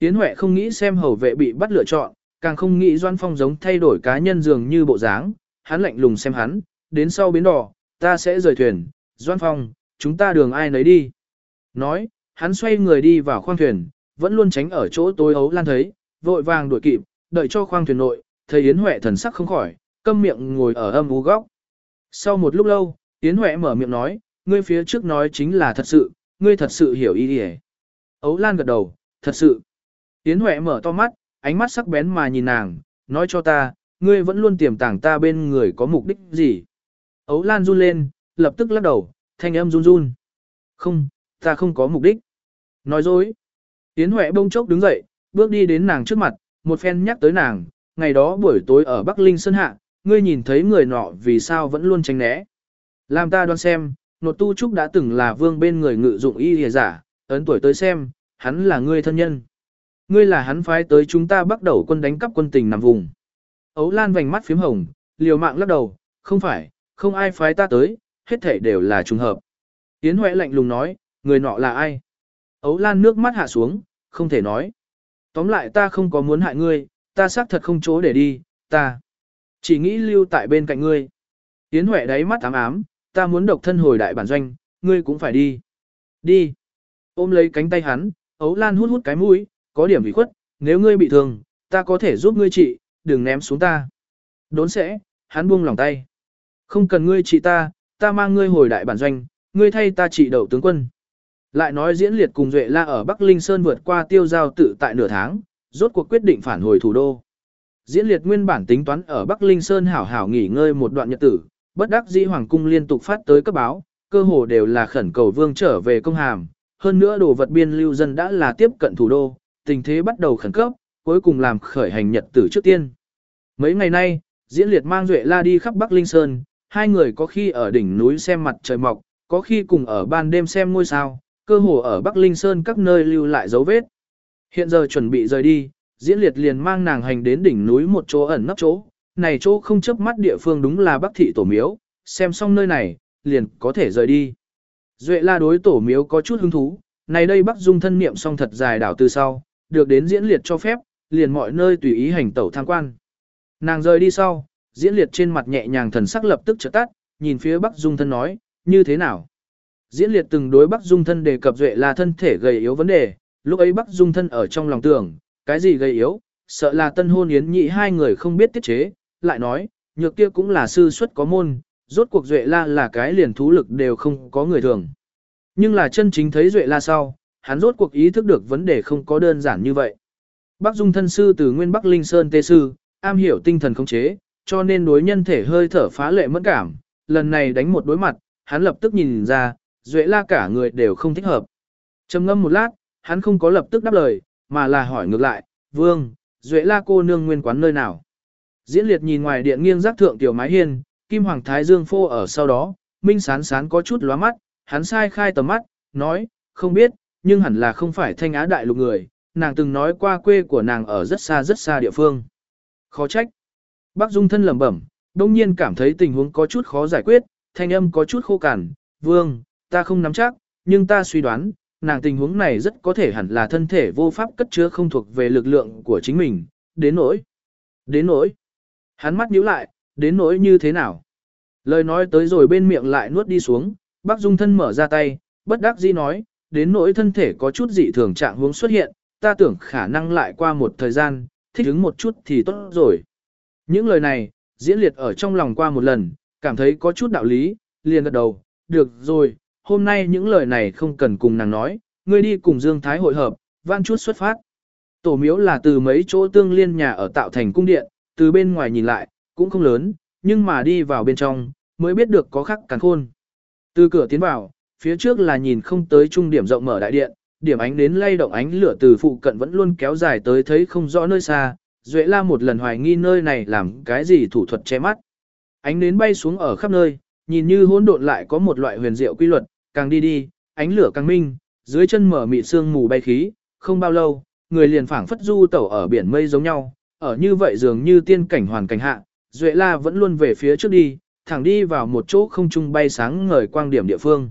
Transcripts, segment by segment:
Yến Huệ không nghĩ xem hầu vệ bị bắt lựa chọn, càng không nghĩ Doan Phong giống thay đổi cá nhân dường như bộ dáng, hắn lạnh lùng xem hắn, đến sau bến đỏ, ta sẽ rời thuyền, Doan Phong, chúng ta đường ai nấy đi. Nói, hắn xoay người đi vào khoang thuyền, vẫn luôn tránh ở chỗ tối ấu lan thấy, vội vàng đuổi kịp, đợi cho khoang thuyền nội, thấy Yến Huệ thần sắc không khỏi, câm miệng ngồi ở âm u góc. Sau một lúc lâu, Yến Huệ mở miệng nói, ngươi phía trước nói chính là thật sự, ngươi thật sự hiểu ý đi Ấu Lan gật đầu, thật sự. Yến Huệ mở to mắt, ánh mắt sắc bén mà nhìn nàng, nói cho ta, ngươi vẫn luôn tiềm tàng ta bên người có mục đích gì. Ấu Lan run lên, lập tức lắc đầu, thanh âm run run. Không, ta không có mục đích. Nói dối. Yến Huệ bông chốc đứng dậy, bước đi đến nàng trước mặt, một phen nhắc tới nàng, ngày đó buổi tối ở Bắc Linh Sơn Hạ, ngươi nhìn thấy người nọ vì sao vẫn luôn tránh né. Làm ta đoán xem, nột tu trúc đã từng là vương bên người ngự dụng y hề giả, ấn tuổi tới xem, hắn là ngươi thân nhân. Ngươi là hắn phái tới chúng ta bắt đầu quân đánh cắp quân tình nằm vùng. Ấu Lan vành mắt phím hồng, liều mạng lắc đầu, không phải, không ai phái ta tới, hết thể đều là trùng hợp. Yến Huệ lạnh lùng nói, người nọ là ai? Ấu Lan nước mắt hạ xuống, không thể nói. Tóm lại ta không có muốn hại ngươi, ta xác thật không chỗ để đi, ta chỉ nghĩ lưu tại bên cạnh ngươi. Yến Huệ đáy mắt ám ám, ta muốn độc thân hồi đại bản doanh, ngươi cũng phải đi. Đi. Ôm lấy cánh tay hắn, Ấu Lan hút hút cái mũi, có điểm bị khuất, nếu ngươi bị thương, ta có thể giúp ngươi trị, đừng ném xuống ta. Đốn sẽ, hắn buông lòng tay. Không cần ngươi trị ta, ta mang ngươi hồi đại bản doanh, ngươi thay ta trị đầu tướng quân. Lại nói diễn liệt cùng Duệ La ở Bắc Linh Sơn vượt qua tiêu giao tự tại nửa tháng, rốt cuộc quyết định phản hồi thủ đô. Diễn liệt nguyên bản tính toán ở Bắc Linh Sơn hảo hảo nghỉ ngơi một đoạn nhật tử, bất đắc dĩ hoàng cung liên tục phát tới cấp báo, cơ hồ đều là khẩn cầu vương trở về công hàm, hơn nữa đồ vật biên lưu dân đã là tiếp cận thủ đô, tình thế bắt đầu khẩn cấp, cuối cùng làm khởi hành nhật tử trước tiên. Mấy ngày nay, diễn liệt mang Duệ La đi khắp Bắc Linh Sơn, hai người có khi ở đỉnh núi xem mặt trời mọc, có khi cùng ở ban đêm xem ngôi sao, cơ hồ ở Bắc Linh Sơn các nơi lưu lại dấu vết. Hiện giờ chuẩn bị rời đi, diễn liệt liền mang nàng hành đến đỉnh núi một chỗ ẩn nấp chỗ, này chỗ không chấp mắt địa phương đúng là Bắc thị tổ miếu, xem xong nơi này, liền có thể rời đi. Duệ la đối tổ miếu có chút hứng thú, này đây Bắc Dung thân niệm xong thật dài đảo từ sau, được đến diễn liệt cho phép, liền mọi nơi tùy ý hành tẩu tham quan. Nàng rời đi sau, diễn liệt trên mặt nhẹ nhàng thần sắc lập tức trở tắt, nhìn phía Bắc Dung thân nói, như thế nào? Diễn liệt từng đối Bắc Dung thân đề cập Duệ là thân thể gầy yếu vấn đề, lúc ấy Bắc Dung thân ở trong lòng tưởng, cái gì gầy yếu, sợ là tân hôn yến nhị hai người không biết tiết chế, lại nói, nhược kia cũng là sư xuất có môn, rốt cuộc Duệ La là cái liền thú lực đều không có người thường. Nhưng là chân chính thấy Duệ La sau, hắn rốt cuộc ý thức được vấn đề không có đơn giản như vậy. Bắc Dung thân sư từ Nguyên Bắc Linh Sơn Tê Sư, am hiểu tinh thần khống chế, cho nên đối nhân thể hơi thở phá lệ mẫn cảm, lần này đánh một đối mặt, hắn lập tức nhìn ra, Duệ La cả người đều không thích hợp. Trầm ngâm một lát, hắn không có lập tức đáp lời, mà là hỏi ngược lại, Vương, Duệ La cô nương nguyên quán nơi nào? Diễn liệt nhìn ngoài điện nghiêng giác thượng tiểu mái hiên, Kim Hoàng Thái Dương phô ở sau đó, Minh sán sán có chút lóa mắt, hắn sai khai tầm mắt, nói, không biết, nhưng hẳn là không phải thanh á đại lục người, nàng từng nói qua quê của nàng ở rất xa rất xa địa phương. Khó trách. Bác Dung thân lẩm bẩm, đông nhiên cảm thấy tình huống có chút khó giải quyết, thanh âm có chút khô cằn, vương, ta không nắm chắc, nhưng ta suy đoán, nàng tình huống này rất có thể hẳn là thân thể vô pháp cất chứa không thuộc về lực lượng của chính mình, đến nỗi. Đến nỗi. Hắn mắt nhíu lại, đến nỗi như thế nào? Lời nói tới rồi bên miệng lại nuốt đi xuống, bác Dung thân mở ra tay, bất đắc dĩ nói, đến nỗi thân thể có chút dị thường trạng huống xuất hiện, ta tưởng khả năng lại qua một thời gian, thích ứng một chút thì tốt rồi. Những lời này, diễn liệt ở trong lòng qua một lần, cảm thấy có chút đạo lý, liền gật đầu, được rồi, hôm nay những lời này không cần cùng nàng nói, ngươi đi cùng Dương Thái hội hợp, van chút xuất phát. Tổ miếu là từ mấy chỗ tương liên nhà ở tạo thành cung điện, từ bên ngoài nhìn lại, cũng không lớn, nhưng mà đi vào bên trong, mới biết được có khắc cắn khôn. Từ cửa tiến vào, phía trước là nhìn không tới trung điểm rộng mở đại điện, điểm ánh đến lay động ánh lửa từ phụ cận vẫn luôn kéo dài tới thấy không rõ nơi xa, Duệ La một lần hoài nghi nơi này làm cái gì thủ thuật che mắt. Ánh đến bay xuống ở khắp nơi, nhìn như hỗn độn lại có một loại huyền diệu quy luật, càng đi đi, ánh lửa càng minh, dưới chân mở mịt sương mù bay khí, không bao lâu, người liền phảng phất du tẩu ở biển mây giống nhau, ở như vậy dường như tiên cảnh hoàn cảnh hạ, Duệ La vẫn luôn về phía trước đi, thẳng đi vào một chỗ không trung bay sáng ngời quang điểm địa phương.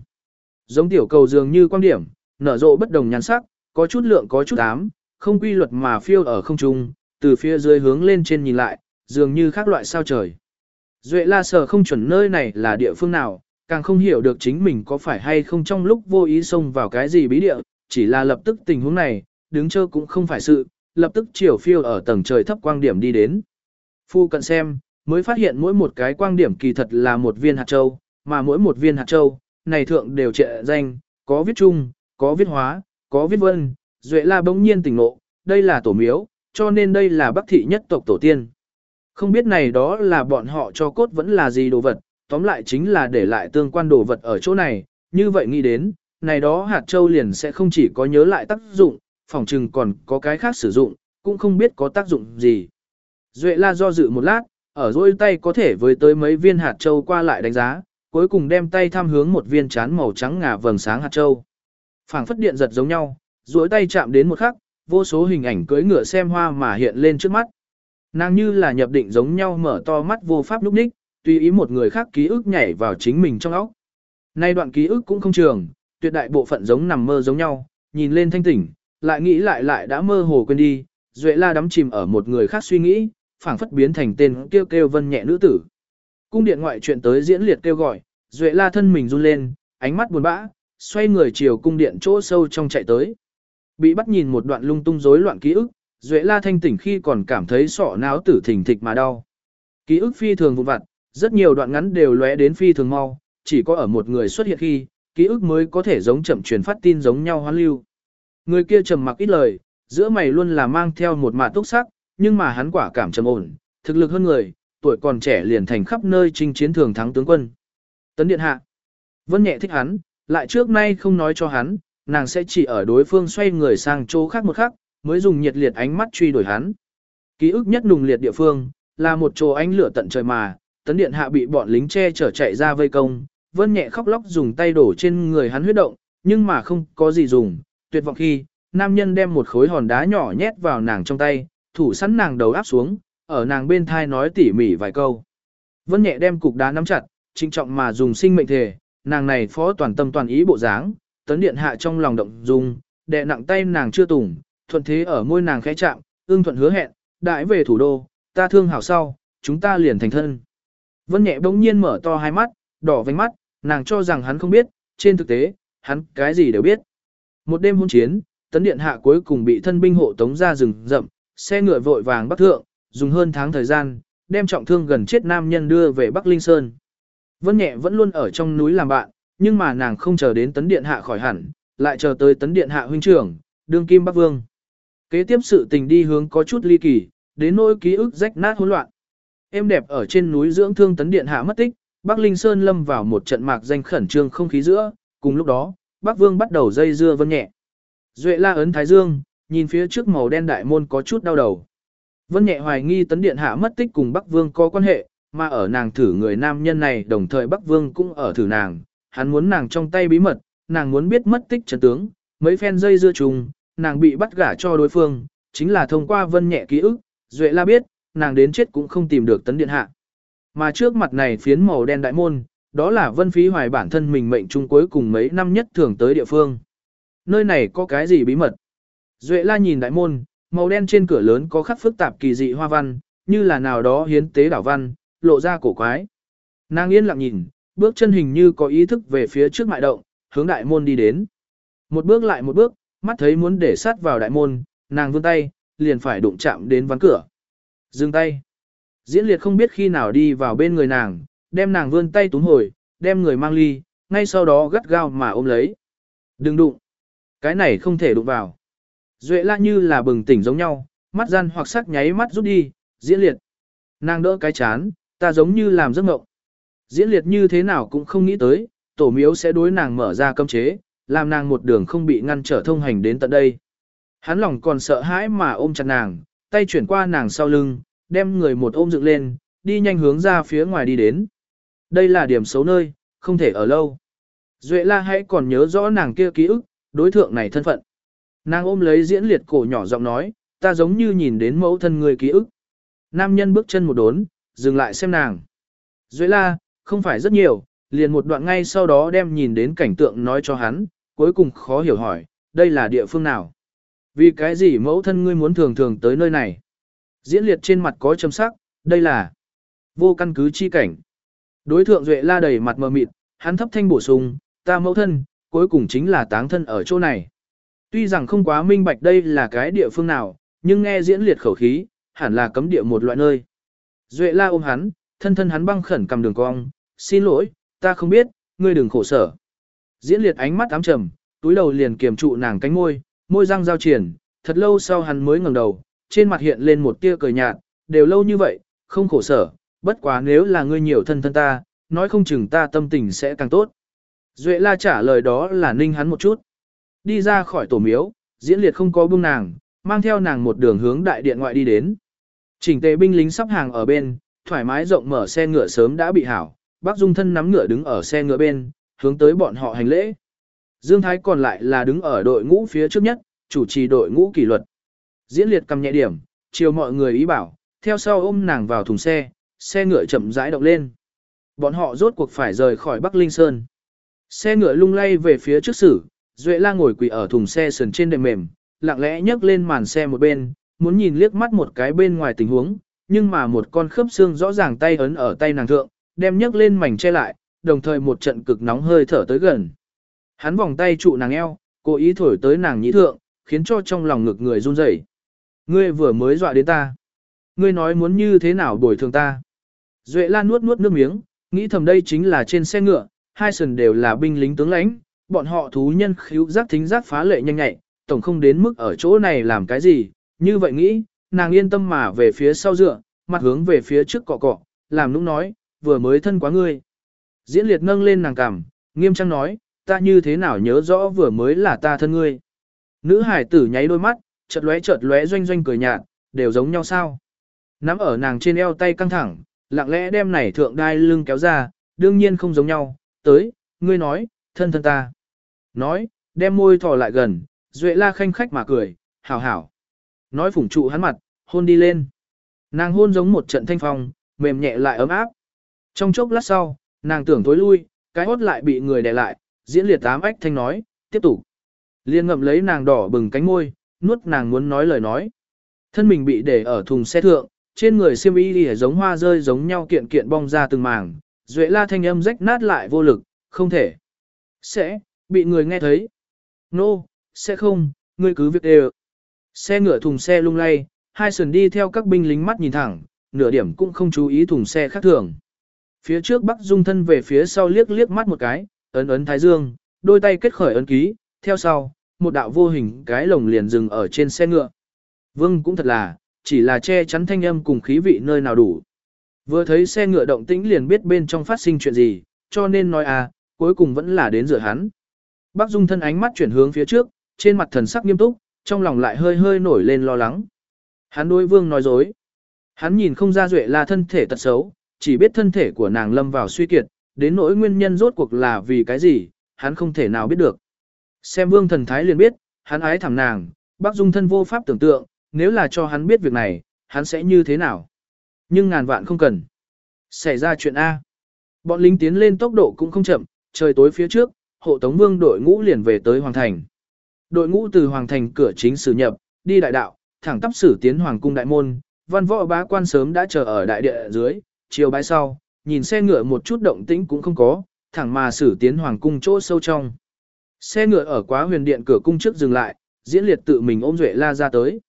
Giống tiểu cầu dường như quang điểm, nở rộ bất đồng nhan sắc, có chút lượng có chút ám, không quy luật mà phiêu ở không trung, từ phía dưới hướng lên trên nhìn lại, dường như khác loại sao trời. Duệ la sở không chuẩn nơi này là địa phương nào, càng không hiểu được chính mình có phải hay không trong lúc vô ý xông vào cái gì bí địa, chỉ là lập tức tình huống này, đứng chơ cũng không phải sự, lập tức chiều phiêu ở tầng trời thấp quang điểm đi đến. Phu cận xem, mới phát hiện mỗi một cái quang điểm kỳ thật là một viên hạt châu, mà mỗi một viên hạt châu, này thượng đều trệ danh, có viết chung, có viết hóa, có viết vân, Duệ La bỗng nhiên tỉnh ngộ, đây là tổ miếu, cho nên đây là Bắc thị nhất tộc tổ tiên. Không biết này đó là bọn họ cho cốt vẫn là gì đồ vật, tóm lại chính là để lại tương quan đồ vật ở chỗ này, như vậy nghĩ đến, này đó hạt châu liền sẽ không chỉ có nhớ lại tác dụng, phòng trừng còn có cái khác sử dụng, cũng không biết có tác dụng gì. Duệ la do dự một lát, ở dôi tay có thể với tới mấy viên hạt châu qua lại đánh giá, cuối cùng đem tay thăm hướng một viên chán màu trắng ngà vầng sáng hạt châu. phảng phất điện giật giống nhau, duỗi tay chạm đến một khắc, vô số hình ảnh cưỡi ngựa xem hoa mà hiện lên trước mắt. Nàng như là nhập định giống nhau mở to mắt vô pháp lúc ních, tùy ý một người khác ký ức nhảy vào chính mình trong óc. Nay đoạn ký ức cũng không trường, tuyệt đại bộ phận giống nằm mơ giống nhau, nhìn lên thanh tỉnh, lại nghĩ lại lại đã mơ hồ quên đi, Duệ La đắm chìm ở một người khác suy nghĩ, phảng phất biến thành tên kêu kêu vân nhẹ nữ tử. Cung điện ngoại chuyện tới diễn liệt kêu gọi, Duệ La thân mình run lên, ánh mắt buồn bã, xoay người chiều cung điện chỗ sâu trong chạy tới. Bị bắt nhìn một đoạn lung tung rối loạn ký ức, Duệ La thanh tỉnh khi còn cảm thấy sọ não tử thình thịch mà đau. Ký ức phi thường vụn vặt, rất nhiều đoạn ngắn đều lóe đến phi thường mau, chỉ có ở một người xuất hiện khi, ký ức mới có thể giống chậm truyền phát tin giống nhau hoán lưu. Người kia trầm mặc ít lời, giữa mày luôn là mang theo một mạt túc sắc, nhưng mà hắn quả cảm trầm ổn, thực lực hơn người, tuổi còn trẻ liền thành khắp nơi chinh chiến thường thắng tướng quân. Tấn điện hạ. Vân nhẹ thích hắn, lại trước nay không nói cho hắn, nàng sẽ chỉ ở đối phương xoay người sang chỗ khác một khắc, mới dùng nhiệt liệt ánh mắt truy đuổi hắn. Ký ức nhất nùng liệt địa phương, là một chỗ ánh lửa tận trời mà, tấn điện hạ bị bọn lính che chở chạy ra vây công, vân nhẹ khóc lóc dùng tay đổ trên người hắn huyết động, nhưng mà không có gì dùng, tuyệt vọng khi, nam nhân đem một khối hòn đá nhỏ nhét vào nàng trong tay, thủ sẵn nàng đầu áp xuống, ở nàng bên thai nói tỉ mỉ vài câu. Vân nhẹ đem cục đá nắm chặt, trinh trọng mà dùng sinh mệnh thể, nàng này phó toàn tâm toàn ý bộ dáng, tấn điện hạ trong lòng động dung, đè nặng tay nàng chưa tùng, thuận thế ở môi nàng khẽ chạm, ương thuận hứa hẹn, đại về thủ đô, ta thương hảo sau, chúng ta liền thành thân. Vân nhẹ bỗng nhiên mở to hai mắt, đỏ vành mắt, nàng cho rằng hắn không biết, trên thực tế, hắn cái gì đều biết. Một đêm hôn chiến, tấn điện hạ cuối cùng bị thân binh hộ tống ra rừng rậm, xe ngựa vội vàng bắt thượng, dùng hơn tháng thời gian, đem trọng thương gần chết nam nhân đưa về Bắc Linh Sơn. Vân nhẹ vẫn luôn ở trong núi làm bạn, nhưng mà nàng không chờ đến tấn điện hạ khỏi hẳn, lại chờ tới tấn điện hạ huynh trưởng, đương kim Bắc Vương. Kế tiếp sự tình đi hướng có chút ly kỳ, đến nỗi ký ức rách nát hỗn loạn. Em đẹp ở trên núi dưỡng thương tấn điện hạ mất tích, Bắc Linh Sơn lâm vào một trận mạc danh khẩn trương không khí giữa, cùng lúc đó, Bắc Vương bắt đầu dây dưa vân nhẹ. Duệ la ấn thái dương, nhìn phía trước màu đen đại môn có chút đau đầu. Vân nhẹ hoài nghi tấn điện hạ mất tích cùng Bắc Vương có quan hệ, mà ở nàng thử người nam nhân này đồng thời Bắc Vương cũng ở thử nàng, hắn muốn nàng trong tay bí mật, nàng muốn biết mất tích chân tướng, mấy phen dây dưa trùng, nàng bị bắt gả cho đối phương, chính là thông qua vân nhẹ ký ức, Duệ la biết, nàng đến chết cũng không tìm được tấn điện hạ. Mà trước mặt này phiến màu đen đại môn, đó là vân phí hoài bản thân mình mệnh chung cuối cùng mấy năm nhất thường tới địa phương. Nơi này có cái gì bí mật? Duệ la nhìn đại môn, màu đen trên cửa lớn có khắc phức tạp kỳ dị hoa văn, như là nào đó hiến tế đảo văn, lộ ra cổ quái. Nàng yên lặng nhìn, bước chân hình như có ý thức về phía trước mại động, hướng đại môn đi đến. Một bước lại một bước, mắt thấy muốn để sát vào đại môn, nàng vươn tay, liền phải đụng chạm đến ván cửa. Dừng tay. Diễn liệt không biết khi nào đi vào bên người nàng, đem nàng vươn tay túm hồi, đem người mang ly, ngay sau đó gắt gao mà ôm lấy. Đừng đụng. Cái này không thể đụng vào. Duệ la như là bừng tỉnh giống nhau, mắt gian hoặc sắc nháy mắt rút đi, diễn liệt. Nàng đỡ cái chán, ta giống như làm giấc mộng. Diễn liệt như thế nào cũng không nghĩ tới, tổ miếu sẽ đối nàng mở ra cấm chế, làm nàng một đường không bị ngăn trở thông hành đến tận đây. Hắn lòng còn sợ hãi mà ôm chặt nàng, tay chuyển qua nàng sau lưng, đem người một ôm dựng lên, đi nhanh hướng ra phía ngoài đi đến. Đây là điểm xấu nơi, không thể ở lâu. Duệ la hãy còn nhớ rõ nàng kia ký ức, đối thượng này thân phận. Nàng ôm lấy diễn liệt cổ nhỏ giọng nói, ta giống như nhìn đến mẫu thân người ký ức. Nam nhân bước chân một đốn, dừng lại xem nàng. Duệ la, không phải rất nhiều, liền một đoạn ngay sau đó đem nhìn đến cảnh tượng nói cho hắn, cuối cùng khó hiểu hỏi, đây là địa phương nào. Vì cái gì mẫu thân ngươi muốn thường thường tới nơi này? Diễn liệt trên mặt có châm sắc, đây là vô căn cứ chi cảnh. Đối thượng Duệ la đầy mặt mờ mịt, hắn thấp thanh bổ sung, ta mẫu thân, cuối cùng chính là táng thân ở chỗ này. Tuy rằng không quá minh bạch đây là cái địa phương nào, nhưng nghe diễn liệt khẩu khí, hẳn là cấm địa một loại nơi. Duệ la ôm hắn, thân thân hắn băng khẩn cầm đường cong, xin lỗi, ta không biết, ngươi đừng khổ sở. Diễn liệt ánh mắt ám trầm, túi đầu liền kiềm trụ nàng cánh môi, môi răng giao triển, thật lâu sau hắn mới ngẩng đầu, trên mặt hiện lên một tia cười nhạt, đều lâu như vậy, không khổ sở, bất quá nếu là ngươi nhiều thân thân ta, nói không chừng ta tâm tình sẽ càng tốt. Duệ la trả lời đó là ninh hắn một chút. Đi ra khỏi tổ miếu, diễn liệt không có buông nàng, mang theo nàng một đường hướng đại điện ngoại đi đến. Chỉnh tề binh lính sắp hàng ở bên, thoải mái rộng mở xe ngựa sớm đã bị hảo, bác dung thân nắm ngựa đứng ở xe ngựa bên, hướng tới bọn họ hành lễ. Dương Thái còn lại là đứng ở đội ngũ phía trước nhất, chủ trì đội ngũ kỷ luật. Diễn liệt cầm nhẹ điểm, chiều mọi người ý bảo, theo sau ôm nàng vào thùng xe, xe ngựa chậm rãi động lên. Bọn họ rốt cuộc phải rời khỏi Bắc Linh Sơn. Xe ngựa lung lay về phía trước sử, Duệ la ngồi quỳ ở thùng xe sườn trên đệm mềm, lặng lẽ nhấc lên màn xe một bên, muốn nhìn liếc mắt một cái bên ngoài tình huống, nhưng mà một con khớp xương rõ ràng tay ấn ở tay nàng thượng, đem nhấc lên mảnh che lại, đồng thời một trận cực nóng hơi thở tới gần. Hắn vòng tay trụ nàng eo, cố ý thổi tới nàng nhĩ thượng, khiến cho trong lòng ngực người run rẩy. Ngươi vừa mới dọa đến ta. Ngươi nói muốn như thế nào bồi thường ta. Duệ Lan nuốt nuốt nước miếng, nghĩ thầm đây chính là trên xe ngựa, hai sườn đều là binh lính tướng lãnh, bọn họ thú nhân khíu giác thính giác phá lệ nhanh nhạy, tổng không đến mức ở chỗ này làm cái gì, như vậy nghĩ, nàng yên tâm mà về phía sau dựa, mặt hướng về phía trước cọ cọ, làm nũng nói, vừa mới thân quá ngươi. Diễn liệt nâng lên nàng cằm, nghiêm trang nói, ta như thế nào nhớ rõ vừa mới là ta thân ngươi. Nữ hải tử nháy đôi mắt, chợt lóe chợt lóe doanh doanh cười nhạt, đều giống nhau sao. Nắm ở nàng trên eo tay căng thẳng, lặng lẽ đem này thượng đai lưng kéo ra, đương nhiên không giống nhau, tới, ngươi nói, thân thân ta. Nói, đem môi thò lại gần, Duệ la khanh khách mà cười, hảo hảo. Nói phủng trụ hắn mặt, hôn đi lên. Nàng hôn giống một trận thanh phong, mềm nhẹ lại ấm áp. Trong chốc lát sau, nàng tưởng tối lui, cái hốt lại bị người đè lại, diễn liệt tám ách thanh nói, tiếp tục. Liên ngậm lấy nàng đỏ bừng cánh môi, nuốt nàng muốn nói lời nói. Thân mình bị để ở thùng xe thượng, trên người xiêm y đi giống hoa rơi giống nhau kiện kiện bong ra từng màng, duệ la thanh âm rách nát lại vô lực, không thể. Sẽ, bị người nghe thấy. Nô, no, sẽ không, ngươi cứ việc đều. Xe ngựa thùng xe lung lay, hai sườn đi theo các binh lính mắt nhìn thẳng, nửa điểm cũng không chú ý thùng xe khác thường. Phía trước Bắc Dung thân về phía sau liếc liếc mắt một cái, ấn ấn thái dương, đôi tay kết khởi ấn ký, theo sau, một đạo vô hình cái lồng liền dừng ở trên xe ngựa. Vương cũng thật là, chỉ là che chắn thanh âm cùng khí vị nơi nào đủ. Vừa thấy xe ngựa động tĩnh liền biết bên trong phát sinh chuyện gì, cho nên nói à, cuối cùng vẫn là đến rửa hắn. Bác Dung thân ánh mắt chuyển hướng phía trước, trên mặt thần sắc nghiêm túc, trong lòng lại hơi hơi nổi lên lo lắng. Hắn đối vương nói dối. Hắn nhìn không ra duệ là thân thể tật xấu, chỉ biết thân thể của nàng lâm vào suy kiệt, đến nỗi nguyên nhân rốt cuộc là vì cái gì, hắn không thể nào biết được. Xem vương thần thái liền biết, hắn ái thảm nàng, bác dung thân vô pháp tưởng tượng, nếu là cho hắn biết việc này, hắn sẽ như thế nào. Nhưng ngàn vạn không cần. Xảy ra chuyện A. Bọn lính tiến lên tốc độ cũng không chậm, trời tối phía trước, hộ tống vương đội ngũ liền về tới Hoàng Thành. Đội ngũ từ Hoàng Thành cửa chính sử nhập, đi đại đạo, thẳng tắp sử tiến Hoàng cung đại môn, văn võ bá quan sớm đã chờ ở đại địa dưới, chiều bái sau, nhìn xe ngựa một chút động tĩnh cũng không có, thẳng mà sử tiến Hoàng cung chỗ sâu trong. Xe ngựa ở quá huyền điện cửa cung trước dừng lại, diễn liệt tự mình ôm Duệ La ra tới.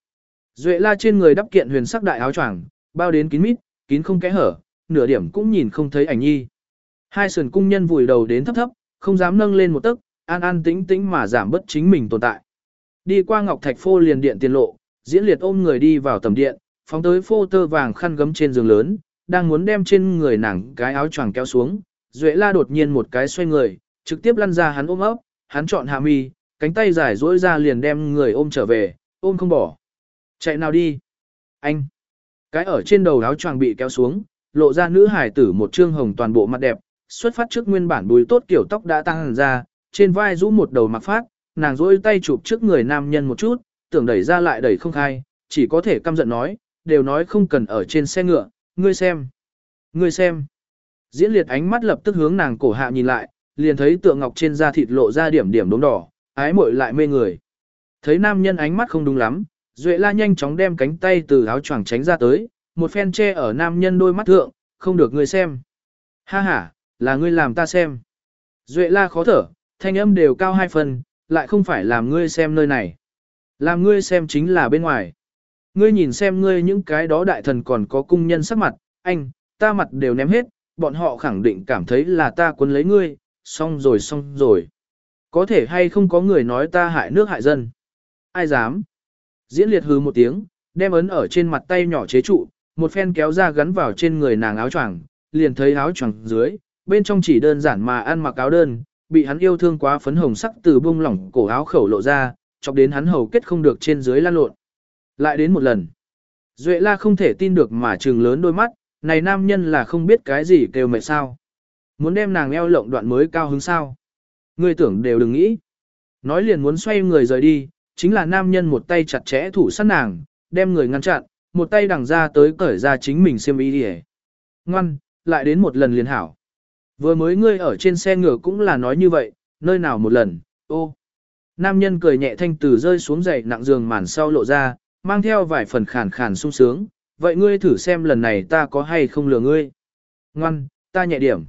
Duệ La trên người đắp kiện huyền sắc đại áo choàng, bao đến kín mít, kín không kẽ hở, nửa điểm cũng nhìn không thấy ảnh nhi. Hai sườn cung nhân vùi đầu đến thấp thấp, không dám nâng lên một tấc, an an tĩnh tĩnh mà giảm bất chính mình tồn tại. Đi qua ngọc thạch phô liền điện tiền lộ, diễn liệt ôm người đi vào tầm điện, phóng tới phô tơ vàng khăn gấm trên giường lớn, đang muốn đem trên người nàng cái áo choàng kéo xuống, Duệ La đột nhiên một cái xoay người, trực tiếp lăn ra hắn ôm ấp, hắn chọn hạ mi, cánh tay dài duỗi ra liền đem người ôm trở về, ôm không bỏ. Chạy nào đi. Anh. Cái ở trên đầu áo choàng bị kéo xuống, lộ ra nữ hải tử một trương hồng toàn bộ mặt đẹp, xuất phát trước nguyên bản bùi tốt kiểu tóc đã tăng ra, trên vai rũ một đầu mặc phát, nàng rỗi tay chụp trước người nam nhân một chút, tưởng đẩy ra lại đẩy không khai, chỉ có thể căm giận nói, đều nói không cần ở trên xe ngựa, ngươi xem, ngươi xem. Diễn liệt ánh mắt lập tức hướng nàng cổ hạ nhìn lại, liền thấy tượng ngọc trên da thịt lộ ra điểm điểm đốm đỏ, ái muội lại mê người. Thấy nam nhân ánh mắt không đúng lắm, Duệ la nhanh chóng đem cánh tay từ áo choàng tránh ra tới, một phen che ở nam nhân đôi mắt thượng, không được người xem. Ha ha, là ngươi làm ta xem. Duệ la khó thở, thanh âm đều cao hai phần, lại không phải làm ngươi xem nơi này. Làm ngươi xem chính là bên ngoài. Ngươi nhìn xem ngươi những cái đó đại thần còn có cung nhân sắc mặt, anh, ta mặt đều ném hết, bọn họ khẳng định cảm thấy là ta cuốn lấy ngươi, xong rồi xong rồi. Có thể hay không có người nói ta hại nước hại dân. Ai dám? Diễn liệt hứ một tiếng, đem ấn ở trên mặt tay nhỏ chế trụ, một phen kéo ra gắn vào trên người nàng áo choàng, liền thấy áo choàng dưới, bên trong chỉ đơn giản mà ăn mặc áo đơn, bị hắn yêu thương quá phấn hồng sắc từ bông lỏng cổ áo khẩu lộ ra, chọc đến hắn hầu kết không được trên dưới lan lộn. Lại đến một lần. Duệ la không thể tin được mà trừng lớn đôi mắt, này nam nhân là không biết cái gì kêu mệt sao. Muốn đem nàng eo lộng đoạn mới cao hứng sao. Ngươi tưởng đều đừng nghĩ. Nói liền muốn xoay người rời đi, chính là nam nhân một tay chặt chẽ thủ sát nàng, đem người ngăn chặn, một tay đằng ra tới cởi ra chính mình xiêm y đi Ngoan, lại đến một lần liền hảo. Vừa mới ngươi ở trên xe ngựa cũng là nói như vậy, nơi nào một lần, ô. Nam nhân cười nhẹ thanh từ rơi xuống dậy nặng giường màn sau lộ ra, mang theo vài phần khàn khàn sung sướng, vậy ngươi thử xem lần này ta có hay không lừa ngươi. Ngoan, ta nhẹ điểm.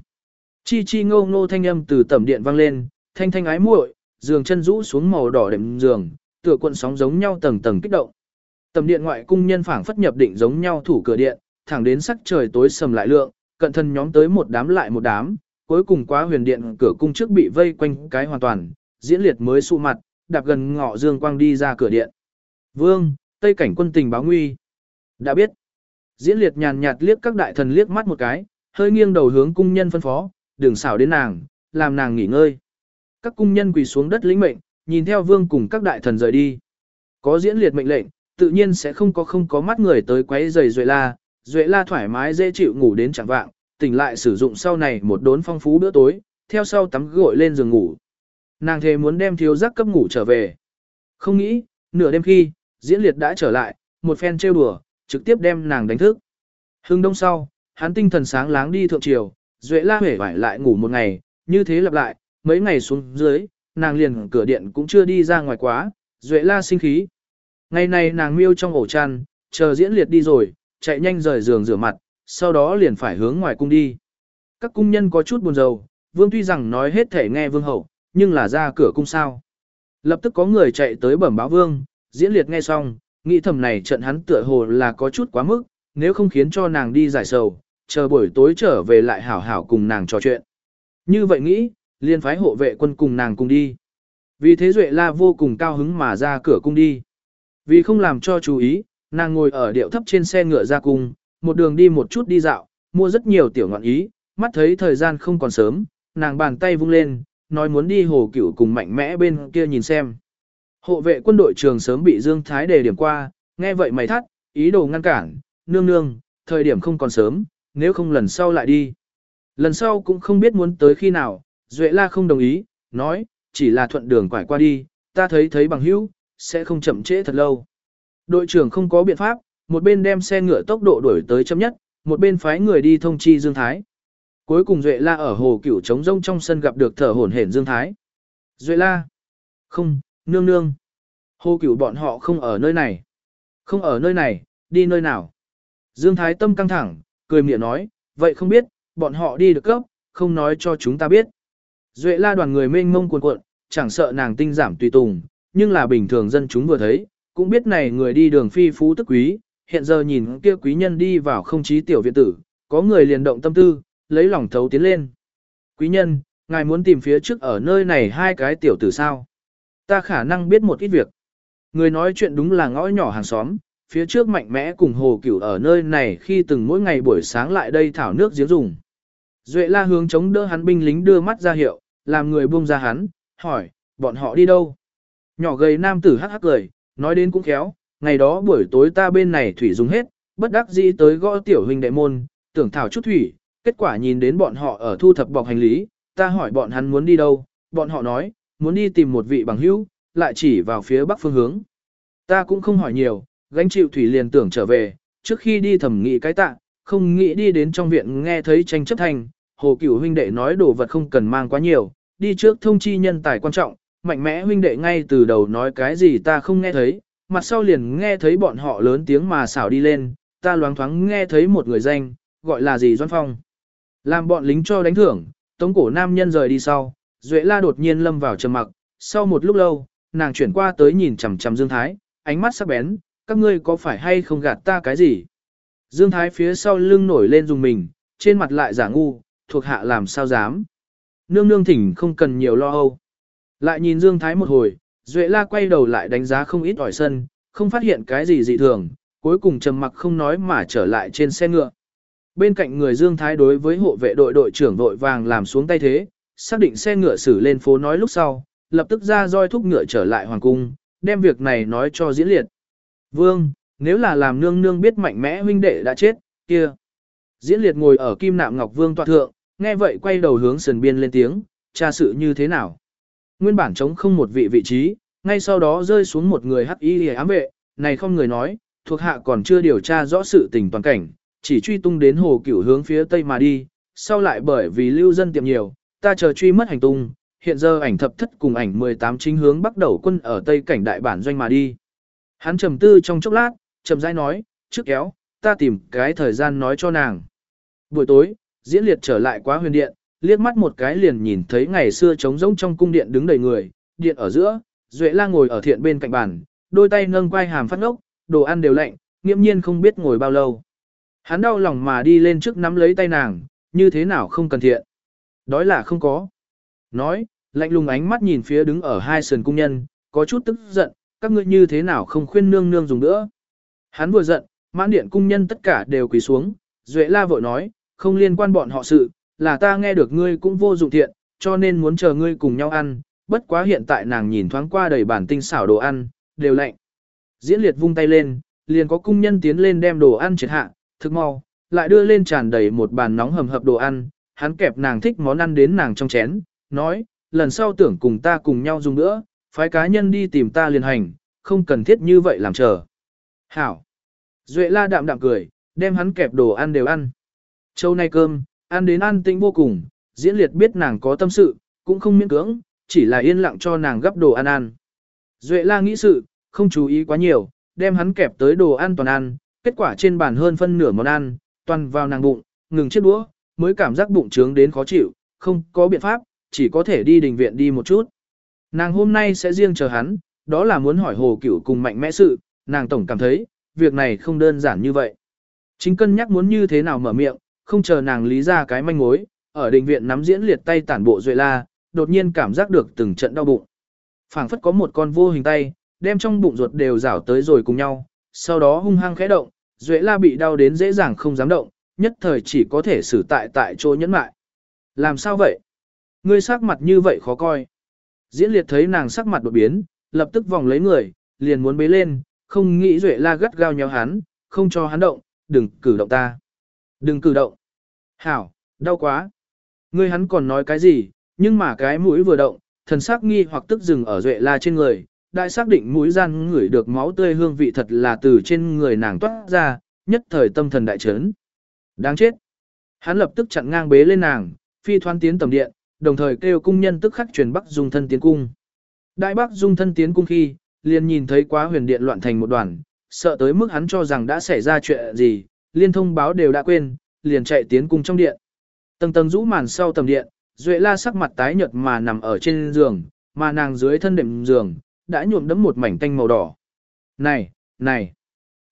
Chi chi ngô ngô thanh âm từ tẩm điện vang lên, thanh thanh ái muội, giường chân rũ xuống màu đỏ đệm giường, tựa cuộn sóng giống nhau tầng tầng kích động. Tầm điện ngoại cung nhân phảng phất nhập định giống nhau thủ cửa điện, thẳng đến sắc trời tối sầm lại lượng, cận thần nhóm tới một đám lại một đám, cuối cùng quá huyền điện cửa cung trước bị vây quanh cái hoàn toàn, diễn liệt mới sụ mặt, đạp gần ngọ dương quang đi ra cửa điện. Vương, Tây cảnh quân tình báo nguy. Đã biết. Diễn liệt nhàn nhạt liếc các đại thần liếc mắt một cái, hơi nghiêng đầu hướng cung nhân phân phó, đừng xảo đến nàng, làm nàng nghỉ ngơi. Các cung nhân quỳ xuống đất lĩnh mệnh, nhìn theo vương cùng các đại thần rời đi. Có diễn liệt mệnh lệnh, tự nhiên sẽ không có không có mắt người tới quấy rầy Duệ La, Duệ La thoải mái dễ chịu ngủ đến chẳng vạng, tỉnh lại sử dụng sau này một đốn phong phú bữa tối, theo sau tắm gội lên giường ngủ. Nàng thề muốn đem thiếu giác cấp ngủ trở về. Không nghĩ, nửa đêm khi, diễn liệt đã trở lại, một phen trêu đùa, trực tiếp đem nàng đánh thức. Hưng đông sau, hắn tinh thần sáng láng đi thượng triều, Duệ La hể vải lại ngủ một ngày, như thế lặp lại, mấy ngày xuống dưới, nàng liền cửa điện cũng chưa đi ra ngoài quá, Duệ La sinh khí. Ngày này nàng miêu trong ổ chăn, chờ diễn liệt đi rồi, chạy nhanh rời giường rửa mặt, sau đó liền phải hướng ngoài cung đi. Các cung nhân có chút buồn rầu, vương tuy rằng nói hết thể nghe vương hậu, nhưng là ra cửa cung sao. Lập tức có người chạy tới bẩm báo vương, diễn liệt nghe xong, nghĩ thầm này trận hắn tựa hồ là có chút quá mức, nếu không khiến cho nàng đi giải sầu, chờ buổi tối trở về lại hảo hảo cùng nàng trò chuyện. Như vậy nghĩ, liên phái hộ vệ quân cùng nàng cùng đi. Vì thế Duệ La vô cùng cao hứng mà ra cửa cung đi. Vì không làm cho chú ý, nàng ngồi ở điệu thấp trên xe ngựa ra cung, một đường đi một chút đi dạo, mua rất nhiều tiểu ngọn ý, mắt thấy thời gian không còn sớm, nàng bàn tay vung lên, nói muốn đi hồ cửu cùng mạnh mẽ bên kia nhìn xem. Hộ vệ quân đội trường sớm bị Dương Thái đề điểm qua, nghe vậy mày thắt, ý đồ ngăn cản, nương nương, thời điểm không còn sớm, nếu không lần sau lại đi. Lần sau cũng không biết muốn tới khi nào, Duệ La không đồng ý, nói, chỉ là thuận đường quải qua đi, ta thấy thấy bằng hữu, sẽ không chậm trễ thật lâu. Đội trưởng không có biện pháp, một bên đem xe ngựa tốc độ đuổi tới chậm nhất, một bên phái người đi thông chi Dương Thái. Cuối cùng Duệ La ở hồ cửu trống rông trong sân gặp được thở hổn hển Dương Thái. Duệ La. Không, nương nương. Hồ cửu bọn họ không ở nơi này. Không ở nơi này, đi nơi nào. Dương Thái tâm căng thẳng, cười miệng nói, vậy không biết, bọn họ đi được cấp, không nói cho chúng ta biết. Duệ la đoàn người mênh mông cuồn cuộn, chẳng sợ nàng tinh giảm tùy tùng, nhưng là bình thường dân chúng vừa thấy, cũng biết này người đi đường phi phú tức quý, hiện giờ nhìn kia quý nhân đi vào không chí tiểu viện tử, có người liền động tâm tư, lấy lòng thấu tiến lên. Quý nhân, ngài muốn tìm phía trước ở nơi này hai cái tiểu tử sao? Ta khả năng biết một ít việc. Người nói chuyện đúng là ngõ nhỏ hàng xóm, phía trước mạnh mẽ cùng hồ cửu ở nơi này khi từng mỗi ngày buổi sáng lại đây thảo nước giếng dùng. Duệ la hướng chống đỡ hắn binh lính đưa mắt ra hiệu, làm người buông ra hắn, hỏi, bọn họ đi đâu? Nhỏ gầy nam tử hắc hắc cười, nói đến cũng khéo, ngày đó buổi tối ta bên này thủy dùng hết, bất đắc dĩ tới gõ tiểu huynh đệ môn, tưởng thảo chút thủy, kết quả nhìn đến bọn họ ở thu thập bọc hành lý, ta hỏi bọn hắn muốn đi đâu, bọn họ nói, muốn đi tìm một vị bằng hữu, lại chỉ vào phía bắc phương hướng. Ta cũng không hỏi nhiều, gánh chịu thủy liền tưởng trở về, trước khi đi thẩm nghị cái tạ, không nghĩ đi đến trong viện nghe thấy tranh chấp thành, hồ cửu huynh đệ nói đồ vật không cần mang quá nhiều, đi trước thông chi nhân tài quan trọng, mạnh mẽ huynh đệ ngay từ đầu nói cái gì ta không nghe thấy, mặt sau liền nghe thấy bọn họ lớn tiếng mà xảo đi lên, ta loáng thoáng nghe thấy một người danh, gọi là gì Doan Phong. Làm bọn lính cho đánh thưởng, tống cổ nam nhân rời đi sau, Duệ La đột nhiên lâm vào trầm mặc, sau một lúc lâu, nàng chuyển qua tới nhìn chằm chằm Dương Thái, ánh mắt sắc bén, các ngươi có phải hay không gạt ta cái gì? Dương Thái phía sau lưng nổi lên dùng mình, trên mặt lại giả ngu, thuộc hạ làm sao dám. Nương nương thỉnh không cần nhiều lo âu. Lại nhìn Dương Thái một hồi, Duệ La quay đầu lại đánh giá không ít ỏi sân, không phát hiện cái gì dị thường, cuối cùng trầm mặc không nói mà trở lại trên xe ngựa. Bên cạnh người Dương Thái đối với hộ vệ đội đội trưởng đội vàng làm xuống tay thế, xác định xe ngựa xử lên phố nói lúc sau, lập tức ra roi thúc ngựa trở lại hoàng cung, đem việc này nói cho diễn liệt. Vương, nếu là làm nương nương biết mạnh mẽ huynh đệ đã chết, kia. Diễn liệt ngồi ở kim nạm ngọc vương tọa thượng, nghe vậy quay đầu hướng sườn biên lên tiếng, tra sự như thế nào. Nguyên bản chống không một vị vị trí, ngay sau đó rơi xuống một người hắc y ám vệ, này không người nói, thuộc hạ còn chưa điều tra rõ sự tình toàn cảnh, chỉ truy tung đến hồ cửu hướng phía tây mà đi, sau lại bởi vì lưu dân tiệm nhiều, ta chờ truy mất hành tung, hiện giờ ảnh thập thất cùng ảnh 18 chính hướng bắt đầu quân ở tây cảnh đại bản doanh mà đi. Hắn trầm tư trong chốc lát, trầm rãi nói, trước kéo, ta tìm cái thời gian nói cho nàng. Buổi tối, diễn liệt trở lại quá huyền điện, liếc mắt một cái liền nhìn thấy ngày xưa trống rỗng trong cung điện đứng đầy người, điện ở giữa, Duệ La ngồi ở thiện bên cạnh bàn, đôi tay nâng quai hàm phát ngốc, đồ ăn đều lạnh, nghiêm nhiên không biết ngồi bao lâu. Hắn đau lòng mà đi lên trước nắm lấy tay nàng, như thế nào không cần thiện. Đói là không có. Nói, lạnh lùng ánh mắt nhìn phía đứng ở hai sườn cung nhân, có chút tức giận, các ngươi như thế nào không khuyên nương nương dùng nữa. Hắn vừa giận, mãn điện cung nhân tất cả đều quỳ xuống, Duệ La vội nói, không liên quan bọn họ sự, là ta nghe được ngươi cũng vô dụng thiện, cho nên muốn chờ ngươi cùng nhau ăn, bất quá hiện tại nàng nhìn thoáng qua đầy bản tinh xảo đồ ăn, đều lạnh. Diễn liệt vung tay lên, liền có cung nhân tiến lên đem đồ ăn triệt hạ, thức mau, lại đưa lên tràn đầy một bàn nóng hầm hập đồ ăn, hắn kẹp nàng thích món ăn đến nàng trong chén, nói, lần sau tưởng cùng ta cùng nhau dùng nữa, phái cá nhân đi tìm ta liền hành, không cần thiết như vậy làm chờ. Hảo. Duệ la đạm đạm cười, đem hắn kẹp đồ ăn đều ăn. Châu nay cơm, ăn đến ăn tĩnh vô cùng, diễn liệt biết nàng có tâm sự, cũng không miễn cưỡng, chỉ là yên lặng cho nàng gấp đồ ăn ăn. Duệ la nghĩ sự, không chú ý quá nhiều, đem hắn kẹp tới đồ ăn toàn ăn, kết quả trên bàn hơn phân nửa món ăn, toàn vào nàng bụng, ngừng chiếc đũa, mới cảm giác bụng trướng đến khó chịu, không có biện pháp, chỉ có thể đi đình viện đi một chút. Nàng hôm nay sẽ riêng chờ hắn, đó là muốn hỏi hồ cửu cùng mạnh mẽ sự, nàng tổng cảm thấy, việc này không đơn giản như vậy. Chính cân nhắc muốn như thế nào mở miệng, không chờ nàng lý ra cái manh mối, ở đình viện nắm diễn liệt tay tản bộ duệ la, đột nhiên cảm giác được từng trận đau bụng. phảng phất có một con vô hình tay, đem trong bụng ruột đều rảo tới rồi cùng nhau, sau đó hung hăng khẽ động, duệ la bị đau đến dễ dàng không dám động, nhất thời chỉ có thể xử tại tại chỗ nhẫn mại. Làm sao vậy? Ngươi sắc mặt như vậy khó coi. Diễn liệt thấy nàng sắc mặt đột biến, lập tức vòng lấy người, liền muốn bế lên, không nghĩ duệ la gắt gao nhéo hắn, không cho hắn động, đừng cử động ta. Đừng cử động. Hảo, đau quá. Ngươi hắn còn nói cái gì, nhưng mà cái mũi vừa động, thần sắc nghi hoặc tức dừng ở duệ la trên người, đại xác định mũi gian ngửi được máu tươi hương vị thật là từ trên người nàng toát ra, nhất thời tâm thần đại chấn. Đáng chết. Hắn lập tức chặn ngang bế lên nàng, phi thoán tiến tầm điện, đồng thời kêu cung nhân tức khắc truyền Bắc Dung thân tiến cung. Đại Bắc Dung thân tiến cung khi, liền nhìn thấy quá huyền điện loạn thành một đoàn, sợ tới mức hắn cho rằng đã xảy ra chuyện gì, liên thông báo đều đã quên, liền chạy tiến cung trong điện. Tầng tầng rũ màn sau tầm điện, Duệ La sắc mặt tái nhợt mà nằm ở trên giường, mà nàng dưới thân đệm giường, đã nhuộm đẫm một mảnh tanh màu đỏ. Này, này!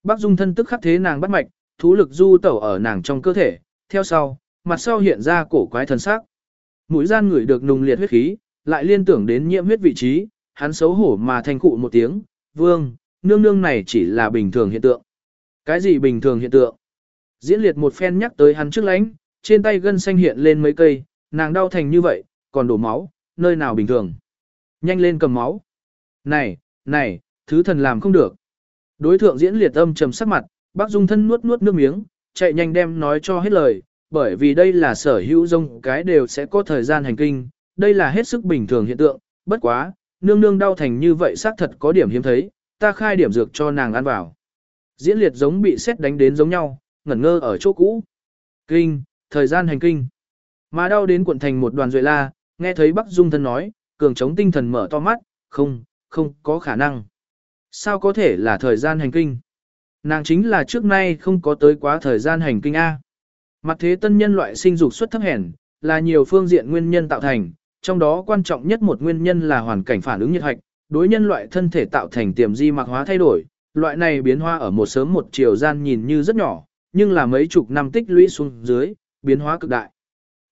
Bác Dung thân tức khắc thế nàng bắt mạch, thú lực du tẩu ở nàng trong cơ thể, theo sau, mặt sau hiện ra cổ quái thần sắc. Mũi gian ngửi được nùng liệt huyết khí, lại liên tưởng đến nhiễm huyết vị trí, hắn xấu hổ mà thanh cụ một tiếng, vương, nương nương này chỉ là bình thường hiện tượng. Cái gì bình thường hiện tượng? Diễn liệt một phen nhắc tới hắn trước lánh, trên tay gân xanh hiện lên mấy cây, nàng đau thành như vậy, còn đổ máu, nơi nào bình thường. Nhanh lên cầm máu. Này, này, thứ thần làm không được. Đối thượng diễn liệt âm trầm sắc mặt, bác dung thân nuốt nuốt nước miếng, chạy nhanh đem nói cho hết lời, bởi vì đây là sở hữu rông cái đều sẽ có thời gian hành kinh, đây là hết sức bình thường hiện tượng, bất quá, nương nương đau thành như vậy xác thật có điểm hiếm thấy, ta khai điểm dược cho nàng ăn vào. Diễn liệt giống bị xét đánh đến giống nhau, ngẩn ngơ ở chỗ cũ. Kinh, thời gian hành kinh. Mà đau đến quận thành một đoàn duệ la, nghe thấy Bắc Dung thân nói, cường chống tinh thần mở to mắt, không, không có khả năng. Sao có thể là thời gian hành kinh? Nàng chính là trước nay không có tới quá thời gian hành kinh A. Mặt thế tân nhân loại sinh dục xuất thấp hèn, là nhiều phương diện nguyên nhân tạo thành, trong đó quan trọng nhất một nguyên nhân là hoàn cảnh phản ứng nhiệt hạch, đối nhân loại thân thể tạo thành tiềm di mạc hóa thay đổi, loại này biến hóa ở một sớm một chiều gian nhìn như rất nhỏ, nhưng là mấy chục năm tích lũy xuống dưới, biến hóa cực đại.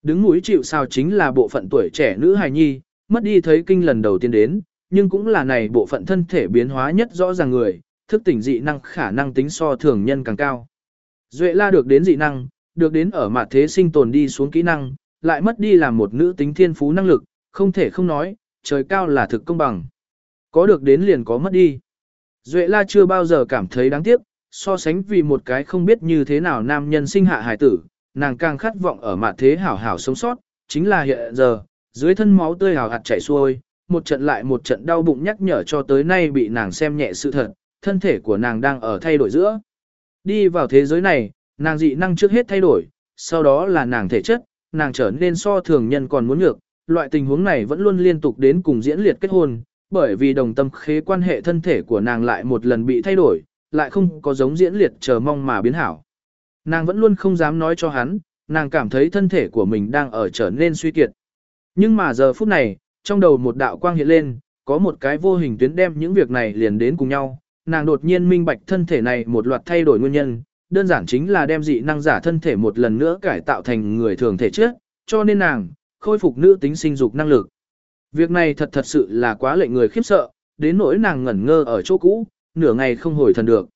Đứng mũi chịu sao chính là bộ phận tuổi trẻ nữ hài nhi, mất đi thấy kinh lần đầu tiên đến, nhưng cũng là này bộ phận thân thể biến hóa nhất rõ ràng người, thức tỉnh dị năng khả năng tính so thường nhân càng cao. Duệ la được đến dị năng, được đến ở mặt thế sinh tồn đi xuống kỹ năng, lại mất đi làm một nữ tính thiên phú năng lực, không thể không nói, trời cao là thực công bằng. Có được đến liền có mất đi. Duệ la chưa bao giờ cảm thấy đáng tiếc, so sánh vì một cái không biết như thế nào nam nhân sinh hạ hài tử, nàng càng khát vọng ở mặt thế hảo hảo sống sót, chính là hiện giờ, dưới thân máu tươi hào hạt chảy xuôi, một trận lại một trận đau bụng nhắc nhở cho tới nay bị nàng xem nhẹ sự thật, thân thể của nàng đang ở thay đổi giữa. Đi vào thế giới này, nàng dị năng trước hết thay đổi, sau đó là nàng thể chất, nàng trở nên so thường nhân còn muốn ngược, loại tình huống này vẫn luôn liên tục đến cùng diễn liệt kết hôn, bởi vì đồng tâm khế quan hệ thân thể của nàng lại một lần bị thay đổi, lại không có giống diễn liệt chờ mong mà biến hảo. Nàng vẫn luôn không dám nói cho hắn, nàng cảm thấy thân thể của mình đang ở trở nên suy kiệt. Nhưng mà giờ phút này, trong đầu một đạo quang hiện lên, có một cái vô hình tuyến đem những việc này liền đến cùng nhau, nàng đột nhiên minh bạch thân thể này một loạt thay đổi nguyên nhân, đơn giản chính là đem dị năng giả thân thể một lần nữa cải tạo thành người thường thể trước, cho nên nàng, khôi phục nữ tính sinh dục năng lực. Việc này thật thật sự là quá lệnh người khiếp sợ, đến nỗi nàng ngẩn ngơ ở chỗ cũ, nửa ngày không hồi thần được.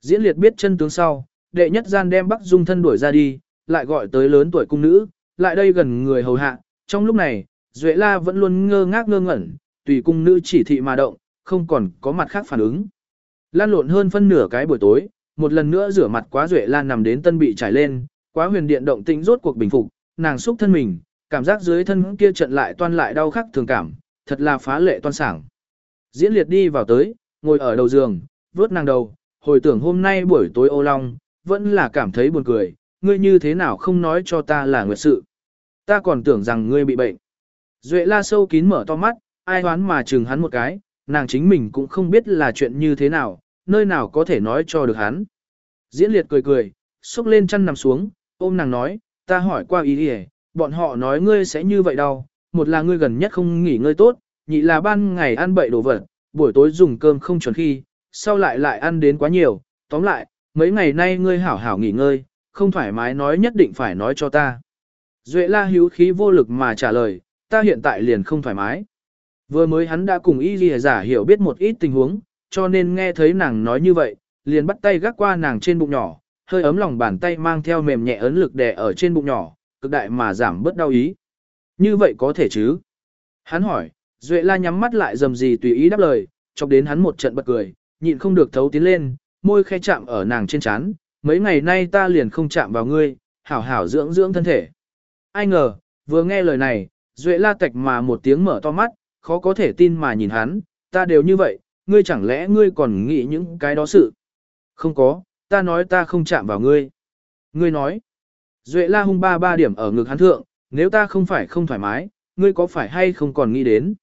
Diễn liệt biết chân tướng sau, đệ nhất gian đem Bắc Dung thân đuổi ra đi, lại gọi tới lớn tuổi cung nữ, lại đây gần người hầu hạ. Trong lúc này, Duệ La vẫn luôn ngơ ngác ngơ ngẩn, tùy cung nữ chỉ thị mà động, không còn có mặt khác phản ứng. Lan lộn hơn phân nửa cái buổi tối, một lần nữa rửa mặt quá Duệ La nằm đến tân bị trải lên, quá huyền điện động tĩnh rốt cuộc bình phục, nàng xúc thân mình, cảm giác dưới thân kia trận lại toan lại đau khắc thường cảm, thật là phá lệ toan sảng. Diễn liệt đi vào tới, ngồi ở đầu giường, vớt nàng đầu, hồi tưởng hôm nay buổi tối ô long, vẫn là cảm thấy buồn cười, ngươi như thế nào không nói cho ta là nguyệt sự. Ta còn tưởng rằng ngươi bị bệnh. Duệ la sâu kín mở to mắt, ai đoán mà chừng hắn một cái, nàng chính mình cũng không biết là chuyện như thế nào, nơi nào có thể nói cho được hắn. Diễn liệt cười cười, xúc lên chăn nằm xuống, ôm nàng nói, ta hỏi qua ý đi bọn họ nói ngươi sẽ như vậy đâu, một là ngươi gần nhất không nghỉ ngơi tốt, nhị là ban ngày ăn bậy đồ vật, buổi tối dùng cơm không chuẩn khi, sau lại lại ăn đến quá nhiều, tóm lại, mấy ngày nay ngươi hảo hảo nghỉ ngơi, không thoải mái nói nhất định phải nói cho ta. Duệ la hữu khí vô lực mà trả lời, ta hiện tại liền không thoải mái. Vừa mới hắn đã cùng y ghi giả hiểu biết một ít tình huống, cho nên nghe thấy nàng nói như vậy, liền bắt tay gác qua nàng trên bụng nhỏ, hơi ấm lòng bàn tay mang theo mềm nhẹ ấn lực đè ở trên bụng nhỏ, cực đại mà giảm bớt đau ý. Như vậy có thể chứ? Hắn hỏi, Duệ la nhắm mắt lại dầm gì tùy ý đáp lời, chọc đến hắn một trận bật cười, nhịn không được thấu tiến lên, môi khe chạm ở nàng trên trán, mấy ngày nay ta liền không chạm vào ngươi, hảo hảo dưỡng dưỡng thân thể. Ai ngờ, vừa nghe lời này, Duệ la tạch mà một tiếng mở to mắt, khó có thể tin mà nhìn hắn, ta đều như vậy, ngươi chẳng lẽ ngươi còn nghĩ những cái đó sự. Không có, ta nói ta không chạm vào ngươi. Ngươi nói, Duệ la hung ba ba điểm ở ngực hắn thượng, nếu ta không phải không thoải mái, ngươi có phải hay không còn nghĩ đến.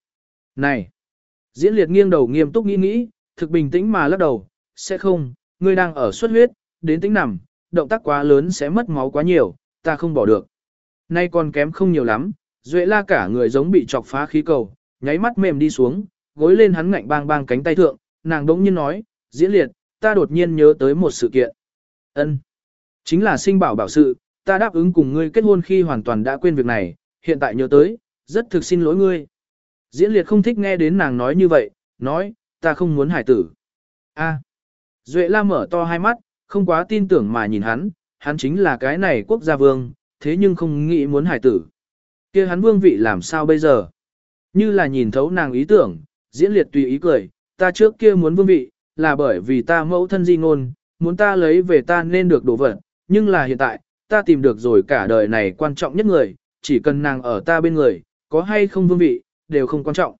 Này, diễn liệt nghiêng đầu nghiêm túc nghĩ nghĩ, thực bình tĩnh mà lắc đầu, sẽ không, ngươi đang ở xuất huyết, đến tính nằm, động tác quá lớn sẽ mất máu quá nhiều, ta không bỏ được. Nay còn kém không nhiều lắm, Duệ la cả người giống bị chọc phá khí cầu, nháy mắt mềm đi xuống, gối lên hắn ngạnh bang bang cánh tay thượng, nàng đống nhiên nói, diễn liệt, ta đột nhiên nhớ tới một sự kiện. ân Chính là sinh bảo bảo sự, ta đáp ứng cùng ngươi kết hôn khi hoàn toàn đã quên việc này, hiện tại nhớ tới, rất thực xin lỗi ngươi. Diễn liệt không thích nghe đến nàng nói như vậy, nói, ta không muốn hải tử. A. Duệ la mở to hai mắt, không quá tin tưởng mà nhìn hắn, hắn chính là cái này quốc gia vương, thế nhưng không nghĩ muốn hải tử. kia hắn vương vị làm sao bây giờ? Như là nhìn thấu nàng ý tưởng, diễn liệt tùy ý cười, ta trước kia muốn vương vị, là bởi vì ta mẫu thân di ngôn, muốn ta lấy về ta nên được đổ vật, nhưng là hiện tại, ta tìm được rồi cả đời này quan trọng nhất người, chỉ cần nàng ở ta bên người, có hay không vương vị, đều không quan trọng.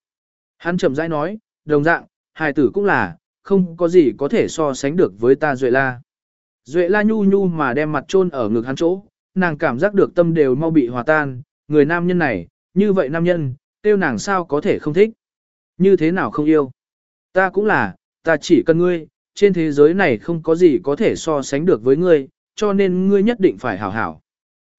Hắn chậm rãi nói, đồng dạng, hài tử cũng là, không có gì có thể so sánh được với ta Duệ La. Duệ La nhu nhu mà đem mặt chôn ở ngực hắn chỗ, nàng cảm giác được tâm đều mau bị hòa tan, người nam nhân này, như vậy nam nhân, tiêu nàng sao có thể không thích. Như thế nào không yêu. Ta cũng là, ta chỉ cần ngươi, trên thế giới này không có gì có thể so sánh được với ngươi, cho nên ngươi nhất định phải hảo hảo.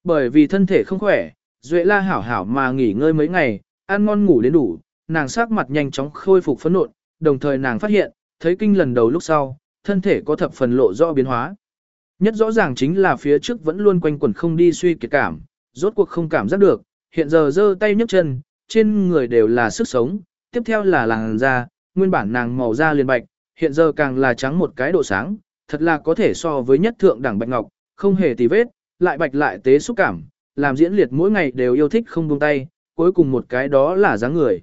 Bởi vì thân thể không khỏe, Duệ la hảo hảo mà nghỉ ngơi mấy ngày, ăn ngon ngủ đến đủ, nàng sắc mặt nhanh chóng khôi phục phấn nộn, đồng thời nàng phát hiện, thấy kinh lần đầu lúc sau, thân thể có thập phần lộ rõ biến hóa. Nhất rõ ràng chính là phía trước vẫn luôn quanh quẩn không đi suy kiệt cảm, rốt cuộc không cảm giác được, hiện giờ giơ tay nhấc chân, trên người đều là sức sống, tiếp theo là làn da, nguyên bản nàng màu da liền bạch, hiện giờ càng là trắng một cái độ sáng, thật là có thể so với nhất thượng đẳng bạch ngọc, không hề tì vết, lại bạch lại tế xúc cảm, làm diễn liệt mỗi ngày đều yêu thích không buông tay, cuối cùng một cái đó là dáng người.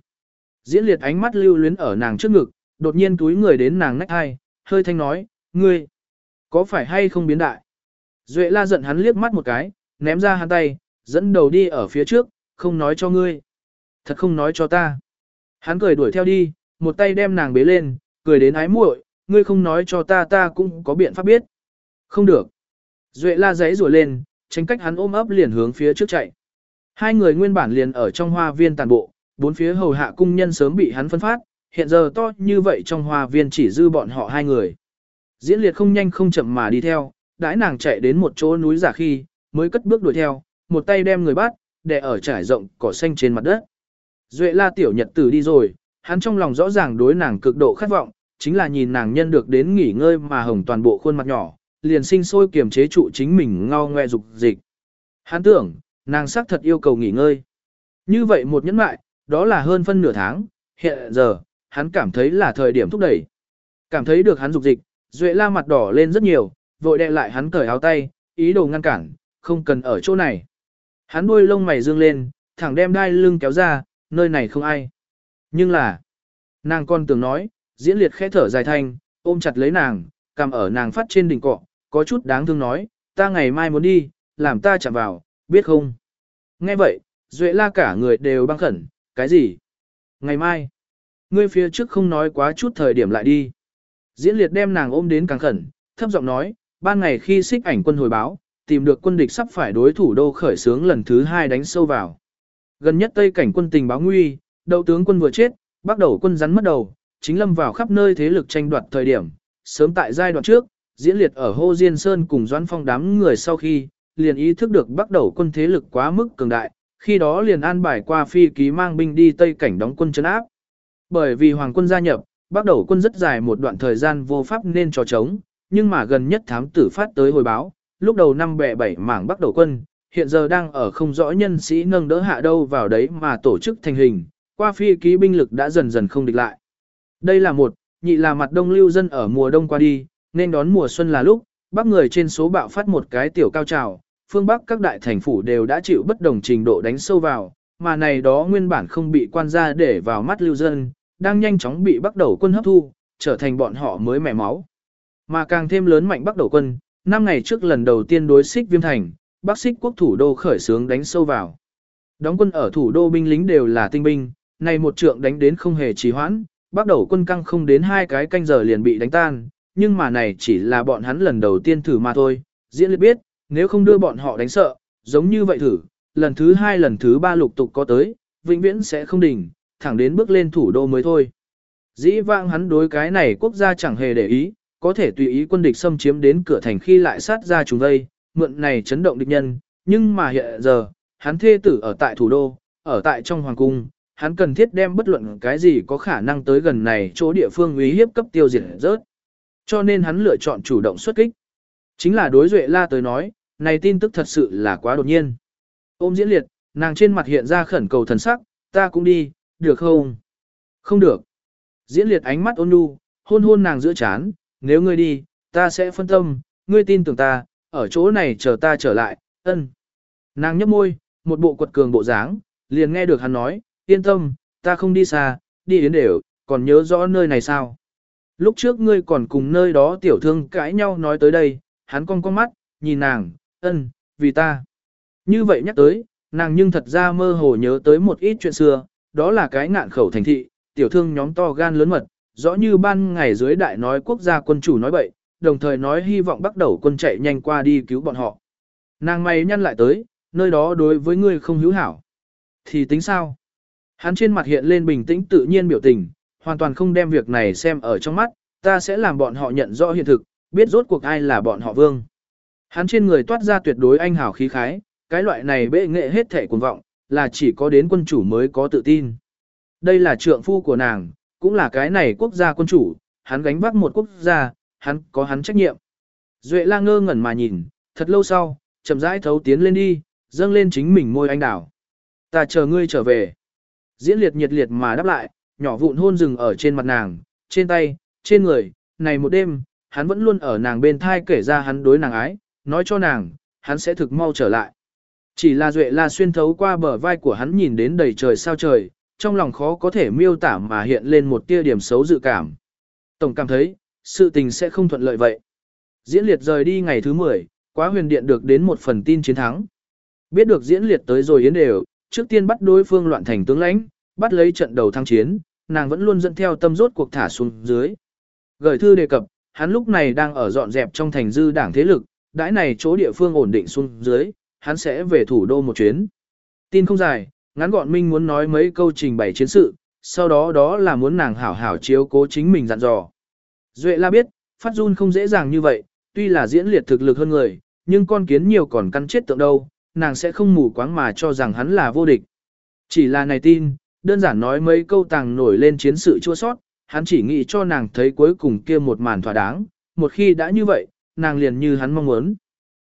Diễn liệt ánh mắt lưu luyến ở nàng trước ngực, đột nhiên túi người đến nàng nách hai, hơi thanh nói, ngươi, có phải hay không biến đại? Duệ la giận hắn liếc mắt một cái, ném ra hắn tay, dẫn đầu đi ở phía trước, không nói cho ngươi. Thật không nói cho ta. Hắn cười đuổi theo đi, một tay đem nàng bế lên, cười đến ái muội, ngươi không nói cho ta ta cũng có biện pháp biết. Không được. Duệ la giấy rủa lên, tránh cách hắn ôm ấp liền hướng phía trước chạy. Hai người nguyên bản liền ở trong hoa viên tàn bộ, bốn phía hầu hạ cung nhân sớm bị hắn phân phát, hiện giờ to như vậy trong hoa viên chỉ dư bọn họ hai người. Diễn liệt không nhanh không chậm mà đi theo, đãi nàng chạy đến một chỗ núi giả khi, mới cất bước đuổi theo, một tay đem người bắt, để ở trải rộng cỏ xanh trên mặt đất. Duệ la tiểu nhật tử đi rồi, hắn trong lòng rõ ràng đối nàng cực độ khát vọng, chính là nhìn nàng nhân được đến nghỉ ngơi mà hồng toàn bộ khuôn mặt nhỏ, liền sinh sôi kiềm chế trụ chính mình ngao ngoe dục dịch. Hắn tưởng, nàng xác thật yêu cầu nghỉ ngơi. Như vậy một nhẫn mại, đó là hơn phân nửa tháng, hiện giờ, hắn cảm thấy là thời điểm thúc đẩy. Cảm thấy được hắn dục dịch, Duệ la mặt đỏ lên rất nhiều, vội đè lại hắn cởi áo tay, ý đồ ngăn cản, không cần ở chỗ này. Hắn đuôi lông mày dương lên, thẳng đem đai lưng kéo ra, nơi này không ai. Nhưng là, nàng con tưởng nói, diễn liệt khẽ thở dài thanh, ôm chặt lấy nàng, cầm ở nàng phát trên đỉnh cọ, có chút đáng thương nói, ta ngày mai muốn đi, làm ta chạm vào, biết không? Nghe vậy, Duệ la cả người đều băng khẩn, cái gì? Ngày mai, ngươi phía trước không nói quá chút thời điểm lại đi. Diễn liệt đem nàng ôm đến càng khẩn, thấp giọng nói, ban ngày khi xích ảnh quân hồi báo, tìm được quân địch sắp phải đối thủ đô khởi sướng lần thứ hai đánh sâu vào. Gần nhất Tây cảnh quân tình báo nguy, đầu tướng quân vừa chết, bắt đầu quân rắn mất đầu, chính lâm vào khắp nơi thế lực tranh đoạt thời điểm. Sớm tại giai đoạn trước, diễn liệt ở Hô Diên Sơn cùng Doãn Phong đám người sau khi, liền ý thức được bắt đầu quân thế lực quá mức cường đại, khi đó liền an bài qua phi ký mang binh đi Tây cảnh đóng quân chấn áp. Bởi vì hoàng quân gia nhập, bắt đầu quân rất dài một đoạn thời gian vô pháp nên trò chống, nhưng mà gần nhất thám tử phát tới hồi báo, lúc đầu năm bẻ bảy mảng bắt đầu quân, hiện giờ đang ở không rõ nhân sĩ nâng đỡ hạ đâu vào đấy mà tổ chức thành hình, qua phi ký binh lực đã dần dần không địch lại. Đây là một, nhị là mặt đông lưu dân ở mùa đông qua đi, nên đón mùa xuân là lúc, bắc người trên số bạo phát một cái tiểu cao trào, phương bắc các đại thành phủ đều đã chịu bất đồng trình độ đánh sâu vào, mà này đó nguyên bản không bị quan gia để vào mắt lưu dân, đang nhanh chóng bị bắt đầu quân hấp thu, trở thành bọn họ mới mẻ máu. Mà càng thêm lớn mạnh bắt đầu quân, năm ngày trước lần đầu tiên đối xích viêm thành, bắc xích quốc thủ đô khởi xướng đánh sâu vào. Đóng quân ở thủ đô binh lính đều là tinh binh, này một trượng đánh đến không hề trì hoãn, bắt đầu quân căng không đến hai cái canh giờ liền bị đánh tan, nhưng mà này chỉ là bọn hắn lần đầu tiên thử mà thôi. Diễn liệt biết, nếu không đưa bọn họ đánh sợ, giống như vậy thử, lần thứ hai lần thứ ba lục tục có tới, vĩnh viễn sẽ không đỉnh, thẳng đến bước lên thủ đô mới thôi. Dĩ vãng hắn đối cái này quốc gia chẳng hề để ý, có thể tùy ý quân địch xâm chiếm đến cửa thành khi lại sát ra chúng đây, mượn này chấn động địch nhân, nhưng mà hiện giờ, hắn thê tử ở tại thủ đô, ở tại trong hoàng cung, hắn cần thiết đem bất luận cái gì có khả năng tới gần này chỗ địa phương uy hiếp cấp tiêu diệt rớt. Cho nên hắn lựa chọn chủ động xuất kích. Chính là đối duệ la tới nói, này tin tức thật sự là quá đột nhiên. Ôm diễn liệt, nàng trên mặt hiện ra khẩn cầu thần sắc, ta cũng đi, được không? Không được. Diễn liệt ánh mắt ôn nhu, hôn hôn nàng giữa chán, nếu ngươi đi, ta sẽ phân tâm, ngươi tin tưởng ta, ở chỗ này chờ ta trở lại, ân. Nàng nhấp môi, một bộ quật cường bộ dáng, liền nghe được hắn nói, yên tâm, ta không đi xa, đi đến đều, còn nhớ rõ nơi này sao. Lúc trước ngươi còn cùng nơi đó tiểu thương cãi nhau nói tới đây, hắn cong con mắt, nhìn nàng, ân, vì ta. Như vậy nhắc tới, nàng nhưng thật ra mơ hồ nhớ tới một ít chuyện xưa, đó là cái ngạn khẩu thành thị, tiểu thương nhóm to gan lớn mật, rõ như ban ngày dưới đại nói quốc gia quân chủ nói bậy, đồng thời nói hy vọng bắt đầu quân chạy nhanh qua đi cứu bọn họ. Nàng mày nhăn lại tới, nơi đó đối với ngươi không hữu hảo. Thì tính sao? Hắn trên mặt hiện lên bình tĩnh tự nhiên biểu tình, hoàn toàn không đem việc này xem ở trong mắt, ta sẽ làm bọn họ nhận rõ hiện thực, biết rốt cuộc ai là bọn họ vương. Hắn trên người toát ra tuyệt đối anh hào khí khái, cái loại này bệ nghệ hết thể cuồng vọng, là chỉ có đến quân chủ mới có tự tin. Đây là trượng phu của nàng, cũng là cái này quốc gia quân chủ, hắn gánh vác một quốc gia, hắn có hắn trách nhiệm. Duệ la ngơ ngẩn mà nhìn, thật lâu sau, chậm rãi thấu tiến lên đi, dâng lên chính mình môi anh đảo. Ta chờ ngươi trở về. Diễn liệt nhiệt liệt mà đáp lại, nhỏ vụn hôn rừng ở trên mặt nàng, trên tay, trên người, này một đêm, hắn vẫn luôn ở nàng bên thai kể ra hắn đối nàng ái, nói cho nàng, hắn sẽ thực mau trở lại. Chỉ là Duệ La xuyên thấu qua bờ vai của hắn nhìn đến đầy trời sao trời, trong lòng khó có thể miêu tả mà hiện lên một tia điểm xấu dự cảm. Tổng cảm thấy, sự tình sẽ không thuận lợi vậy. Diễn liệt rời đi ngày thứ 10, quá huyền điện được đến một phần tin chiến thắng. Biết được diễn liệt tới rồi yến đều, trước tiên bắt đối phương loạn thành tướng lãnh, bắt lấy trận đầu thăng chiến, nàng vẫn luôn dẫn theo tâm rốt cuộc thả xuống dưới. Gửi thư đề cập, hắn lúc này đang ở dọn dẹp trong thành dư đảng thế lực, đãi này chỗ địa phương ổn định xuống dưới, hắn sẽ về thủ đô một chuyến. Tin không dài, ngắn gọn Minh muốn nói mấy câu trình bày chiến sự, sau đó đó là muốn nàng hảo hảo chiếu cố chính mình dặn dò. Duệ la biết, phát run không dễ dàng như vậy, tuy là diễn liệt thực lực hơn người, nhưng con kiến nhiều còn căn chết tượng đâu, nàng sẽ không mù quáng mà cho rằng hắn là vô địch. Chỉ là này tin, đơn giản nói mấy câu tàng nổi lên chiến sự chua sót, hắn chỉ nghĩ cho nàng thấy cuối cùng kia một màn thỏa đáng, một khi đã như vậy, nàng liền như hắn mong muốn.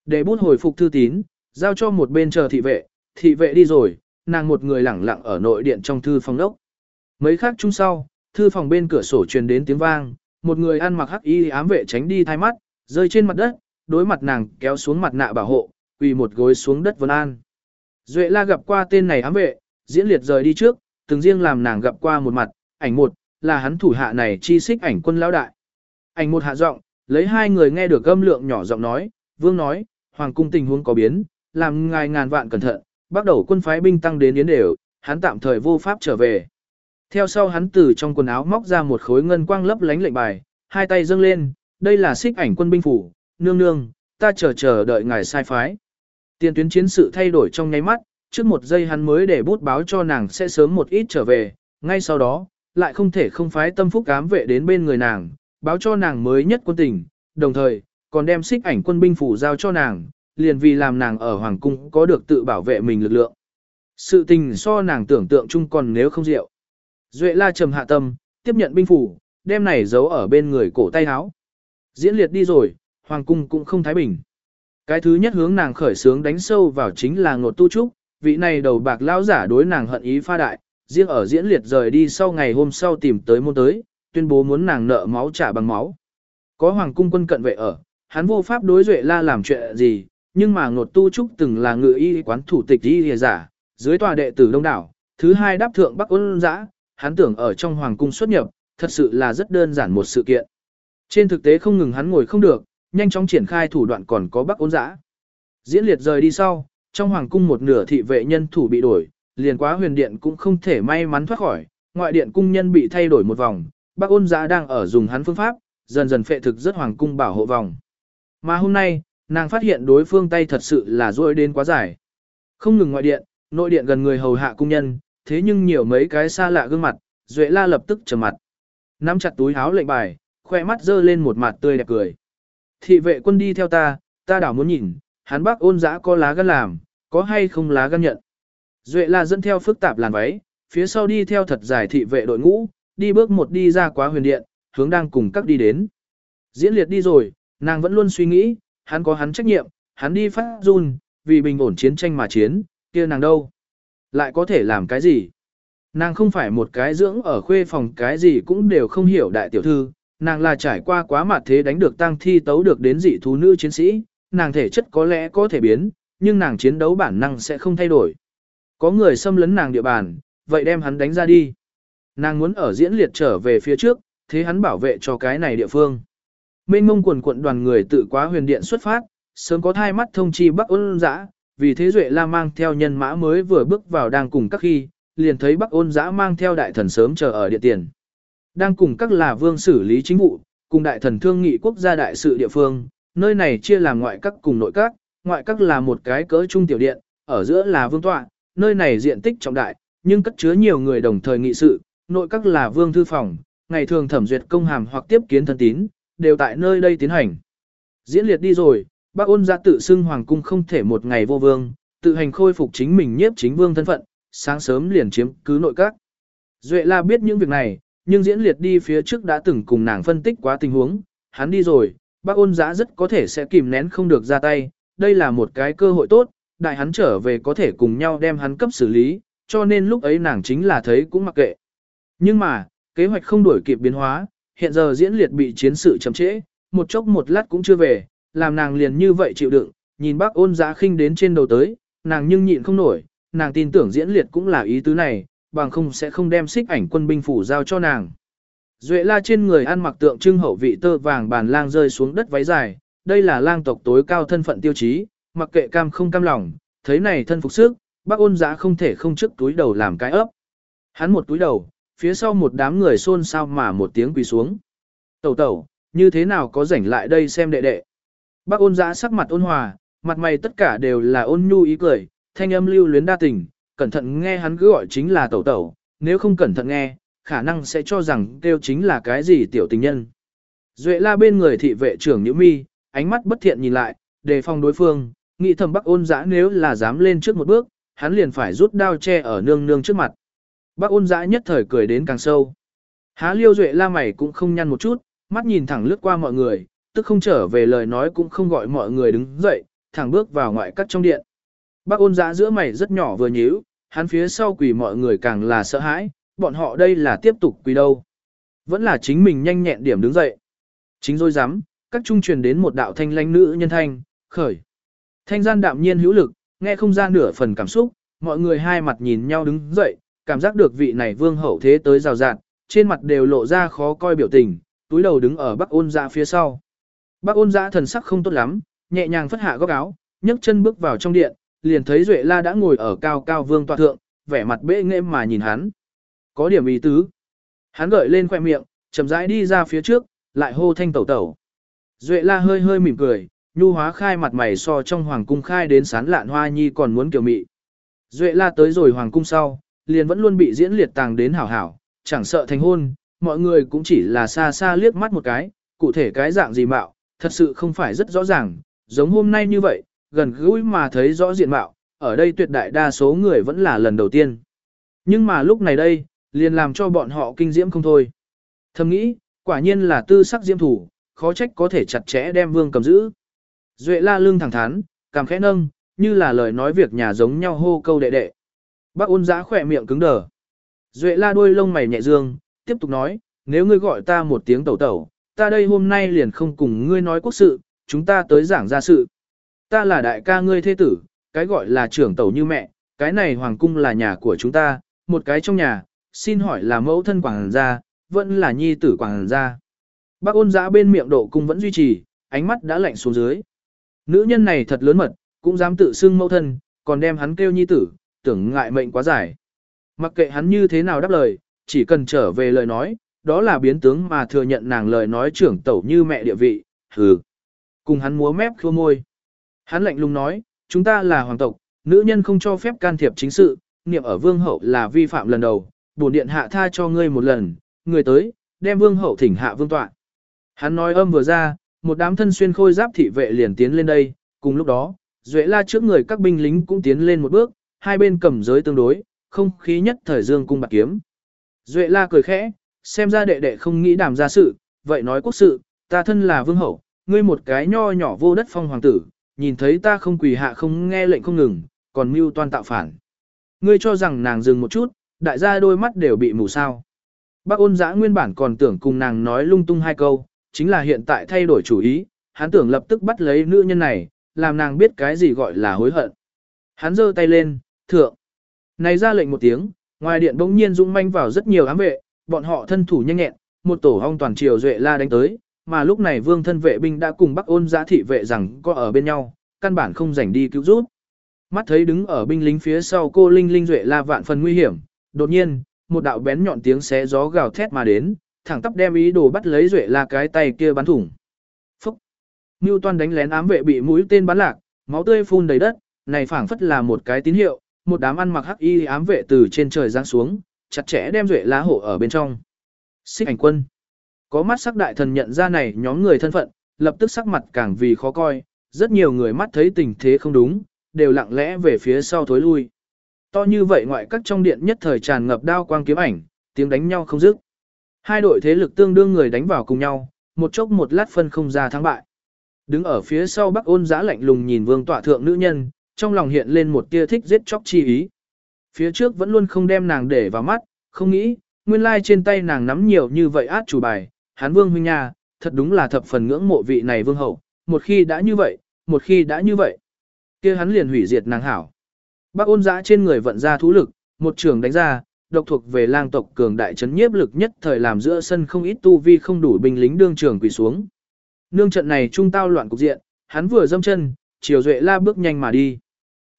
Để bút hồi phục thư tín, giao cho một bên chờ thị vệ, thị vệ đi rồi, nàng một người lẳng lặng ở nội điện trong thư phòng đốc. Mấy khắc chung sau, thư phòng bên cửa sổ truyền đến tiếng vang, một người ăn mặc hắc y ám vệ tránh đi thay mắt, rơi trên mặt đất, đối mặt nàng kéo xuống mặt nạ bảo hộ, quỳ một gối xuống đất vân an. Duệ la gặp qua tên này ám vệ, diễn liệt rời đi trước, từng riêng làm nàng gặp qua một mặt, ảnh một, là hắn thủ hạ này chi xích ảnh quân lão đại. Ảnh một hạ giọng, lấy hai người nghe được âm lượng nhỏ giọng nói, vương nói, hoàng cung tình huống có biến, làm ngài ngàn vạn cẩn thận, bắt đầu quân phái binh tăng đến yến đều, hắn tạm thời vô pháp trở về. Theo sau hắn từ trong quần áo móc ra một khối ngân quang lấp lánh lệnh bài, hai tay dâng lên, đây là xích ảnh quân binh phủ, nương nương, ta chờ chờ đợi ngài sai phái. Tiền tuyến chiến sự thay đổi trong nháy mắt, trước một giây hắn mới để bút báo cho nàng sẽ sớm một ít trở về, ngay sau đó, lại không thể không phái tâm phúc cám vệ đến bên người nàng, báo cho nàng mới nhất quân tình, đồng thời, còn đem xích ảnh quân binh phủ giao cho nàng, liền vì làm nàng ở Hoàng Cung có được tự bảo vệ mình lực lượng. Sự tình so nàng tưởng tượng chung còn nếu không rượu. Duệ la trầm hạ tâm, tiếp nhận binh phủ, đem này giấu ở bên người cổ tay áo. Diễn liệt đi rồi, Hoàng Cung cũng không thái bình. Cái thứ nhất hướng nàng khởi sướng đánh sâu vào chính là ngột tu trúc, vị này đầu bạc lão giả đối nàng hận ý pha đại, riêng ở diễn liệt rời đi sau ngày hôm sau tìm tới môn tới, tuyên bố muốn nàng nợ máu trả bằng máu. Có hoàng cung quân cận vệ ở, hắn vô pháp đối duệ la làm chuyện gì, nhưng mà ngột tu trúc từng là ngự y quán thủ tịch y lìa giả, dưới tòa đệ tử đông đảo, thứ hai đáp thượng bắc ôn giã, hắn tưởng ở trong hoàng cung xuất nhập, thật sự là rất đơn giản một sự kiện. Trên thực tế không ngừng hắn ngồi không được, nhanh chóng triển khai thủ đoạn còn có bắc ôn giã. Diễn liệt rời đi sau, trong hoàng cung một nửa thị vệ nhân thủ bị đổi, liền quá huyền điện cũng không thể may mắn thoát khỏi, ngoại điện cung nhân bị thay đổi một vòng, bắc ôn giã đang ở dùng hắn phương pháp, dần dần phệ thực rất hoàng cung bảo hộ vòng. Mà hôm nay, nàng phát hiện đối phương tay thật sự là rôi đến quá dài. Không ngừng ngoại điện, nội điện gần người hầu hạ cung nhân, thế nhưng nhiều mấy cái xa lạ gương mặt, Duệ La lập tức trầm mặt. Nắm chặt túi áo lệnh bài, khoe mắt dơ lên một mặt tươi đẹp cười. Thị vệ quân đi theo ta, ta đảo muốn nhìn, hắn bác ôn giã có lá gan làm, có hay không lá gan nhận. Duệ La dẫn theo phức tạp làn váy, phía sau đi theo thật dài thị vệ đội ngũ, đi bước một đi ra quá huyền điện, hướng đang cùng các đi đến. Diễn liệt đi rồi, nàng vẫn luôn suy nghĩ, hắn có hắn trách nhiệm, hắn đi phát run, vì bình ổn chiến tranh mà chiến, kia nàng đâu? Lại có thể làm cái gì? Nàng không phải một cái dưỡng ở khuê phòng cái gì cũng đều không hiểu đại tiểu thư, nàng là trải qua quá mặt thế đánh được tăng thi tấu được đến dị thú nữ chiến sĩ, nàng thể chất có lẽ có thể biến, nhưng nàng chiến đấu bản năng sẽ không thay đổi. Có người xâm lấn nàng địa bàn, vậy đem hắn đánh ra đi. Nàng muốn ở diễn liệt trở về phía trước, thế hắn bảo vệ cho cái này địa phương. Mênh mông quần quận đoàn người tự quá huyền điện xuất phát, sớm có thai mắt thông chi Bắc ôn dã, vì thế Duệ La mang theo nhân mã mới vừa bước vào đang cùng các khi, liền thấy Bắc ôn dã mang theo đại thần sớm chờ ở địa tiền. Đang cùng các là vương xử lý chính vụ, cùng đại thần thương nghị quốc gia đại sự địa phương, nơi này chia làm ngoại các cùng nội các, ngoại các là một cái cỡ trung tiểu điện, ở giữa là vương tọa, nơi này diện tích trọng đại, nhưng cất chứa nhiều người đồng thời nghị sự, nội các là vương thư phòng, ngày thường thẩm duyệt công hàm hoặc tiếp kiến thân tín, đều tại nơi đây tiến hành. Diễn liệt đi rồi, bác ôn ra tự xưng hoàng cung không thể một ngày vô vương, tự hành khôi phục chính mình nhiếp chính vương thân phận, sáng sớm liền chiếm cứ nội các. Duệ la biết những việc này, nhưng diễn liệt đi phía trước đã từng cùng nàng phân tích quá tình huống, hắn đi rồi, bác ôn giã rất có thể sẽ kìm nén không được ra tay, đây là một cái cơ hội tốt, đại hắn trở về có thể cùng nhau đem hắn cấp xử lý, cho nên lúc ấy nàng chính là thấy cũng mặc kệ. Nhưng mà, kế hoạch không đuổi kịp biến hóa, hiện giờ diễn liệt bị chiến sự chậm trễ, một chốc một lát cũng chưa về, làm nàng liền như vậy chịu đựng, nhìn bác ôn giã khinh đến trên đầu tới, nàng nhưng nhịn không nổi, nàng tin tưởng diễn liệt cũng là ý tứ này, bằng không sẽ không đem xích ảnh quân binh phủ giao cho nàng. Duệ la trên người ăn mặc tượng trưng hậu vị tơ vàng bàn lang rơi xuống đất váy dài, đây là lang tộc tối cao thân phận tiêu chí, mặc kệ cam không cam lòng, thấy này thân phục sức, bác ôn giã không thể không trước túi đầu làm cái ấp. Hắn một túi đầu, phía sau một đám người xôn xao mà một tiếng quỳ xuống. Tẩu tẩu, như thế nào có rảnh lại đây xem đệ đệ. Bác ôn giã sắc mặt ôn hòa, mặt mày tất cả đều là ôn nhu ý cười, thanh âm lưu luyến đa tình, cẩn thận nghe hắn cứ gọi chính là tẩu tẩu, nếu không cẩn thận nghe, khả năng sẽ cho rằng kêu chính là cái gì tiểu tình nhân. Duệ la bên người thị vệ trưởng Nhữ Mi, ánh mắt bất thiện nhìn lại, đề phòng đối phương, nghĩ thầm Bắc ôn giã nếu là dám lên trước một bước, hắn liền phải rút đao che ở nương nương trước mặt. Bác ôn dã nhất thời cười đến càng sâu. Há liêu Duệ la mày cũng không nhăn một chút, mắt nhìn thẳng lướt qua mọi người, tức không trở về lời nói cũng không gọi mọi người đứng dậy, thẳng bước vào ngoại cắt trong điện. Bác ôn dã giữa mày rất nhỏ vừa nhíu, hắn phía sau quỳ mọi người càng là sợ hãi, bọn họ đây là tiếp tục quỳ đâu. Vẫn là chính mình nhanh nhẹn điểm đứng dậy. Chính rồi dám, các trung truyền đến một đạo thanh lãnh nữ nhân thanh, khởi. Thanh gian đạm nhiên hữu lực, nghe không ra nửa phần cảm xúc, mọi người hai mặt nhìn nhau đứng dậy, cảm giác được vị này vương hậu thế tới rào rạt, trên mặt đều lộ ra khó coi biểu tình, túi đầu đứng ở bắc ôn dạ phía sau. Bắc ôn dạ thần sắc không tốt lắm, nhẹ nhàng phất hạ góc áo, nhấc chân bước vào trong điện, liền thấy Duệ La đã ngồi ở cao cao vương tọa thượng, vẻ mặt bệ nghệ mà nhìn hắn. Có điểm ý tứ. Hắn gợi lên khoẻ miệng, chậm rãi đi ra phía trước, lại hô thanh tẩu tẩu. Duệ La hơi hơi mỉm cười, nhu hóa khai mặt mày so trong hoàng cung khai đến sán lạn hoa nhi còn muốn kiểu mị. Duệ La tới rồi hoàng cung sau, liền vẫn luôn bị diễn liệt tàng đến hảo hảo, chẳng sợ thành hôn, mọi người cũng chỉ là xa xa liếc mắt một cái, cụ thể cái dạng gì mạo, thật sự không phải rất rõ ràng, giống hôm nay như vậy, gần gũi mà thấy rõ diện mạo, ở đây tuyệt đại đa số người vẫn là lần đầu tiên. Nhưng mà lúc này đây, liền làm cho bọn họ kinh diễm không thôi. Thầm nghĩ, quả nhiên là tư sắc diễm thủ, khó trách có thể chặt chẽ đem vương cầm giữ. Duệ la lưng thẳng thắn, cảm khẽ nâng, như là lời nói việc nhà giống nhau hô câu đệ đệ. Bác ôn giã khỏe miệng cứng đờ. Duệ la đuôi lông mày nhẹ dương, tiếp tục nói, nếu ngươi gọi ta một tiếng tẩu tẩu, ta đây hôm nay liền không cùng ngươi nói quốc sự, chúng ta tới giảng ra sự. Ta là đại ca ngươi thế tử, cái gọi là trưởng tẩu như mẹ, cái này hoàng cung là nhà của chúng ta, một cái trong nhà, xin hỏi là mẫu thân quảng gia, vẫn là nhi tử quảng gia. Bác ôn giã bên miệng độ cung vẫn duy trì, ánh mắt đã lạnh xuống dưới. Nữ nhân này thật lớn mật, cũng dám tự xưng mẫu thân, còn đem hắn kêu nhi tử, tưởng ngại mệnh quá dài. Mặc kệ hắn như thế nào đáp lời, chỉ cần trở về lời nói, đó là biến tướng mà thừa nhận nàng lời nói trưởng tẩu như mẹ địa vị, hừ. Cùng hắn múa mép khua môi. Hắn lạnh lùng nói, chúng ta là hoàng tộc, nữ nhân không cho phép can thiệp chính sự, niệm ở vương hậu là vi phạm lần đầu, bổn điện hạ tha cho ngươi một lần, người tới, đem vương hậu thỉnh hạ vương tọa. Hắn nói âm vừa ra, một đám thân xuyên khôi giáp thị vệ liền tiến lên đây, cùng lúc đó, duệ la trước người các binh lính cũng tiến lên một bước, hai bên cầm giới tương đối, không khí nhất thời dương cung bạc kiếm. Duệ la cười khẽ, xem ra đệ đệ không nghĩ đàm ra sự, vậy nói quốc sự, ta thân là vương hậu, ngươi một cái nho nhỏ vô đất phong hoàng tử, nhìn thấy ta không quỳ hạ không nghe lệnh không ngừng, còn mưu toan tạo phản. Ngươi cho rằng nàng dừng một chút, đại gia đôi mắt đều bị mù sao. Bác ôn giã nguyên bản còn tưởng cùng nàng nói lung tung hai câu, chính là hiện tại thay đổi chủ ý, hắn tưởng lập tức bắt lấy nữ nhân này, làm nàng biết cái gì gọi là hối hận. Hắn giơ tay lên, thượng. Này ra lệnh một tiếng, ngoài điện bỗng nhiên dũng manh vào rất nhiều ám vệ, bọn họ thân thủ nhanh nhẹn, một tổ hong toàn triều duệ la đánh tới, mà lúc này vương thân vệ binh đã cùng bắc ôn giã thị vệ rằng có ở bên nhau, căn bản không rảnh đi cứu giúp. Mắt thấy đứng ở binh lính phía sau cô Linh Linh Duệ la vạn phần nguy hiểm, đột nhiên, một đạo bén nhọn tiếng xé gió gào thét mà đến, thẳng tắp đem ý đồ bắt lấy Duệ la cái tay kia bắn thủng. Phúc! Ngưu toan đánh lén ám vệ bị mũi tên bắn lạc, máu tươi phun đầy đất, này phảng phất là một cái tín hiệu, một đám ăn mặc hắc y ám vệ từ trên trời giáng xuống, chặt chẽ đem duệ lá hộ ở bên trong. Xích ảnh quân. Có mắt sắc đại thần nhận ra này nhóm người thân phận, lập tức sắc mặt càng vì khó coi, rất nhiều người mắt thấy tình thế không đúng, đều lặng lẽ về phía sau thối lui. To như vậy ngoại các trong điện nhất thời tràn ngập đao quang kiếm ảnh, tiếng đánh nhau không dứt. Hai đội thế lực tương đương người đánh vào cùng nhau, một chốc một lát phân không ra thắng bại. Đứng ở phía sau Bắc Ôn Giã lạnh lùng nhìn Vương tọa thượng nữ nhân, trong lòng hiện lên một tia thích giết chóc chi ý. Phía trước vẫn luôn không đem nàng để vào mắt, không nghĩ, nguyên lai trên tay nàng nắm nhiều như vậy át chủ bài, hắn Vương huynh nhà, thật đúng là thập phần ngưỡng mộ vị này vương hậu, một khi đã như vậy, một khi đã như vậy, kia hắn liền hủy diệt nàng hảo. Bác Ôn Giã trên người vận ra thú lực, một trường đánh ra, độc thuộc về lang tộc cường đại chấn nhiếp lực nhất thời làm giữa sân không ít tu vi không đủ binh lính đương trường quỳ xuống. Nương trận này trung tao loạn cục diện, hắn vừa dâm chân, chiều duệ la bước nhanh mà đi.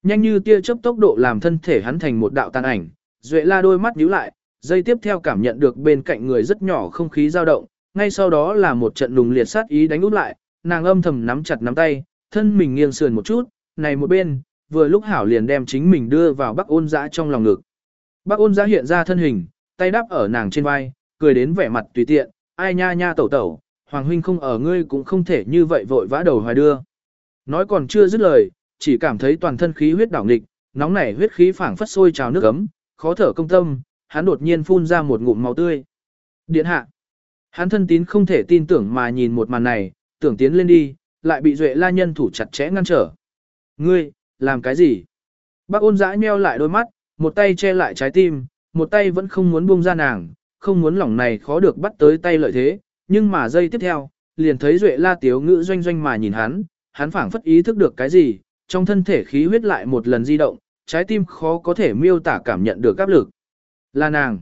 Nhanh như tia chớp tốc độ làm thân thể hắn thành một đạo tàn ảnh, duệ la đôi mắt nhíu lại, dây tiếp theo cảm nhận được bên cạnh người rất nhỏ không khí dao động, ngay sau đó là một trận lùng liệt sát ý đánh út lại, nàng âm thầm nắm chặt nắm tay, thân mình nghiêng sườn một chút, này một bên, vừa lúc hảo liền đem chính mình đưa vào bắc ôn dã trong lòng ngực. Bắc ôn dã hiện ra thân hình, tay đáp ở nàng trên vai, cười đến vẻ mặt tùy tiện, ai nha nha tẩu tẩu, Hoàng huynh không ở ngươi cũng không thể như vậy vội vã đầu hoài đưa. Nói còn chưa dứt lời, chỉ cảm thấy toàn thân khí huyết đảo nghịch, nóng nảy huyết khí phảng phất sôi trào nước ấm, khó thở công tâm, hắn đột nhiên phun ra một ngụm máu tươi. Điện hạ. Hắn thân tín không thể tin tưởng mà nhìn một màn này, tưởng tiến lên đi, lại bị Duệ La nhân thủ chặt chẽ ngăn trở. Ngươi, làm cái gì? Bác ôn dã nheo lại đôi mắt, một tay che lại trái tim, một tay vẫn không muốn buông ra nàng, không muốn lỏng này khó được bắt tới tay lợi thế, nhưng mà giây tiếp theo, liền thấy Duệ La Tiếu ngữ doanh doanh mà nhìn hắn, hắn phảng phất ý thức được cái gì, trong thân thể khí huyết lại một lần di động, trái tim khó có thể miêu tả cảm nhận được áp lực. Là nàng.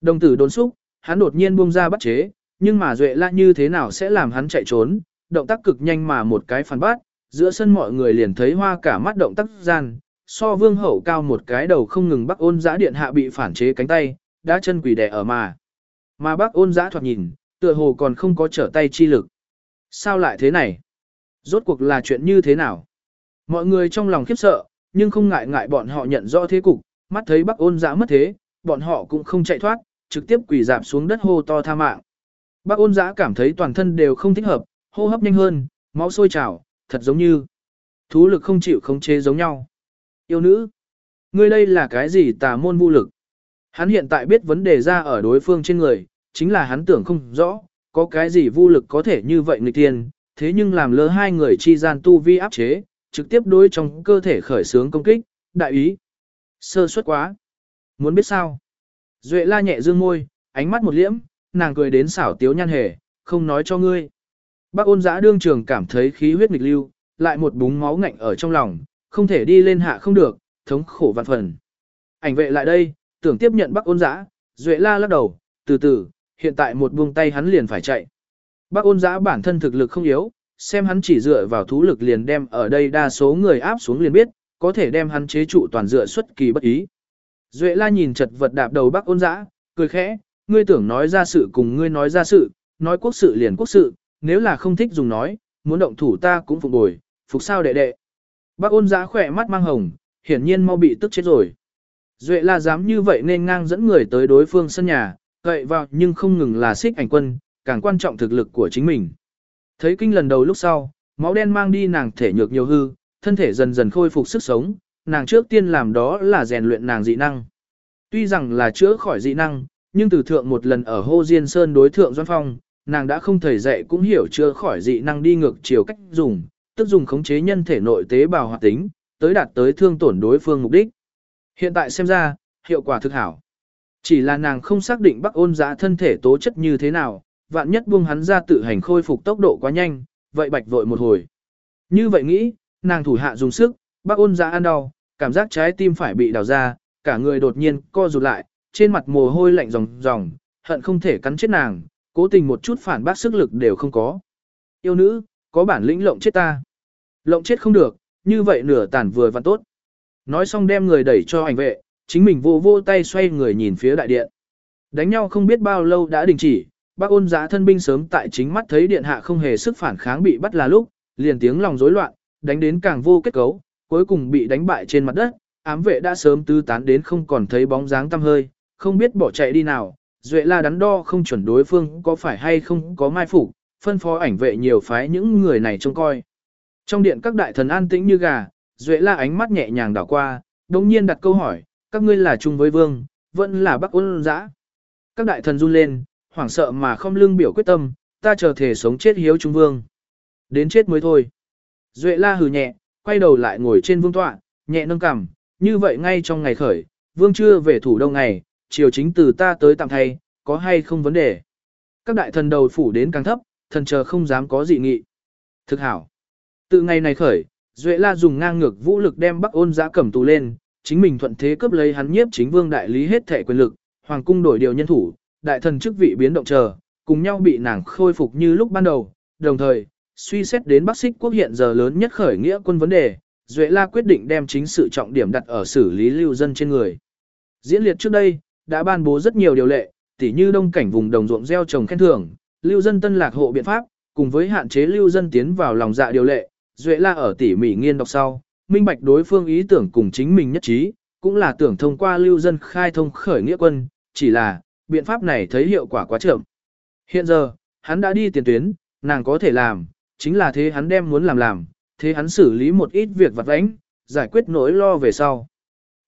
Đồng tử đốn xúc, hắn đột nhiên buông ra bắt chế, nhưng mà Duệ La như thế nào sẽ làm hắn chạy trốn, động tác cực nhanh mà một cái phản bát, giữa sân mọi người liền thấy hoa cả mắt động tác gian, so vương hậu cao một cái đầu không ngừng bắc ôn giã điện hạ bị phản chế cánh tay, đã chân quỷ đẻ ở mà. Mà bác ôn giã thoạt nhìn, tựa hồ còn không có trở tay chi lực. Sao lại thế này? Rốt cuộc là chuyện như thế nào? Mọi người trong lòng khiếp sợ, nhưng không ngại ngại bọn họ nhận rõ thế cục, mắt thấy bắc ôn giã mất thế, bọn họ cũng không chạy thoát, trực tiếp quỳ dạp xuống đất hô to tha mạng. Bác ôn giã cảm thấy toàn thân đều không thích hợp, hô hấp nhanh hơn, máu sôi trào, thật giống như thú lực không chịu khống chế giống nhau. Yêu nữ, ngươi đây là cái gì tà môn vô lực? Hắn hiện tại biết vấn đề ra ở đối phương trên người, chính là hắn tưởng không rõ, có cái gì vô lực có thể như vậy người tiên, thế nhưng làm lỡ hai người chi gian tu vi áp chế, trực tiếp đối trong cơ thể khởi sướng công kích, đại ý. Sơ suất quá. Muốn biết sao? Duệ la nhẹ dương môi, ánh mắt một liễm, nàng cười đến xảo tiếu nhan hề, không nói cho ngươi. Bác ôn giã đương trường cảm thấy khí huyết nghịch lưu, lại một búng máu ngạnh ở trong lòng, không thể đi lên hạ không được, thống khổ vạn phần. Ảnh vệ lại đây, tưởng tiếp nhận bác ôn giã, duệ la lắc đầu, từ từ, hiện tại một buông tay hắn liền phải chạy. Bác ôn giã bản thân thực lực không yếu, xem hắn chỉ dựa vào thú lực liền đem ở đây đa số người áp xuống liền biết, có thể đem hắn chế trụ toàn dựa xuất kỳ bất ý. Duệ la nhìn chật vật đạp đầu bác ôn dã cười khẽ, ngươi tưởng nói ra sự cùng ngươi nói ra sự, nói quốc sự liền quốc sự, nếu là không thích dùng nói, muốn động thủ ta cũng phục bồi, phục sao đệ đệ. Bác ôn giã khỏe mắt mang hồng, hiển nhiên mau bị tức chết rồi. Duệ la dám như vậy nên ngang dẫn người tới đối phương sân nhà, cậy vào nhưng không ngừng là xích ảnh quân, càng quan trọng thực lực của chính mình. Thấy kinh lần đầu lúc sau, máu đen mang đi nàng thể nhược nhiều hư, thân thể dần dần khôi phục sức sống, nàng trước tiên làm đó là rèn luyện nàng dị năng. Tuy rằng là chữa khỏi dị năng, nhưng từ thượng một lần ở Hô Diên Sơn đối thượng Doan Phong, nàng đã không thầy dạy cũng hiểu chữa khỏi dị năng đi ngược chiều cách dùng, tức dùng khống chế nhân thể nội tế bào hoạt tính, tới đạt tới thương tổn đối phương mục đích. Hiện tại xem ra, hiệu quả thực hảo. Chỉ là nàng không xác định Bắc ôn giã thân thể tố chất như thế nào, vạn nhất buông hắn ra tự hành khôi phục tốc độ quá nhanh, vậy bạch vội một hồi. Như vậy nghĩ, nàng thủ hạ dùng sức, bác ôn ra ăn đau, cảm giác trái tim phải bị đào ra, cả người đột nhiên co rụt lại, trên mặt mồ hôi lạnh ròng ròng, hận không thể cắn chết nàng, cố tình một chút phản bác sức lực đều không có. Yêu nữ, có bản lĩnh lộng chết ta. Lộng chết không được, như vậy nửa tàn vừa và tốt. Nói xong đem người đẩy cho ảnh vệ, chính mình vô vô tay xoay người nhìn phía đại điện. Đánh nhau không biết bao lâu đã đình chỉ, bác ôn giã thân binh sớm tại chính mắt thấy điện hạ không hề sức phản kháng bị bắt là lúc, liền tiếng lòng rối loạn, đánh đến càng vô kết cấu, cuối cùng bị đánh bại trên mặt đất, ám vệ đã sớm tứ tán đến không còn thấy bóng dáng tăm hơi, không biết bỏ chạy đi nào, Duệ La đắn đo không chuẩn đối phương có phải hay không có mai phục, phân phó ảnh vệ nhiều phái những người này trông coi. Trong điện các đại thần an tĩnh như gà, Duệ La ánh mắt nhẹ nhàng đảo qua, đồng nhiên đặt câu hỏi, các ngươi là chung với vương, vẫn là bắc ôn dã. Các đại thần run lên, hoảng sợ mà không lưng biểu quyết tâm, ta chờ thể sống chết hiếu trung vương. Đến chết mới thôi. Duệ La hừ nhẹ, quay đầu lại ngồi trên vương tọa, nhẹ nâng cằm, như vậy ngay trong ngày khởi, vương chưa về thủ đông ngày, chiều chính từ ta tới tạm thay, có hay không vấn đề. Các đại thần đầu phủ đến càng thấp, thần chờ không dám có dị nghị. Thực hảo. Từ ngày này khởi, Duệ La dùng ngang ngược vũ lực đem Bắc Ôn Giã cẩm tù lên, chính mình thuận thế cướp lấy hắn nhiếp chính vương đại lý hết thể quyền lực, hoàng cung đổi điều nhân thủ, đại thần chức vị biến động chờ, cùng nhau bị nàng khôi phục như lúc ban đầu, đồng thời, suy xét đến Bắc Xích quốc hiện giờ lớn nhất khởi nghĩa quân vấn đề, Duệ La quyết định đem chính sự trọng điểm đặt ở xử lý lưu dân trên người. Diễn liệt trước đây, đã ban bố rất nhiều điều lệ, tỉ như đông cảnh vùng đồng ruộng gieo trồng khen thưởng, lưu dân tân lạc hộ biện pháp, cùng với hạn chế lưu dân tiến vào lòng dạ điều lệ, Duệ La ở tỉ mỉ nghiên đọc sau, minh bạch đối phương ý tưởng cùng chính mình nhất trí, cũng là tưởng thông qua lưu dân khai thông khởi nghĩa quân, chỉ là, biện pháp này thấy hiệu quả quá chậm. Hiện giờ, hắn đã đi tiền tuyến, nàng có thể làm, chính là thế hắn đem muốn làm làm, thế hắn xử lý một ít việc vặt vãnh, giải quyết nỗi lo về sau.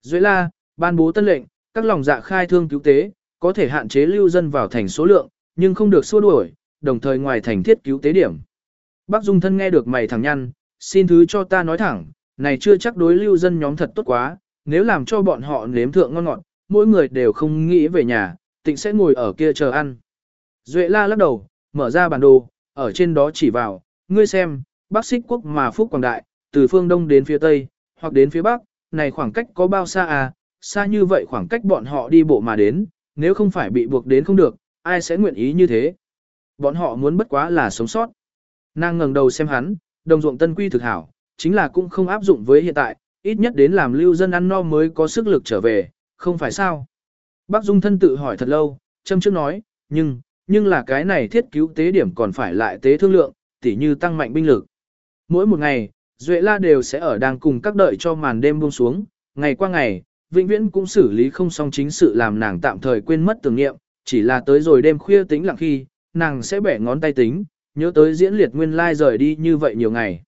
Duệ La, ban bố tân lệnh, các lòng dạ khai thương cứu tế, có thể hạn chế lưu dân vào thành số lượng, nhưng không được xua đuổi, đồng thời ngoài thành thiết cứu tế điểm. Bác Dung thân nghe được mày thẳng nhăn, xin thứ cho ta nói thẳng, này chưa chắc đối lưu dân nhóm thật tốt quá, nếu làm cho bọn họ nếm thượng ngon ngọt, mỗi người đều không nghĩ về nhà, tịnh sẽ ngồi ở kia chờ ăn. Duệ la lắc đầu, mở ra bản đồ, ở trên đó chỉ vào, ngươi xem, bắc xích quốc mà phúc quảng đại, từ phương đông đến phía tây, hoặc đến phía bắc, này khoảng cách có bao xa à, xa như vậy khoảng cách bọn họ đi bộ mà đến, nếu không phải bị buộc đến không được, ai sẽ nguyện ý như thế. Bọn họ muốn bất quá là sống sót. Nàng ngẩng đầu xem hắn, đồng ruộng tân quy thực hảo, chính là cũng không áp dụng với hiện tại, ít nhất đến làm lưu dân ăn no mới có sức lực trở về, không phải sao. Bác Dung thân tự hỏi thật lâu, châm trước nói, nhưng, nhưng là cái này thiết cứu tế điểm còn phải lại tế thương lượng, tỉ như tăng mạnh binh lực. Mỗi một ngày, Duệ La đều sẽ ở đang cùng các đợi cho màn đêm buông xuống, ngày qua ngày, vĩnh viễn cũng xử lý không xong chính sự làm nàng tạm thời quên mất tưởng nghiệm, chỉ là tới rồi đêm khuya tính lặng khi, nàng sẽ bẻ ngón tay tính, nhớ tới diễn liệt nguyên lai rời đi như vậy nhiều ngày.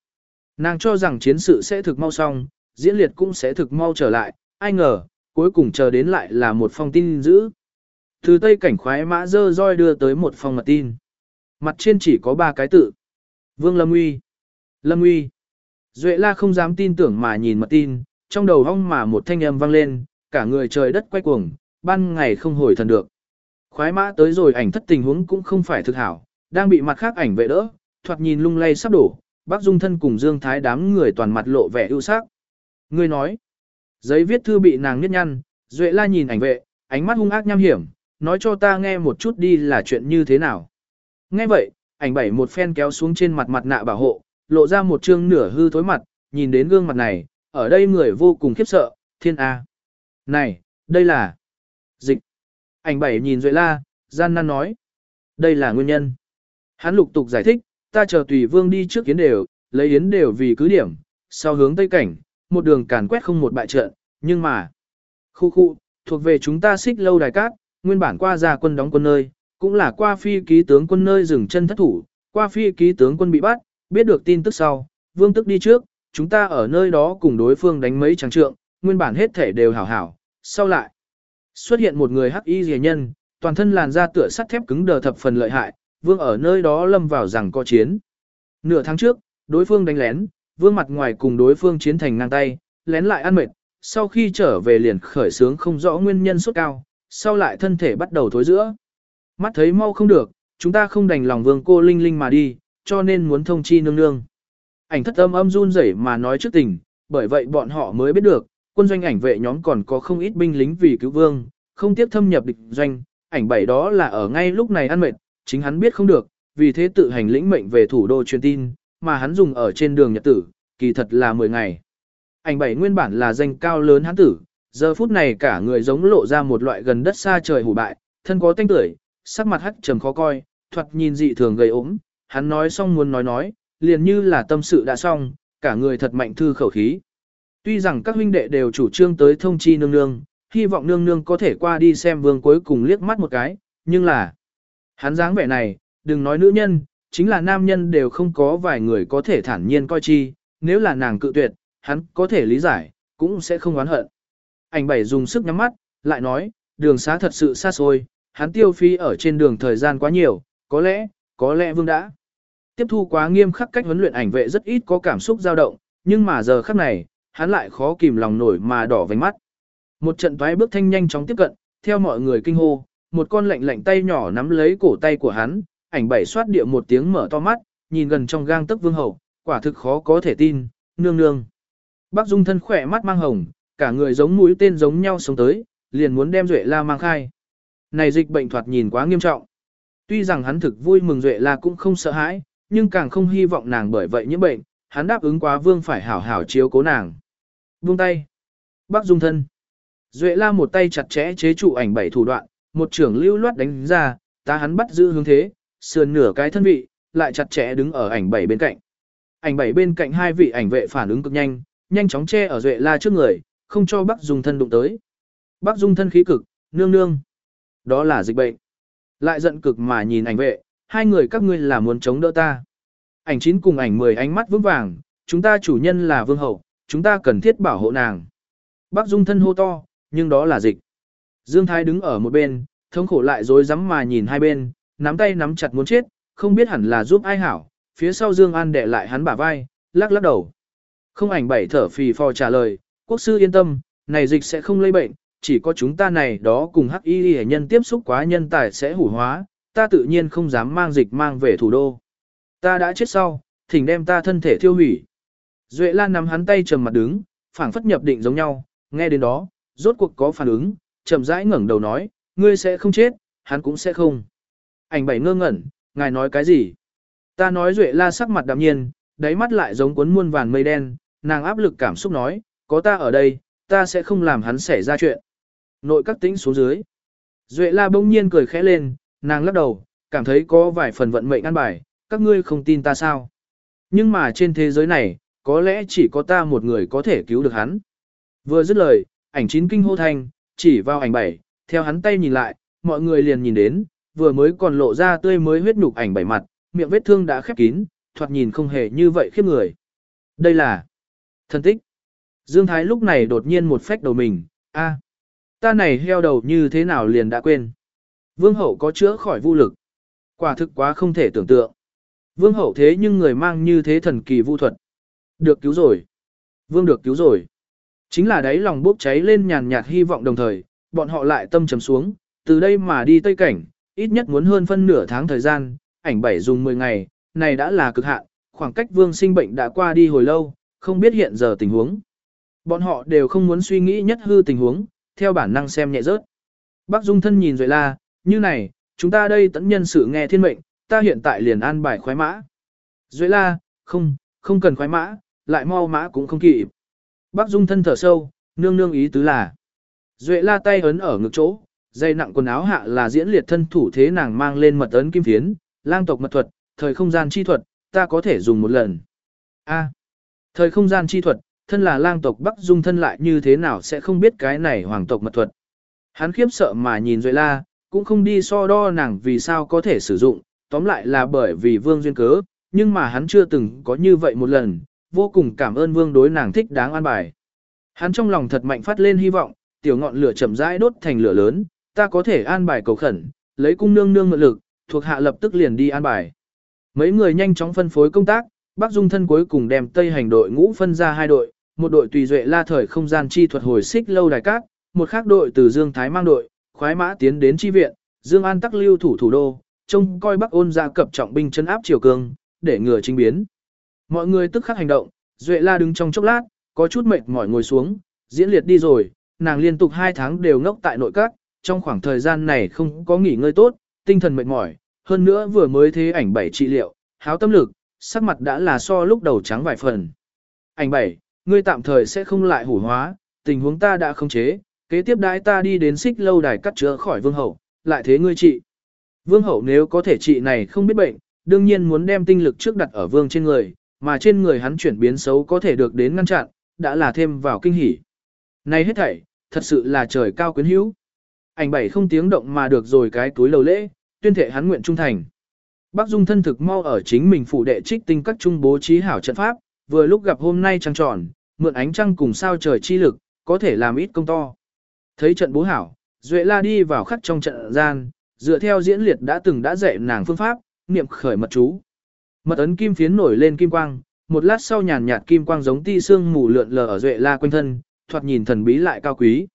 Nàng cho rằng chiến sự sẽ thực mau xong, diễn liệt cũng sẽ thực mau trở lại, ai ngờ, cuối cùng chờ đến lại là một phong tin giữ. Từ tây cảnh khoái mã dơ roi đưa tới một phong mật tin. Mặt trên chỉ có ba cái tự. Vương Lâm Uy. Lâm Uy. Duệ la không dám tin tưởng mà nhìn mật tin, trong đầu hong mà một thanh âm vang lên, cả người trời đất quay cuồng, ban ngày không hồi thần được. Khoái mã tới rồi ảnh thất tình huống cũng không phải thực hảo, đang bị mặt khác ảnh vệ đỡ, thoạt nhìn lung lay sắp đổ, bác dung thân cùng Dương Thái đám người toàn mặt lộ vẻ ưu sắc. Người nói, giấy viết thư bị nàng niết nhăn, Duệ la nhìn ảnh vệ, ánh mắt hung ác nham hiểm, nói cho ta nghe một chút đi là chuyện như thế nào. Nghe vậy, ảnh bảy một phen kéo xuống trên mặt mặt nạ bảo hộ, lộ ra một trương nửa hư thối mặt, nhìn đến gương mặt này, ở đây người vô cùng khiếp sợ, thiên A. Này, đây là dịch. Ảnh bảy nhìn Duệ la, gian nan nói. Đây là nguyên nhân. Hắn lục tục giải thích, ta chờ tùy vương đi trước yến đều, lấy yến đều vì cứ điểm, sau hướng tây cảnh, một đường càn quét không một bại trận, nhưng mà, khu khu, thuộc về chúng ta xích lâu đài cát, nguyên bản qua ra quân đóng quân nơi, cũng là qua phi ký tướng quân nơi dừng chân thất thủ, qua phi ký tướng quân bị bắt, biết được tin tức sau, vương tức đi trước, chúng ta ở nơi đó cùng đối phương đánh mấy trắng trượng, nguyên bản hết thể đều hảo hảo, sau lại, xuất hiện một người hắc y rìa nhân, toàn thân làn da tựa sắt thép cứng đờ thập phần lợi hại, vương ở nơi đó lâm vào rằng có chiến. Nửa tháng trước, đối phương đánh lén, vương mặt ngoài cùng đối phương chiến thành ngang tay, lén lại ăn mệt, sau khi trở về liền khởi sướng không rõ nguyên nhân sốt cao, sau lại thân thể bắt đầu thối giữa. Mắt thấy mau không được, chúng ta không đành lòng vương cô linh linh mà đi, cho nên muốn thông chi nương nương. Ảnh thất âm âm run rẩy mà nói trước tình, bởi vậy bọn họ mới biết được, quân doanh ảnh vệ nhóm còn có không ít binh lính vì cứu vương, không tiếp thâm nhập địch doanh, ảnh bảy đó là ở ngay lúc này ăn mệt, chính hắn biết không được, vì thế tự hành lĩnh mệnh về thủ đô truyền tin, mà hắn dùng ở trên đường nhật tử, kỳ thật là 10 ngày. Ảnh bảy nguyên bản là danh cao lớn hắn tử, giờ phút này cả người giống lộ ra một loại gần đất xa trời hủ bại, thân có tanh tưởi, sắc mặt hắc trầm khó coi, thoạt nhìn dị thường gầy ốm, hắn nói xong muốn nói nói, liền như là tâm sự đã xong, cả người thật mạnh thư khẩu khí. Tuy rằng các huynh đệ đều chủ trương tới thông chi nương nương, hy vọng nương nương có thể qua đi xem vương cuối cùng liếc mắt một cái, nhưng là hắn dáng vẻ này, đừng nói nữ nhân, chính là nam nhân đều không có vài người có thể thản nhiên coi chi, nếu là nàng cự tuyệt, hắn có thể lý giải, cũng sẽ không oán hận. Ảnh bảy dùng sức nhắm mắt, lại nói, đường xá thật sự xa xôi, hắn tiêu phí ở trên đường thời gian quá nhiều, có lẽ, có lẽ vương đã. Tiếp thu quá nghiêm khắc cách huấn luyện ảnh vệ rất ít có cảm xúc dao động, nhưng mà giờ khắc này, hắn lại khó kìm lòng nổi mà đỏ vành mắt. Một trận toái bước thanh nhanh chóng tiếp cận, theo mọi người kinh hô, một con lạnh lạnh tay nhỏ nắm lấy cổ tay của hắn, ảnh bảy xoát địa một tiếng mở to mắt, nhìn gần trong gang tức vương hậu, quả thực khó có thể tin, nương nương. Bác Dung thân khỏe mắt mang hồng, cả người giống mũi tên giống nhau sống tới, liền muốn đem Duệ La mang khai. Này dịch bệnh thoạt nhìn quá nghiêm trọng. Tuy rằng hắn thực vui mừng Duệ La cũng không sợ hãi, nhưng càng không hy vọng nàng bởi vậy nhiễm bệnh, hắn đáp ứng quá vương phải hảo hảo chiếu cố nàng. Buông tay. Bác Dung thân. Duệ La một tay chặt chẽ chế trụ ảnh bảy thủ đoạn, một trưởng lưu loát đánh ra, ta hắn bắt giữ hướng thế, sườn nửa cái thân vị, lại chặt chẽ đứng ở ảnh bảy bên cạnh. Ảnh bảy bên cạnh hai vị ảnh vệ phản ứng cực nhanh, nhanh chóng che ở Duệ La trước người, không cho Bắc Dung thân đụng tới. Bắc Dung thân khí cực, nương nương. Đó là dịch bệnh. Lại giận cực mà nhìn ảnh vệ, hai người các ngươi là muốn chống đỡ ta. Ảnh chín cùng ảnh mười ánh mắt vững vàng, chúng ta chủ nhân là vương hậu, chúng ta cần thiết bảo hộ nàng. Bắc Dung thân hô to, nhưng đó là dịch. Dương Thái đứng ở một bên, thống khổ lại dối rắm mà nhìn hai bên, nắm tay nắm chặt muốn chết, không biết hẳn là giúp ai hảo, phía sau Dương An đè lại hắn bả vai, lắc lắc đầu. Không ảnh bảy thở phì phò trả lời, quốc sư yên tâm, này dịch sẽ không lây bệnh, chỉ có chúng ta này đó cùng hắc y hệ nhân tiếp xúc quá nhân tài sẽ hủ hóa, ta tự nhiên không dám mang dịch mang về thủ đô. Ta đã chết sau, thỉnh đem ta thân thể thiêu hủy. Duệ Lan nắm hắn tay trầm mặt đứng, phảng phất nhập định giống nhau, nghe đến đó, rốt cuộc có phản ứng, chậm rãi ngẩng đầu nói, ngươi sẽ không chết, hắn cũng sẽ không. Ảnh bảy ngơ ngẩn, ngài nói cái gì? Ta nói Duệ La sắc mặt đạm nhiên, đáy mắt lại giống cuốn muôn vàn mây đen, nàng áp lực cảm xúc nói, có ta ở đây, ta sẽ không làm hắn xảy ra chuyện. Nội các tĩnh xuống dưới. Duệ La bỗng nhiên cười khẽ lên, nàng lắc đầu, cảm thấy có vài phần vận mệnh ăn bài, các ngươi không tin ta sao. Nhưng mà trên thế giới này, có lẽ chỉ có ta một người có thể cứu được hắn. Vừa dứt lời, ảnh chín kinh hô thanh, chỉ vào ảnh bảy, theo hắn tay nhìn lại, mọi người liền nhìn đến, vừa mới còn lộ ra tươi mới huyết nhục ảnh bảy mặt, miệng vết thương đã khép kín, thoạt nhìn không hề như vậy khiếp người. Đây là thân tích. Dương Thái lúc này đột nhiên một phách đầu mình, a, ta này heo đầu như thế nào liền đã quên. Vương hậu có chữa khỏi vô lực. Quả thực quá không thể tưởng tượng. Vương hậu thế nhưng người mang như thế thần kỳ vu thuật. Được cứu rồi. Vương được cứu rồi. Chính là đấy lòng bốc cháy lên nhàn nhạt hy vọng đồng thời, bọn họ lại tâm trầm xuống, từ đây mà đi Tây Cảnh, ít nhất muốn hơn phân nửa tháng thời gian, ảnh bảy dùng 10 ngày, này đã là cực hạn, khoảng cách vương sinh bệnh đã qua đi hồi lâu, không biết hiện giờ tình huống. Bọn họ đều không muốn suy nghĩ nhất hư tình huống, theo bản năng xem nhẹ rớt. Bác Dung thân nhìn rồi la, như này, chúng ta đây tận nhân sự nghe thiên mệnh, ta hiện tại liền an bài khoái mã. Duệ la, không, không cần khoái mã, lại mau mã cũng không kịp. Bác Dung thân thở sâu, nương nương ý tứ là. Duệ la tay ấn ở ngực chỗ, dây nặng quần áo hạ là diễn liệt thân thủ thế nàng mang lên mật ấn kim phiến, lang tộc mật thuật, thời không gian chi thuật, ta có thể dùng một lần. A. thời không gian chi thuật, thân là lang tộc Bắc Dung thân lại như thế nào sẽ không biết cái này hoàng tộc mật thuật. Hắn khiếp sợ mà nhìn Duệ la, cũng không đi so đo nàng vì sao có thể sử dụng, tóm lại là bởi vì vương duyên cớ, nhưng mà hắn chưa từng có như vậy một lần, vô cùng cảm ơn vương đối nàng thích đáng an bài. Hắn trong lòng thật mạnh phát lên hy vọng, tiểu ngọn lửa chậm rãi đốt thành lửa lớn, ta có thể an bài cầu khẩn, lấy cung nương nương mượn lực, thuộc hạ lập tức liền đi an bài. Mấy người nhanh chóng phân phối công tác, Bắc Dung thân cuối cùng đem Tây hành đội ngũ phân ra hai đội, một đội tùy duệ la thời không gian chi thuật hồi xích lâu đài cát, một khác đội từ Dương Thái mang đội, khoái mã tiến đến chi viện, Dương An tắc lưu thủ thủ đô, trông coi Bắc ôn ra cập trọng binh chân áp triều cường, để ngừa chính biến. Mọi người tức khắc hành động, Duệ La đứng trong chốc lát, có chút mệt mỏi ngồi xuống, diễn liệt đi rồi, nàng liên tục hai tháng đều ngốc tại nội các, trong khoảng thời gian này không có nghỉ ngơi tốt, tinh thần mệt mỏi, hơn nữa vừa mới thế ảnh bảy trị liệu, háo tâm lực, sắc mặt đã là so lúc đầu trắng vài phần. Ảnh bảy, ngươi tạm thời sẽ không lại hủ hóa, tình huống ta đã không chế, kế tiếp đãi ta đi đến xích lâu đài cắt chữa khỏi vương hậu, lại thế ngươi trị. Vương hậu nếu có thể trị này không biết bệnh, đương nhiên muốn đem tinh lực trước đặt ở vương trên người, mà trên người hắn chuyển biến xấu có thể được đến ngăn chặn, đã là thêm vào kinh hỉ. Này hết thảy, thật sự là trời cao quyến hữu. Ảnh bảy không tiếng động mà được rồi cái túi lầu lễ, tuyên thệ hắn nguyện trung thành. Bắc Dung thân thực mau ở chính mình phụ đệ trích tinh các trung bố trí hảo trận pháp, vừa lúc gặp hôm nay trăng tròn, mượn ánh trăng cùng sao trời chi lực, có thể làm ít công to. Thấy trận bố hảo, Duệ La đi vào khắc trong trận gian, dựa theo diễn liệt đã từng đã dạy nàng phương pháp, niệm khởi mật chú. Mật ấn kim phiến nổi lên kim quang, một lát sau nhàn nhạt kim quang giống ti xương mù lượn lờ ở Duệ La quanh thân, thoạt nhìn thần bí lại cao quý.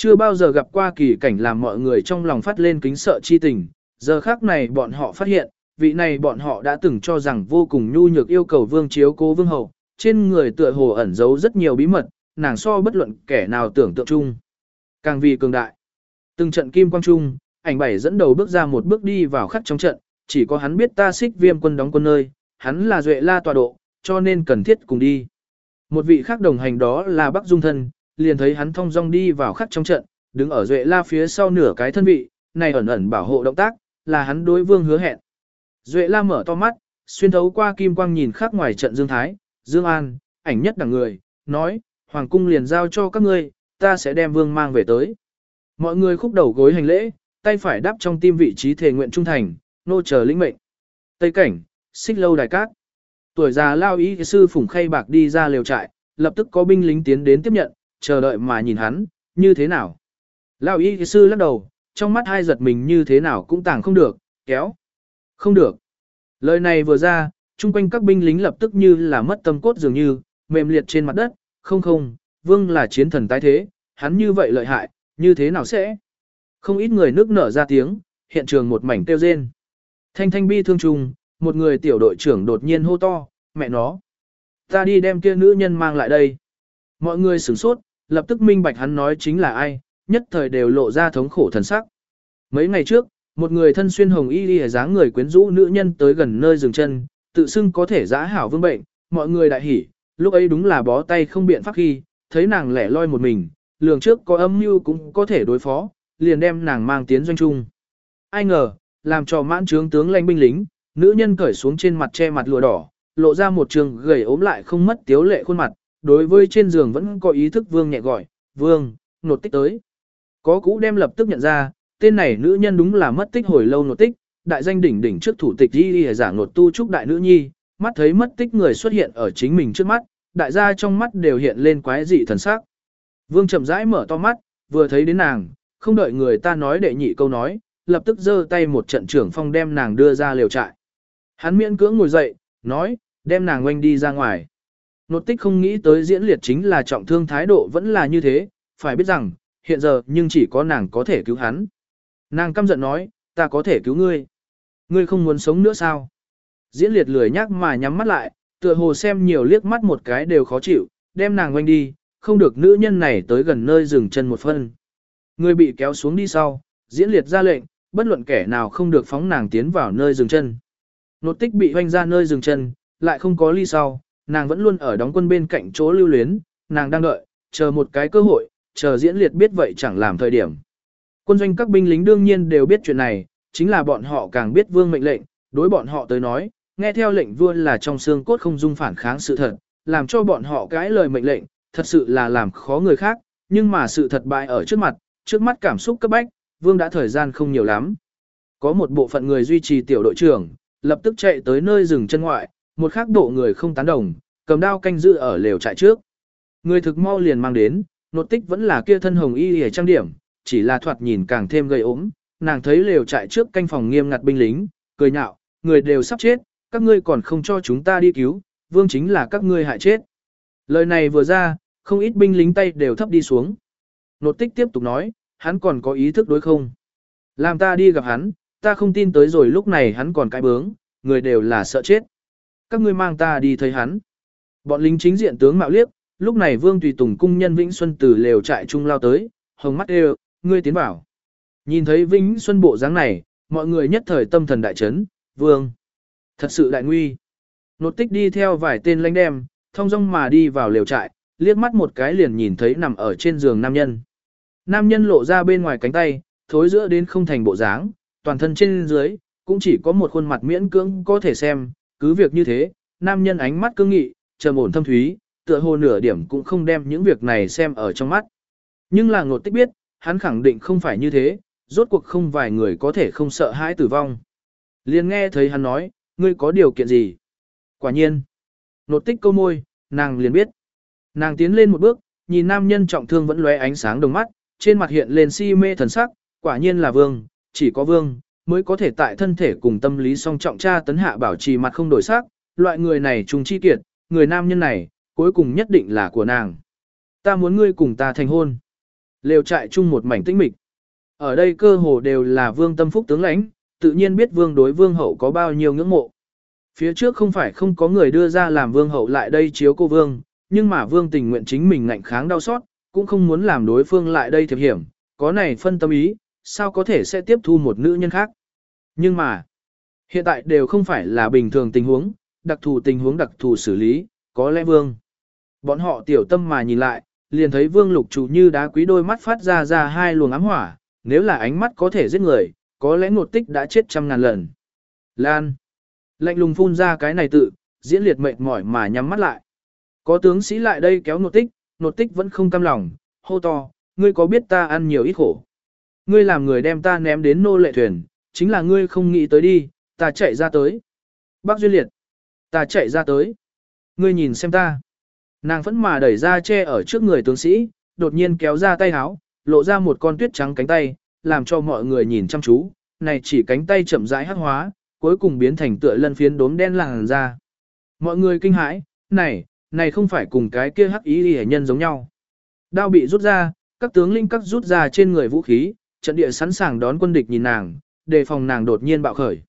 Chưa bao giờ gặp qua kỳ cảnh làm mọi người trong lòng phát lên kính sợ chi tình, giờ khác này bọn họ phát hiện, vị này bọn họ đã từng cho rằng vô cùng nhu nhược yêu cầu vương chiếu cố vương hậu, trên người tựa hồ ẩn giấu rất nhiều bí mật, nàng so bất luận kẻ nào tưởng tượng chung. Càng vì cường đại. Từng trận kim quang trung, ảnh bảy dẫn đầu bước ra một bước đi vào khắc trong trận, chỉ có hắn biết ta xích viêm quân đóng quân nơi, hắn là duệ la tọa độ, cho nên cần thiết cùng đi. Một vị khác đồng hành đó là Bắc Dung Thân, liền thấy hắn thong dong đi vào khắc trong trận, đứng ở duệ la phía sau nửa cái thân vị, này ẩn ẩn bảo hộ động tác, là hắn đối vương hứa hẹn. Duệ la mở to mắt, xuyên thấu qua kim quang nhìn khắc ngoài trận Dương Thái, Dương An, ảnh nhất đẳng người, nói, Hoàng cung liền giao cho các ngươi, ta sẽ đem vương mang về tới. Mọi người khúc đầu gối hành lễ, tay phải đắp trong tim vị trí thể nguyện trung thành, nô chờ lĩnh mệnh. Tây cảnh, xích lâu đài cát. Tuổi già lao ý sư phủng khay bạc đi ra liều trại, lập tức có binh lính tiến đến tiếp nhận, chờ đợi mà nhìn hắn, như thế nào. Lao ý sư lắc đầu, trong mắt hai giật mình như thế nào cũng tàng không được, kéo. Không được. Lời này vừa ra, chung quanh các binh lính lập tức như là mất tâm cốt dường như, mềm liệt trên mặt đất, không không, vương là chiến thần tái thế, hắn như vậy lợi hại, như thế nào sẽ? Không ít người nước nở ra tiếng, hiện trường một mảnh tiêu rên. Thanh thanh bi thương trùng, một người tiểu đội trưởng đột nhiên hô to, mẹ nó. Ta đi đem kia nữ nhân mang lại đây. Mọi người sửng sốt, lập tức minh bạch hắn nói chính là ai, nhất thời đều lộ ra thống khổ thần sắc. Mấy ngày trước, một người thân xuyên hồng y đi dáng người quyến rũ nữ nhân tới gần nơi dừng chân, tự xưng có thể giã hảo vương bệnh, mọi người đại hỉ, lúc ấy đúng là bó tay không biện pháp khi, thấy nàng lẻ loi một mình, lường trước có âm mưu cũng có thể đối phó, liền đem nàng mang tiến doanh trung. Ai ngờ, làm cho mãn trướng tướng lãnh binh lính, nữ nhân cởi xuống trên mặt che mặt lụa đỏ, lộ ra một trường gầy ốm lại không mất tiếu lệ khuôn mặt, đối với trên giường vẫn có ý thức vương nhẹ gọi, vương, nột tích tới. Có cũ đem lập tức nhận ra, tên này nữ nhân đúng là mất tích hồi lâu nột tích, đại danh đỉnh đỉnh trước thủ tịch đi đi giả nột tu trúc đại nữ nhi, mắt thấy mất tích người xuất hiện ở chính mình trước mắt, đại gia trong mắt đều hiện lên quái dị thần sắc. Vương chậm rãi mở to mắt, vừa thấy đến nàng, không đợi người ta nói đệ nhị câu nói, lập tức giơ tay một trận trưởng phong đem nàng đưa ra liều trại. Hắn miễn cưỡng ngồi dậy, nói, đem nàng oanh đi ra ngoài. Nột tích không nghĩ tới diễn liệt chính là trọng thương thái độ vẫn là như thế, phải biết rằng, hiện giờ nhưng chỉ có nàng có thể cứu hắn. Nàng căm giận nói, ta có thể cứu ngươi. Ngươi không muốn sống nữa sao? Diễn liệt lười nhắc mà nhắm mắt lại, tựa hồ xem nhiều liếc mắt một cái đều khó chịu, đem nàng quanh đi, không được nữ nhân này tới gần nơi dừng chân một phân. Người bị kéo xuống đi sau, diễn liệt ra lệnh, bất luận kẻ nào không được phóng nàng tiến vào nơi dừng chân. Nột tích bị hoanh ra nơi dừng chân, lại không có ly sau, nàng vẫn luôn ở đóng quân bên cạnh chỗ lưu luyến, nàng đang đợi, chờ một cái cơ hội, chờ diễn liệt biết vậy chẳng làm thời điểm. Quân doanh các binh lính đương nhiên đều biết chuyện này, chính là bọn họ càng biết vương mệnh lệnh, đối bọn họ tới nói, nghe theo lệnh vua là trong xương cốt không dung phản kháng sự thật, làm cho bọn họ cái lời mệnh lệnh, thật sự là làm khó người khác, nhưng mà sự thật bại ở trước mặt, trước mắt cảm xúc cấp bách, vương đã thời gian không nhiều lắm. Có một bộ phận người duy trì tiểu đội trưởng, lập tức chạy tới nơi rừng chân ngoại, một khác bộ người không tán đồng, cầm đao canh giữ ở lều trại trước. Người thực mau liền mang đến, nột tích vẫn là kia thân hồng y hề trang điểm, chỉ là thoạt nhìn càng thêm gây ốm, nàng thấy lều trại trước canh phòng nghiêm ngặt binh lính, cười nhạo, người đều sắp chết, các ngươi còn không cho chúng ta đi cứu, vương chính là các ngươi hại chết. Lời này vừa ra, không ít binh lính tay đều thấp đi xuống. Nột tích tiếp tục nói, hắn còn có ý thức đối không? Làm ta đi gặp hắn, ta không tin tới rồi lúc này hắn còn cái bướng, người đều là sợ chết. Các ngươi mang ta đi thấy hắn. Bọn lính chính diện tướng mạo liếc, lúc này Vương Tùy Tùng cung nhân Vĩnh Xuân từ lều trại trung lao tới, hồng mắt đều, ngươi tiến vào. Nhìn thấy Vĩnh Xuân bộ dáng này, mọi người nhất thời tâm thần đại chấn, Vương. Thật sự đại nguy. Nột tích đi theo vài tên lãnh đem, thông dong mà đi vào lều trại, liếc mắt một cái liền nhìn thấy nằm ở trên giường nam nhân. Nam nhân lộ ra bên ngoài cánh tay, thối giữa đến không thành bộ dáng, toàn thân trên dưới, cũng chỉ có một khuôn mặt miễn cưỡng có thể xem, cứ việc như thế, nam nhân ánh mắt cương nghị, trầm ổn thâm thúy, tựa hồ nửa điểm cũng không đem những việc này xem ở trong mắt. Nhưng là ngột tích biết, hắn khẳng định không phải như thế, rốt cuộc không vài người có thể không sợ hãi tử vong. Liền nghe thấy hắn nói, ngươi có điều kiện gì? Quả nhiên. ngột tích câu môi, nàng liền biết. Nàng tiến lên một bước, nhìn nam nhân trọng thương vẫn lóe ánh sáng đồng mắt, trên mặt hiện lên si mê thần sắc, quả nhiên là vương, chỉ có vương, mới có thể tại thân thể cùng tâm lý song trọng tra tấn hạ bảo trì mặt không đổi sắc, loại người này trùng chi kiệt, người nam nhân này, cuối cùng nhất định là của nàng. Ta muốn ngươi cùng ta thành hôn. Lều trại chung một mảnh tĩnh mịch. Ở đây cơ hồ đều là vương tâm phúc tướng lãnh, tự nhiên biết vương đối vương hậu có bao nhiêu ngưỡng mộ. Phía trước không phải không có người đưa ra làm vương hậu lại đây chiếu cô vương, nhưng mà vương tình nguyện chính mình ngạnh kháng đau xót, cũng không muốn làm đối phương lại đây thiệp hiểm, có này phân tâm ý, sao có thể sẽ tiếp thu một nữ nhân khác. Nhưng mà, hiện tại đều không phải là bình thường tình huống, đặc thù tình huống đặc thù xử lý, có lẽ vương. Bọn họ tiểu tâm mà nhìn lại, liền thấy vương lục chủ như đá quý đôi mắt phát ra ra hai luồng ám hỏa, nếu là ánh mắt có thể giết người, có lẽ ngột tích đã chết trăm ngàn lần. Lan. Lạnh lùng phun ra cái này tự, diễn liệt mệt mỏi mà nhắm mắt lại. Có tướng sĩ lại đây kéo ngột tích, ngột tích vẫn không cam lòng, hô to, ngươi có biết ta ăn nhiều ít khổ. Ngươi làm người đem ta ném đến nô lệ thuyền, chính là ngươi không nghĩ tới đi, ta chạy ra tới. Bác Duyên Liệt, ta chạy ra tới. Ngươi nhìn xem ta. Nàng phẫn mà đẩy ra che ở trước người tướng sĩ, đột nhiên kéo ra tay háo, lộ ra một con tuyết trắng cánh tay, làm cho mọi người nhìn chăm chú, này chỉ cánh tay chậm rãi hắc hóa, cuối cùng biến thành tựa lân phiến đốm đen làng ra. Mọi người kinh hãi, này, này không phải cùng cái kia hắc ý hệ nhân giống nhau. Đao bị rút ra, các tướng linh các rút ra trên người vũ khí, trận địa sẵn sàng đón quân địch nhìn nàng, đề phòng nàng đột nhiên bạo khởi.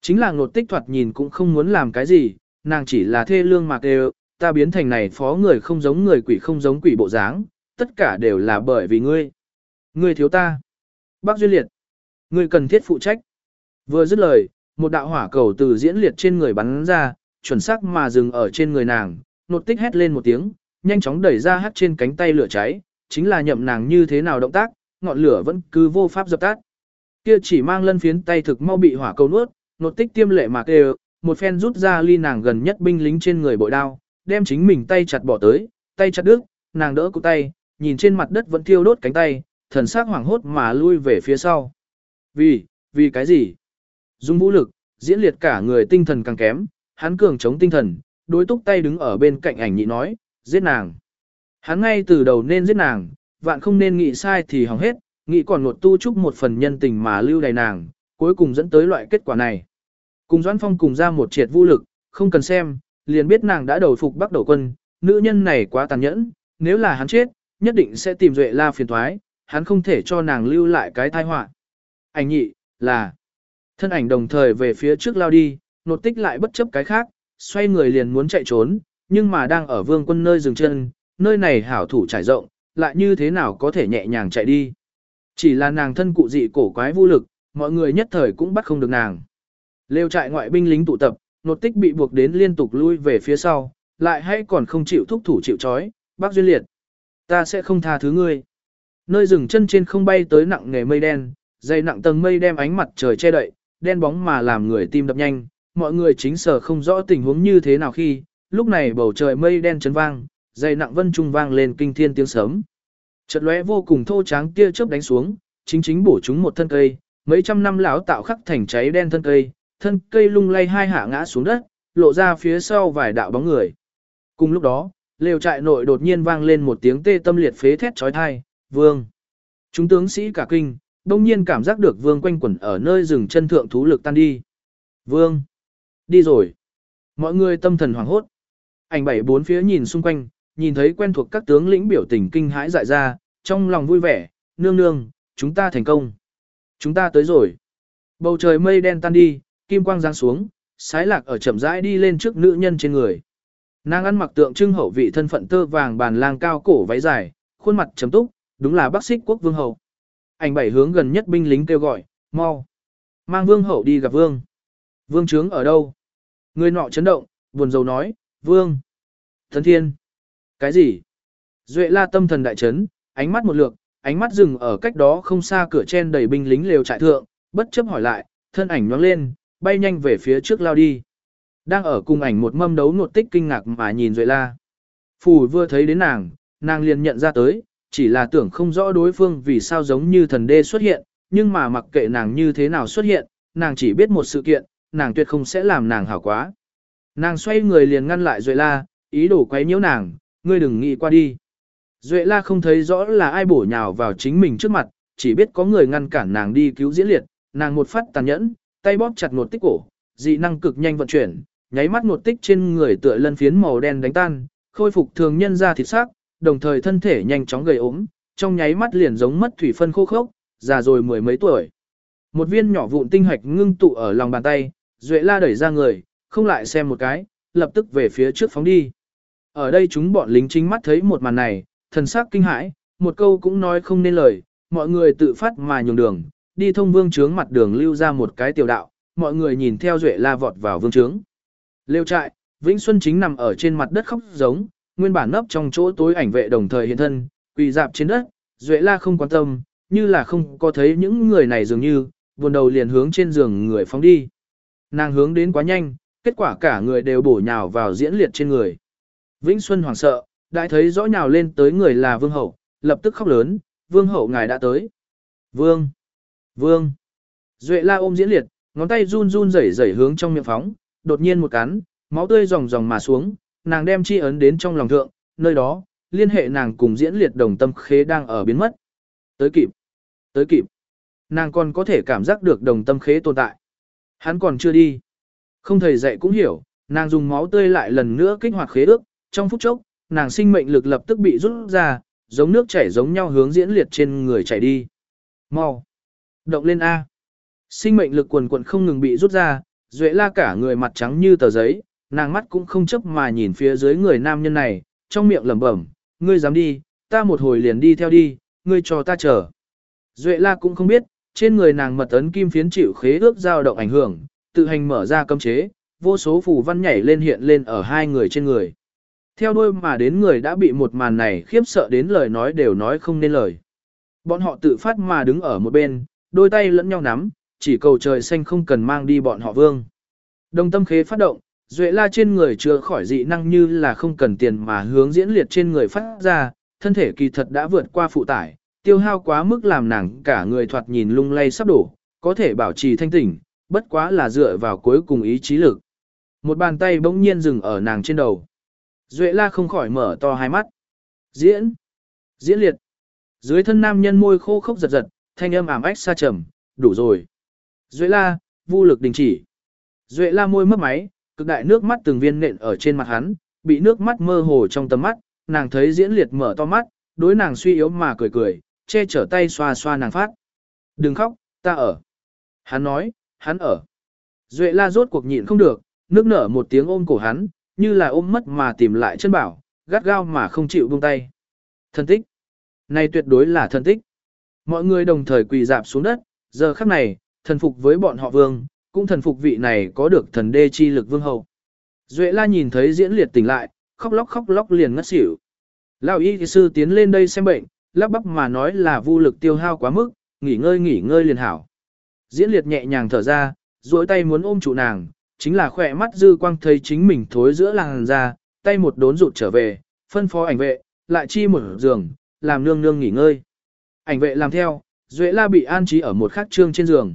Chính là ngột tích thoạt nhìn cũng không muốn làm cái gì, nàng chỉ là thê lương mạc đều, ta biến thành này phó người không giống người quỷ không giống quỷ bộ dáng, tất cả đều là bởi vì ngươi. Ngươi thiếu ta. Bác Duy Liệt. Ngươi cần thiết phụ trách. Vừa dứt lời, một đạo hỏa cầu từ diễn liệt trên người bắn ra, chuẩn xác mà dừng ở trên người nàng, nột tích hét lên một tiếng, nhanh chóng đẩy ra hắt trên cánh tay lửa cháy, chính là nhậm nàng như thế nào động tác, ngọn lửa vẫn cứ vô pháp dập tắt. Kia chỉ mang lân phiến tay thực mau bị hỏa cầu nuốt, nột tích tiêm lệ mà đều, một phen rút ra ly nàng gần nhất binh lính trên người bội đao, đem chính mình tay chặt bỏ tới, tay chặt đứt, nàng đỡ cụ tay, nhìn trên mặt đất vẫn thiêu đốt cánh tay, thần sắc hoảng hốt mà lui về phía sau. Vì, vì cái gì? Dùng vũ lực, diễn liệt cả người tinh thần càng kém, hắn cường chống tinh thần, đối túc tay đứng ở bên cạnh ảnh nhị nói, giết nàng. Hắn ngay từ đầu nên giết nàng, vạn không nên nghĩ sai thì hỏng hết, nghĩ còn một tu trúc một phần nhân tình mà lưu đầy nàng, cuối cùng dẫn tới loại kết quả này. Cùng Doãn Phong cùng ra một triệt vũ lực, không cần xem, liền biết nàng đã đầu phục Bắc đầu quân, nữ nhân này quá tàn nhẫn, nếu là hắn chết, nhất định sẽ tìm Duệ La phiền thoái, hắn không thể cho nàng lưu lại cái tai họa. Ảnh nhị, là, thân ảnh đồng thời về phía trước lao đi, nột tích lại bất chấp cái khác, xoay người liền muốn chạy trốn, nhưng mà đang ở vương quân nơi dừng chân, nơi này hảo thủ trải rộng, lại như thế nào có thể nhẹ nhàng chạy đi. Chỉ là nàng thân cụ dị cổ quái vô lực, mọi người nhất thời cũng bắt không được nàng. Lêu trại ngoại binh lính tụ tập, nột tích bị buộc đến liên tục lui về phía sau, lại hay còn không chịu thúc thủ chịu chói, bác duyên liệt. Ta sẽ không tha thứ ngươi. Nơi rừng chân trên không bay tới nặng nghề mây đen, dày nặng tầng mây đem ánh mặt trời che đậy, đen bóng mà làm người tim đập nhanh, mọi người chính sở không rõ tình huống như thế nào khi, lúc này bầu trời mây đen chấn vang, dày nặng vân trung vang lên kinh thiên tiếng sớm. Chợt lóe vô cùng thô tráng tia chớp đánh xuống, chính chính bổ chúng một thân cây, mấy trăm năm lão tạo khắc thành cháy đen thân cây, thân cây lung lay hai hạ ngã xuống đất, lộ ra phía sau vài đạo bóng người. Cùng lúc đó, lều trại nội đột nhiên vang lên một tiếng tê tâm liệt phế thét chói tai, "Vương!" Chúng tướng sĩ cả kinh, đông nhiên cảm giác được vương quanh quẩn ở nơi rừng chân thượng thú lực tan đi. "Vương!" Đi rồi. Mọi người tâm thần hoảng hốt. Ảnh bảy bốn phía nhìn xung quanh, nhìn thấy quen thuộc các tướng lĩnh biểu tình kinh hãi dại ra, trong lòng vui vẻ, nương nương, chúng ta thành công. Chúng ta tới rồi. Bầu trời mây đen tan đi, kim quang giáng xuống, sái lạc ở chậm rãi đi lên trước nữ nhân trên người. Nàng ăn mặc tượng trưng hậu vị thân phận tơ vàng bàn lang cao cổ váy dài, khuôn mặt chấm túc, đúng là bác xích quốc vương hậu. Ảnh bảy hướng gần nhất binh lính kêu gọi, mau. Mang vương hậu đi gặp vương. Vương trướng ở đâu? Người nọ chấn động, buồn rầu nói, vương. Thần thiên. Cái gì? Duệ la tâm thần đại chấn, ánh mắt một lượt, ánh mắt dừng ở cách đó không xa cửa chen đầy binh lính lều trại thượng, bất chấp hỏi lại, thân ảnh nhoáng lên, bay nhanh về phía trước lao đi. Đang ở cùng ảnh một mâm đấu nột tích kinh ngạc mà nhìn Duệ la. Phù vừa thấy đến nàng, nàng liền nhận ra tới, chỉ là tưởng không rõ đối phương vì sao giống như thần đê xuất hiện, nhưng mà mặc kệ nàng như thế nào xuất hiện, nàng chỉ biết một sự kiện, nàng tuyệt không sẽ làm nàng hảo quá. Nàng xoay người liền ngăn lại Duệ La, ý đồ quấy nhiễu nàng, ngươi đừng nghĩ qua đi. Duệ La không thấy rõ là ai bổ nhào vào chính mình trước mặt, chỉ biết có người ngăn cản nàng đi cứu diễn liệt, nàng một phát tàn nhẫn, tay bóp chặt một tích cổ, dị năng cực nhanh vận chuyển, nháy mắt một tích trên người tựa lân phiến màu đen đánh tan, khôi phục thường nhân ra thịt xác, đồng thời thân thể nhanh chóng gầy ốm, trong nháy mắt liền giống mất thủy phân khô khốc, già rồi mười mấy tuổi. Một viên nhỏ vụn tinh hạch ngưng tụ ở lòng bàn tay, Duệ La đẩy ra người, không lại xem một cái, lập tức về phía trước phóng đi. Ở đây chúng bọn lính chính mắt thấy một màn này, thần sắc kinh hãi, một câu cũng nói không nên lời, mọi người tự phát mà nhường đường, đi thông vương trướng mặt đường lưu ra một cái tiểu đạo, mọi người nhìn theo Duệ La vọt vào vương trướng. Lêu trại, Vĩnh Xuân chính nằm ở trên mặt đất khóc giống, nguyên bản nấp trong chỗ tối ảnh vệ đồng thời hiện thân, quỳ dạp trên đất, Duệ La không quan tâm, như là không có thấy những người này dường như, buồn đầu liền hướng trên giường người phóng đi. Nàng hướng đến quá nhanh, kết quả cả người đều bổ nhào vào diễn liệt trên người. Vĩnh Xuân hoảng sợ, đại thấy rõ nhào lên tới người là Vương Hậu, lập tức khóc lớn, Vương Hậu ngài đã tới. Vương! Vương! Duệ la ôm diễn liệt, ngón tay run run rẩy rẩy hướng trong miệng phóng, đột nhiên một cắn, máu tươi ròng ròng mà xuống, nàng đem chi ấn đến trong lòng thượng, nơi đó, liên hệ nàng cùng diễn liệt đồng tâm khế đang ở biến mất. Tới kịp! Tới kịp! Nàng còn có thể cảm giác được đồng tâm khế tồn tại. Hắn còn chưa đi. Không thầy dạy cũng hiểu, nàng dùng máu tươi lại lần nữa kích hoạt khế ước, trong phút chốc, nàng sinh mệnh lực lập tức bị rút ra, giống nước chảy giống nhau hướng diễn liệt trên người chảy đi. Mau! Động lên A! Sinh mệnh lực quần quần không ngừng bị rút ra, duệ la cả người mặt trắng như tờ giấy, nàng mắt cũng không chấp mà nhìn phía dưới người nam nhân này, trong miệng lẩm bẩm, ngươi dám đi, ta một hồi liền đi theo đi, ngươi cho ta chờ. Duệ la cũng không biết, trên người nàng mật ấn kim phiến chịu khế ước giao động ảnh hưởng, tự hành mở ra cấm chế, vô số phù văn nhảy lên hiện lên ở hai người trên người. Theo đôi mà đến người đã bị một màn này khiếp sợ đến lời nói đều nói không nên lời. Bọn họ tự phát mà đứng ở một bên, đôi tay lẫn nhau nắm, chỉ cầu trời xanh không cần mang đi bọn họ vương. Đồng tâm khế phát động, duệ la trên người chưa khỏi dị năng như là không cần tiền mà hướng diễn liệt trên người phát ra, thân thể kỳ thật đã vượt qua phụ tải, tiêu hao quá mức làm nàng cả người thoạt nhìn lung lay sắp đổ, có thể bảo trì thanh tỉnh, bất quá là dựa vào cuối cùng ý chí lực. Một bàn tay bỗng nhiên dừng ở nàng trên đầu. Duệ la không khỏi mở to hai mắt. Diễn! Diễn liệt! Dưới thân nam nhân môi khô khốc giật giật, thanh âm ảm ách xa trầm, đủ rồi. Duệ la, vô lực đình chỉ. Duệ la môi mất máy, cực đại nước mắt từng viên nện ở trên mặt hắn, bị nước mắt mơ hồ trong tầm mắt, nàng thấy diễn liệt mở to mắt, đối nàng suy yếu mà cười cười, che chở tay xoa xoa nàng phát. Đừng khóc, ta ở. Hắn nói, hắn ở. Duệ la rốt cuộc nhịn không được, nước nở một tiếng ôm cổ hắn, như là ôm mất mà tìm lại chân bảo, gắt gao mà không chịu buông tay. Thân tích. Này tuyệt đối là thân tích. Mọi người đồng thời quỳ dạp xuống đất, giờ khắc này, thần phục với bọn họ vương, cũng thần phục vị này có được thần đê chi lực vương hậu. Duệ la nhìn thấy diễn liệt tỉnh lại, khóc lóc khóc lóc liền ngất xỉu. Lão y sư tiến lên đây xem bệnh, lắp bắp mà nói là vô lực tiêu hao quá mức, nghỉ ngơi nghỉ ngơi liền hảo. Diễn liệt nhẹ nhàng thở ra, duỗi tay muốn ôm trụ nàng, chính là khỏe mắt dư quang thấy chính mình thối giữa làng ra, tay một đốn rụt trở về, phân phó ảnh vệ, lại chi một giường, làm nương nương nghỉ ngơi. Ảnh vệ làm theo, Duệ La bị an trí ở một khắc trương trên giường.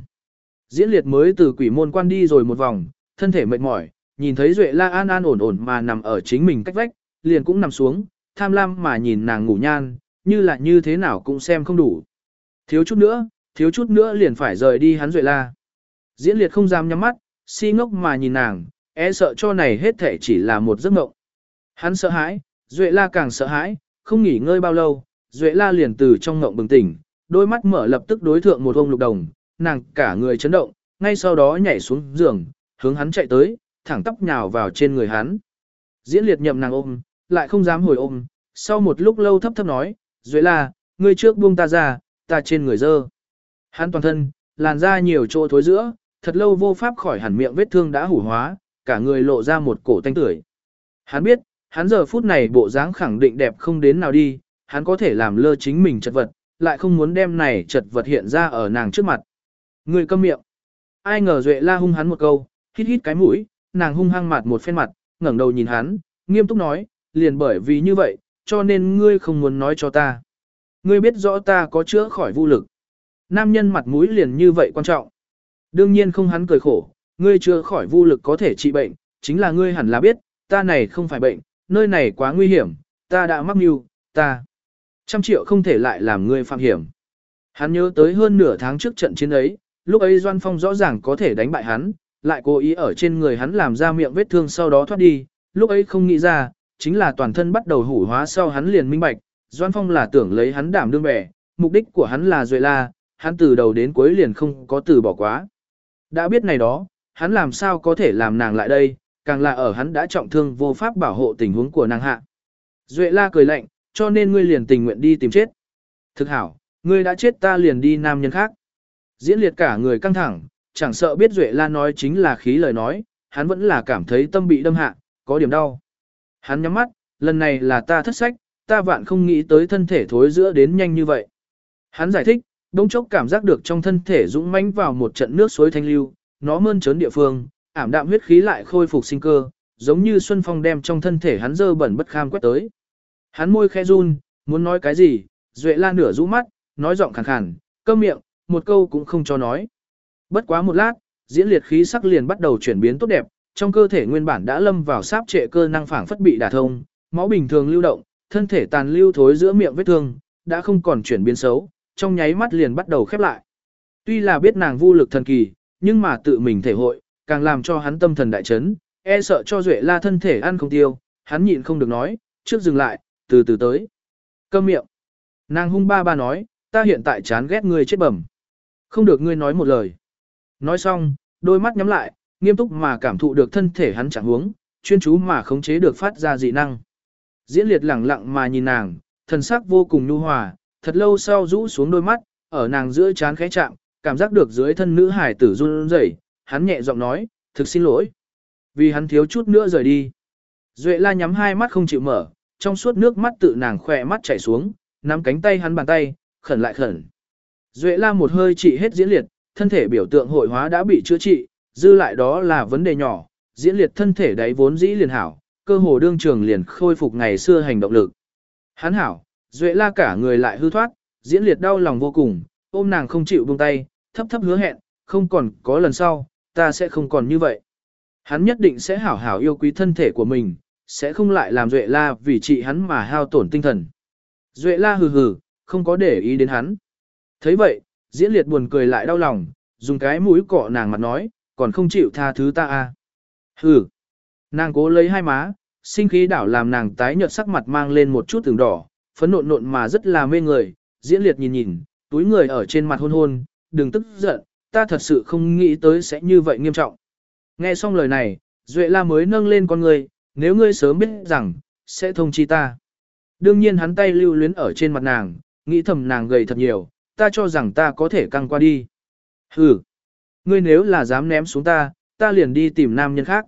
Diễn liệt mới từ quỷ môn quan đi rồi một vòng, thân thể mệt mỏi, nhìn thấy Duệ La an an ổn ổn mà nằm ở chính mình cách vách, liền cũng nằm xuống, tham lam mà nhìn nàng ngủ nhan, như là như thế nào cũng xem không đủ. Thiếu chút nữa, thiếu chút nữa liền phải rời đi hắn Duệ La. Diễn liệt không dám nhắm mắt, si ngốc mà nhìn nàng, e sợ cho này hết thể chỉ là một giấc mộng. Hắn sợ hãi, Duệ La càng sợ hãi, không nghỉ ngơi bao lâu, Duệ La liền từ trong ngộng bừng tỉnh, đôi mắt mở lập tức đối thượng một ông lục đồng, nàng cả người chấn động, ngay sau đó nhảy xuống giường, hướng hắn chạy tới, thẳng tóc nhào vào trên người hắn. Diễn liệt nhậm nàng ôm, lại không dám hồi ôm, sau một lúc lâu thấp thấp nói, Duệ La, ngươi trước buông ta ra, ta trên người dơ. Hắn toàn thân, làn da nhiều chỗ thối giữa, thật lâu vô pháp khỏi hẳn miệng vết thương đã hủ hóa, cả người lộ ra một cổ tanh tưởi. Hắn biết, hắn giờ phút này bộ dáng khẳng định đẹp không đến nào đi, hắn có thể làm lơ chính mình chật vật, lại không muốn đem này chật vật hiện ra ở nàng trước mặt. Người câm miệng. Ai ngờ Duệ la hung hắn một câu, hít hít cái mũi, nàng hung hăng mặt một phen mặt, ngẩng đầu nhìn hắn, nghiêm túc nói, liền bởi vì như vậy, cho nên ngươi không muốn nói cho ta. Ngươi biết rõ ta có chữa khỏi vô lực. Nam nhân mặt mũi liền như vậy quan trọng. Đương nhiên không hắn cười khổ, ngươi chưa khỏi vô lực có thể trị bệnh, chính là ngươi hẳn là biết, ta này không phải bệnh, nơi này quá nguy hiểm, ta đã mắc mưu, ta. Trăm triệu không thể lại làm ngươi phạm hiểm. Hắn nhớ tới hơn nửa tháng trước trận chiến ấy, lúc ấy Doan Phong rõ ràng có thể đánh bại hắn, lại cố ý ở trên người hắn làm ra miệng vết thương sau đó thoát đi, lúc ấy không nghĩ ra, chính là toàn thân bắt đầu hủ hóa sau hắn liền minh bạch, Doan Phong là tưởng lấy hắn đảm đương bẻ, mục đích của hắn là Duệ La, hắn từ đầu đến cuối liền không có từ bỏ quá. Đã biết này đó, hắn làm sao có thể làm nàng lại đây, càng là ở hắn đã trọng thương vô pháp bảo hộ tình huống của nàng hạ. Duệ La cười lạnh, cho nên ngươi liền tình nguyện đi tìm chết. Thực hảo, ngươi đã chết ta liền đi nam nhân khác. Diễn liệt cả người căng thẳng, chẳng sợ biết Duệ La nói chính là khí lời nói, hắn vẫn là cảm thấy tâm bị đâm hạ, có điểm đau. Hắn nhắm mắt, lần này là ta thất sách, ta vạn không nghĩ tới thân thể thối giữa đến nhanh như vậy. Hắn giải thích, đông chốc cảm giác được trong thân thể dũng mãnh vào một trận nước suối thanh lưu, nó mơn trớn địa phương, ảm đạm huyết khí lại khôi phục sinh cơ, giống như xuân phong đem trong thân thể hắn dơ bẩn bất kham quét tới. Hắn môi khẽ run, muốn nói cái gì, Duệ La nửa rũ mắt, nói giọng khàn khàn, cơm miệng, một câu cũng không cho nói. Bất quá một lát, diễn liệt khí sắc liền bắt đầu chuyển biến tốt đẹp, trong cơ thể nguyên bản đã lâm vào sáp trệ cơ năng phản phất bị đả thông, máu bình thường lưu động, thân thể tàn lưu thối giữa miệng vết thương, đã không còn chuyển biến xấu, trong nháy mắt liền bắt đầu khép lại. Tuy là biết nàng vô lực thần kỳ, nhưng mà tự mình thể hội, càng làm cho hắn tâm thần đại chấn, e sợ cho Duệ La thân thể ăn không tiêu, hắn nhịn không được nói, trước dừng lại, từ từ tới. Câm miệng. Nàng hung ba ba nói, ta hiện tại chán ghét ngươi chết bẩm. Không được ngươi nói một lời. Nói xong, đôi mắt nhắm lại, nghiêm túc mà cảm thụ được thân thể hắn chẳng huống, chuyên chú mà khống chế được phát ra dị năng. Diễn liệt lẳng lặng mà nhìn nàng, thần sắc vô cùng nhu hòa, thật lâu sau rũ xuống đôi mắt, ở nàng giữa chán khẽ chạm, cảm giác được dưới thân nữ hải tử run rẩy, hắn nhẹ giọng nói, thực xin lỗi. Vì hắn thiếu chút nữa rời đi. Duệ la nhắm hai mắt không chịu mở, trong suốt nước mắt tự nàng khỏe mắt chảy xuống, nắm cánh tay hắn bàn tay, khẩn lại khẩn. Duệ la một hơi trị hết diễn liệt, thân thể biểu tượng hội hóa đã bị chữa trị, dư lại đó là vấn đề nhỏ, diễn liệt thân thể đáy vốn dĩ liền hảo, cơ hồ đương trường liền khôi phục ngày xưa hành động lực. Hắn hảo, Duệ la cả người lại hư thoát, diễn liệt đau lòng vô cùng, ôm nàng không chịu buông tay, thấp thấp hứa hẹn, không còn có lần sau, ta sẽ không còn như vậy. Hắn nhất định sẽ hảo hảo yêu quý thân thể của mình, sẽ không lại làm Duệ la vì chị hắn mà hao tổn tinh thần. Duệ la hừ hừ, không có để ý đến hắn. thấy vậy, diễn liệt buồn cười lại đau lòng, dùng cái mũi cọ nàng mặt nói, còn không chịu tha thứ ta à. Hừ. Nàng cố lấy hai má, sinh khí đảo làm nàng tái nhợt sắc mặt mang lên một chút từng đỏ, phấn nộn nộn mà rất là mê người, diễn liệt nhìn nhìn, túi người ở trên mặt hôn hôn, đừng tức giận, ta thật sự không nghĩ tới sẽ như vậy nghiêm trọng. Nghe xong lời này, Duệ La mới nâng lên con người, nếu ngươi sớm biết rằng, sẽ thông chi ta. Đương nhiên hắn tay lưu luyến ở trên mặt nàng, nghĩ thầm nàng gầy thật nhiều, ta cho rằng ta có thể căng qua đi. Hừ, ngươi nếu là dám ném xuống ta, ta liền đi tìm nam nhân khác.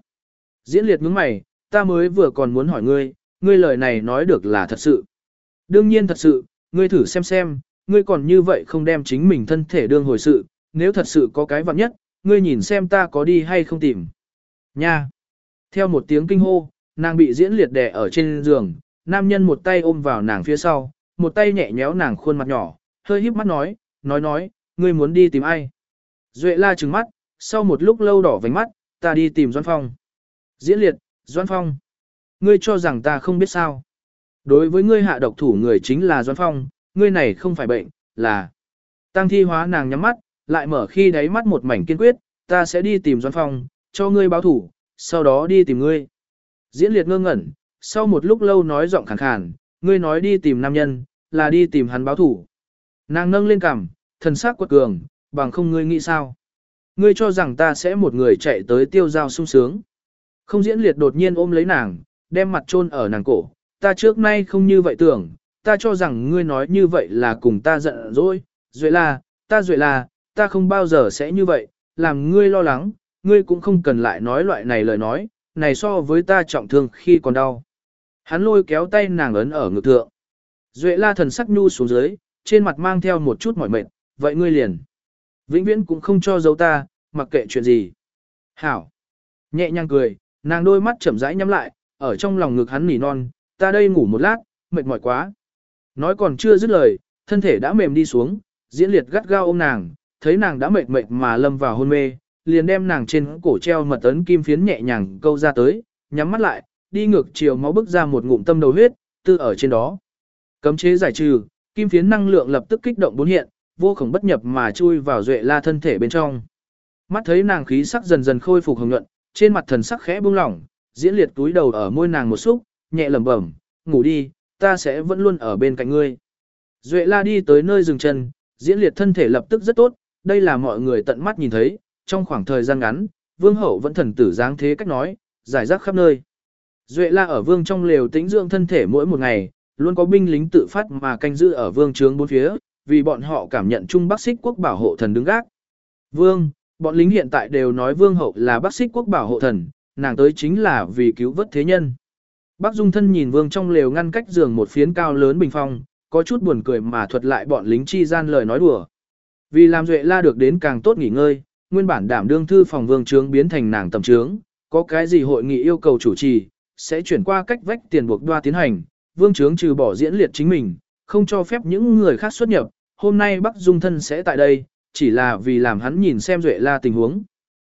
Diễn liệt nhướng mày, ta mới vừa còn muốn hỏi ngươi, ngươi lời này nói được là thật sự. Đương nhiên thật sự, ngươi thử xem xem, ngươi còn như vậy không đem chính mình thân thể đương hồi sự, nếu thật sự có cái vặn nhất, ngươi nhìn xem ta có đi hay không tìm. Nha! Theo một tiếng kinh hô, nàng bị diễn liệt đè ở trên giường, nam nhân một tay ôm vào nàng phía sau, một tay nhẹ nhéo nàng khuôn mặt nhỏ, hơi híp mắt nói, nói nói, ngươi muốn đi tìm ai. Duệ la trừng mắt, sau một lúc lâu đỏ vành mắt, ta đi tìm Doan Phong. Diễn liệt, Doan Phong. Ngươi cho rằng ta không biết sao. Đối với ngươi hạ độc thủ người chính là Doan Phong, ngươi này không phải bệnh, là... Tăng thi hóa nàng nhắm mắt, lại mở khi đáy mắt một mảnh kiên quyết, ta sẽ đi tìm Doan Phong, cho ngươi báo thủ, sau đó đi tìm ngươi. Diễn liệt ngơ ngẩn, sau một lúc lâu nói giọng khàn khàn, ngươi nói đi tìm nam nhân, là đi tìm hắn báo thủ. Nàng nâng lên cằm, thần sắc quật cường, bằng không ngươi nghĩ sao. Ngươi cho rằng ta sẽ một người chạy tới tiêu giao sung sướng. Không diễn liệt đột nhiên ôm lấy nàng, đem mặt chôn ở nàng cổ. Ta trước nay không như vậy tưởng, ta cho rằng ngươi nói như vậy là cùng ta giận dỗi. Duệ là, ta duệ là, ta không bao giờ sẽ như vậy, làm ngươi lo lắng, ngươi cũng không cần lại nói loại này lời nói, này so với ta trọng thương khi còn đau. Hắn lôi kéo tay nàng ấn ở ngực thượng. Duệ la thần sắc nhu xuống dưới, trên mặt mang theo một chút mỏi mệt, vậy ngươi liền. Vĩnh viễn cũng không cho dấu ta, mặc kệ chuyện gì. Hảo. Nhẹ nhàng cười, nàng đôi mắt chậm rãi nhắm lại, ở trong lòng ngực hắn nỉ non, ta đây ngủ một lát, mệt mỏi quá. Nói còn chưa dứt lời, thân thể đã mềm đi xuống, diễn liệt gắt gao ôm nàng, thấy nàng đã mệt mệt mà lâm vào hôn mê, liền đem nàng trên cổ treo mật ấn kim phiến nhẹ nhàng câu ra tới, nhắm mắt lại, đi ngược chiều máu bức ra một ngụm tâm đầu huyết, tư ở trên đó. Cấm chế giải trừ, kim phiến năng lượng lập tức kích động bốn hiện, vô cùng bất nhập mà chui vào duệ la thân thể bên trong. Mắt thấy nàng khí sắc dần dần khôi phục hồng nhuận, trên mặt thần sắc khẽ buông lỏng, diễn liệt túi đầu ở môi nàng một xúc, nhẹ lẩm bẩm, ngủ đi, ta sẽ vẫn luôn ở bên cạnh ngươi. Duệ la đi tới nơi dừng chân, diễn liệt thân thể lập tức rất tốt, đây là mọi người tận mắt nhìn thấy, trong khoảng thời gian ngắn, vương hậu vẫn thần tử dáng thế cách nói, giải rác khắp nơi. Duệ la ở vương trong lều tĩnh dưỡng thân thể mỗi một ngày, luôn có binh lính tự phát mà canh giữ ở vương trướng bốn phía, vì bọn họ cảm nhận chung Bắc Xích quốc bảo hộ thần đứng gác. Vương, bọn lính hiện tại đều nói vương hậu là Bắc Xích quốc bảo hộ thần, nàng tới chính là vì cứu vớt thế nhân. Bác Dung thân nhìn vương trong lều ngăn cách giường một phiến cao lớn bình phong, có chút buồn cười mà thuật lại bọn lính chi gian lời nói đùa. Vì làm duệ la được đến càng tốt nghỉ ngơi, nguyên bản đảm đương thư phòng vương trướng biến thành nàng tầm trướng, có cái gì hội nghị yêu cầu chủ trì, sẽ chuyển qua cách vách tiền buộc đoa tiến hành, vương trướng trừ bỏ diễn liệt chính mình, không cho phép những người khác xuất nhập, hôm nay Bắc Dung thân sẽ tại đây, chỉ là vì làm hắn nhìn xem Duệ La tình huống.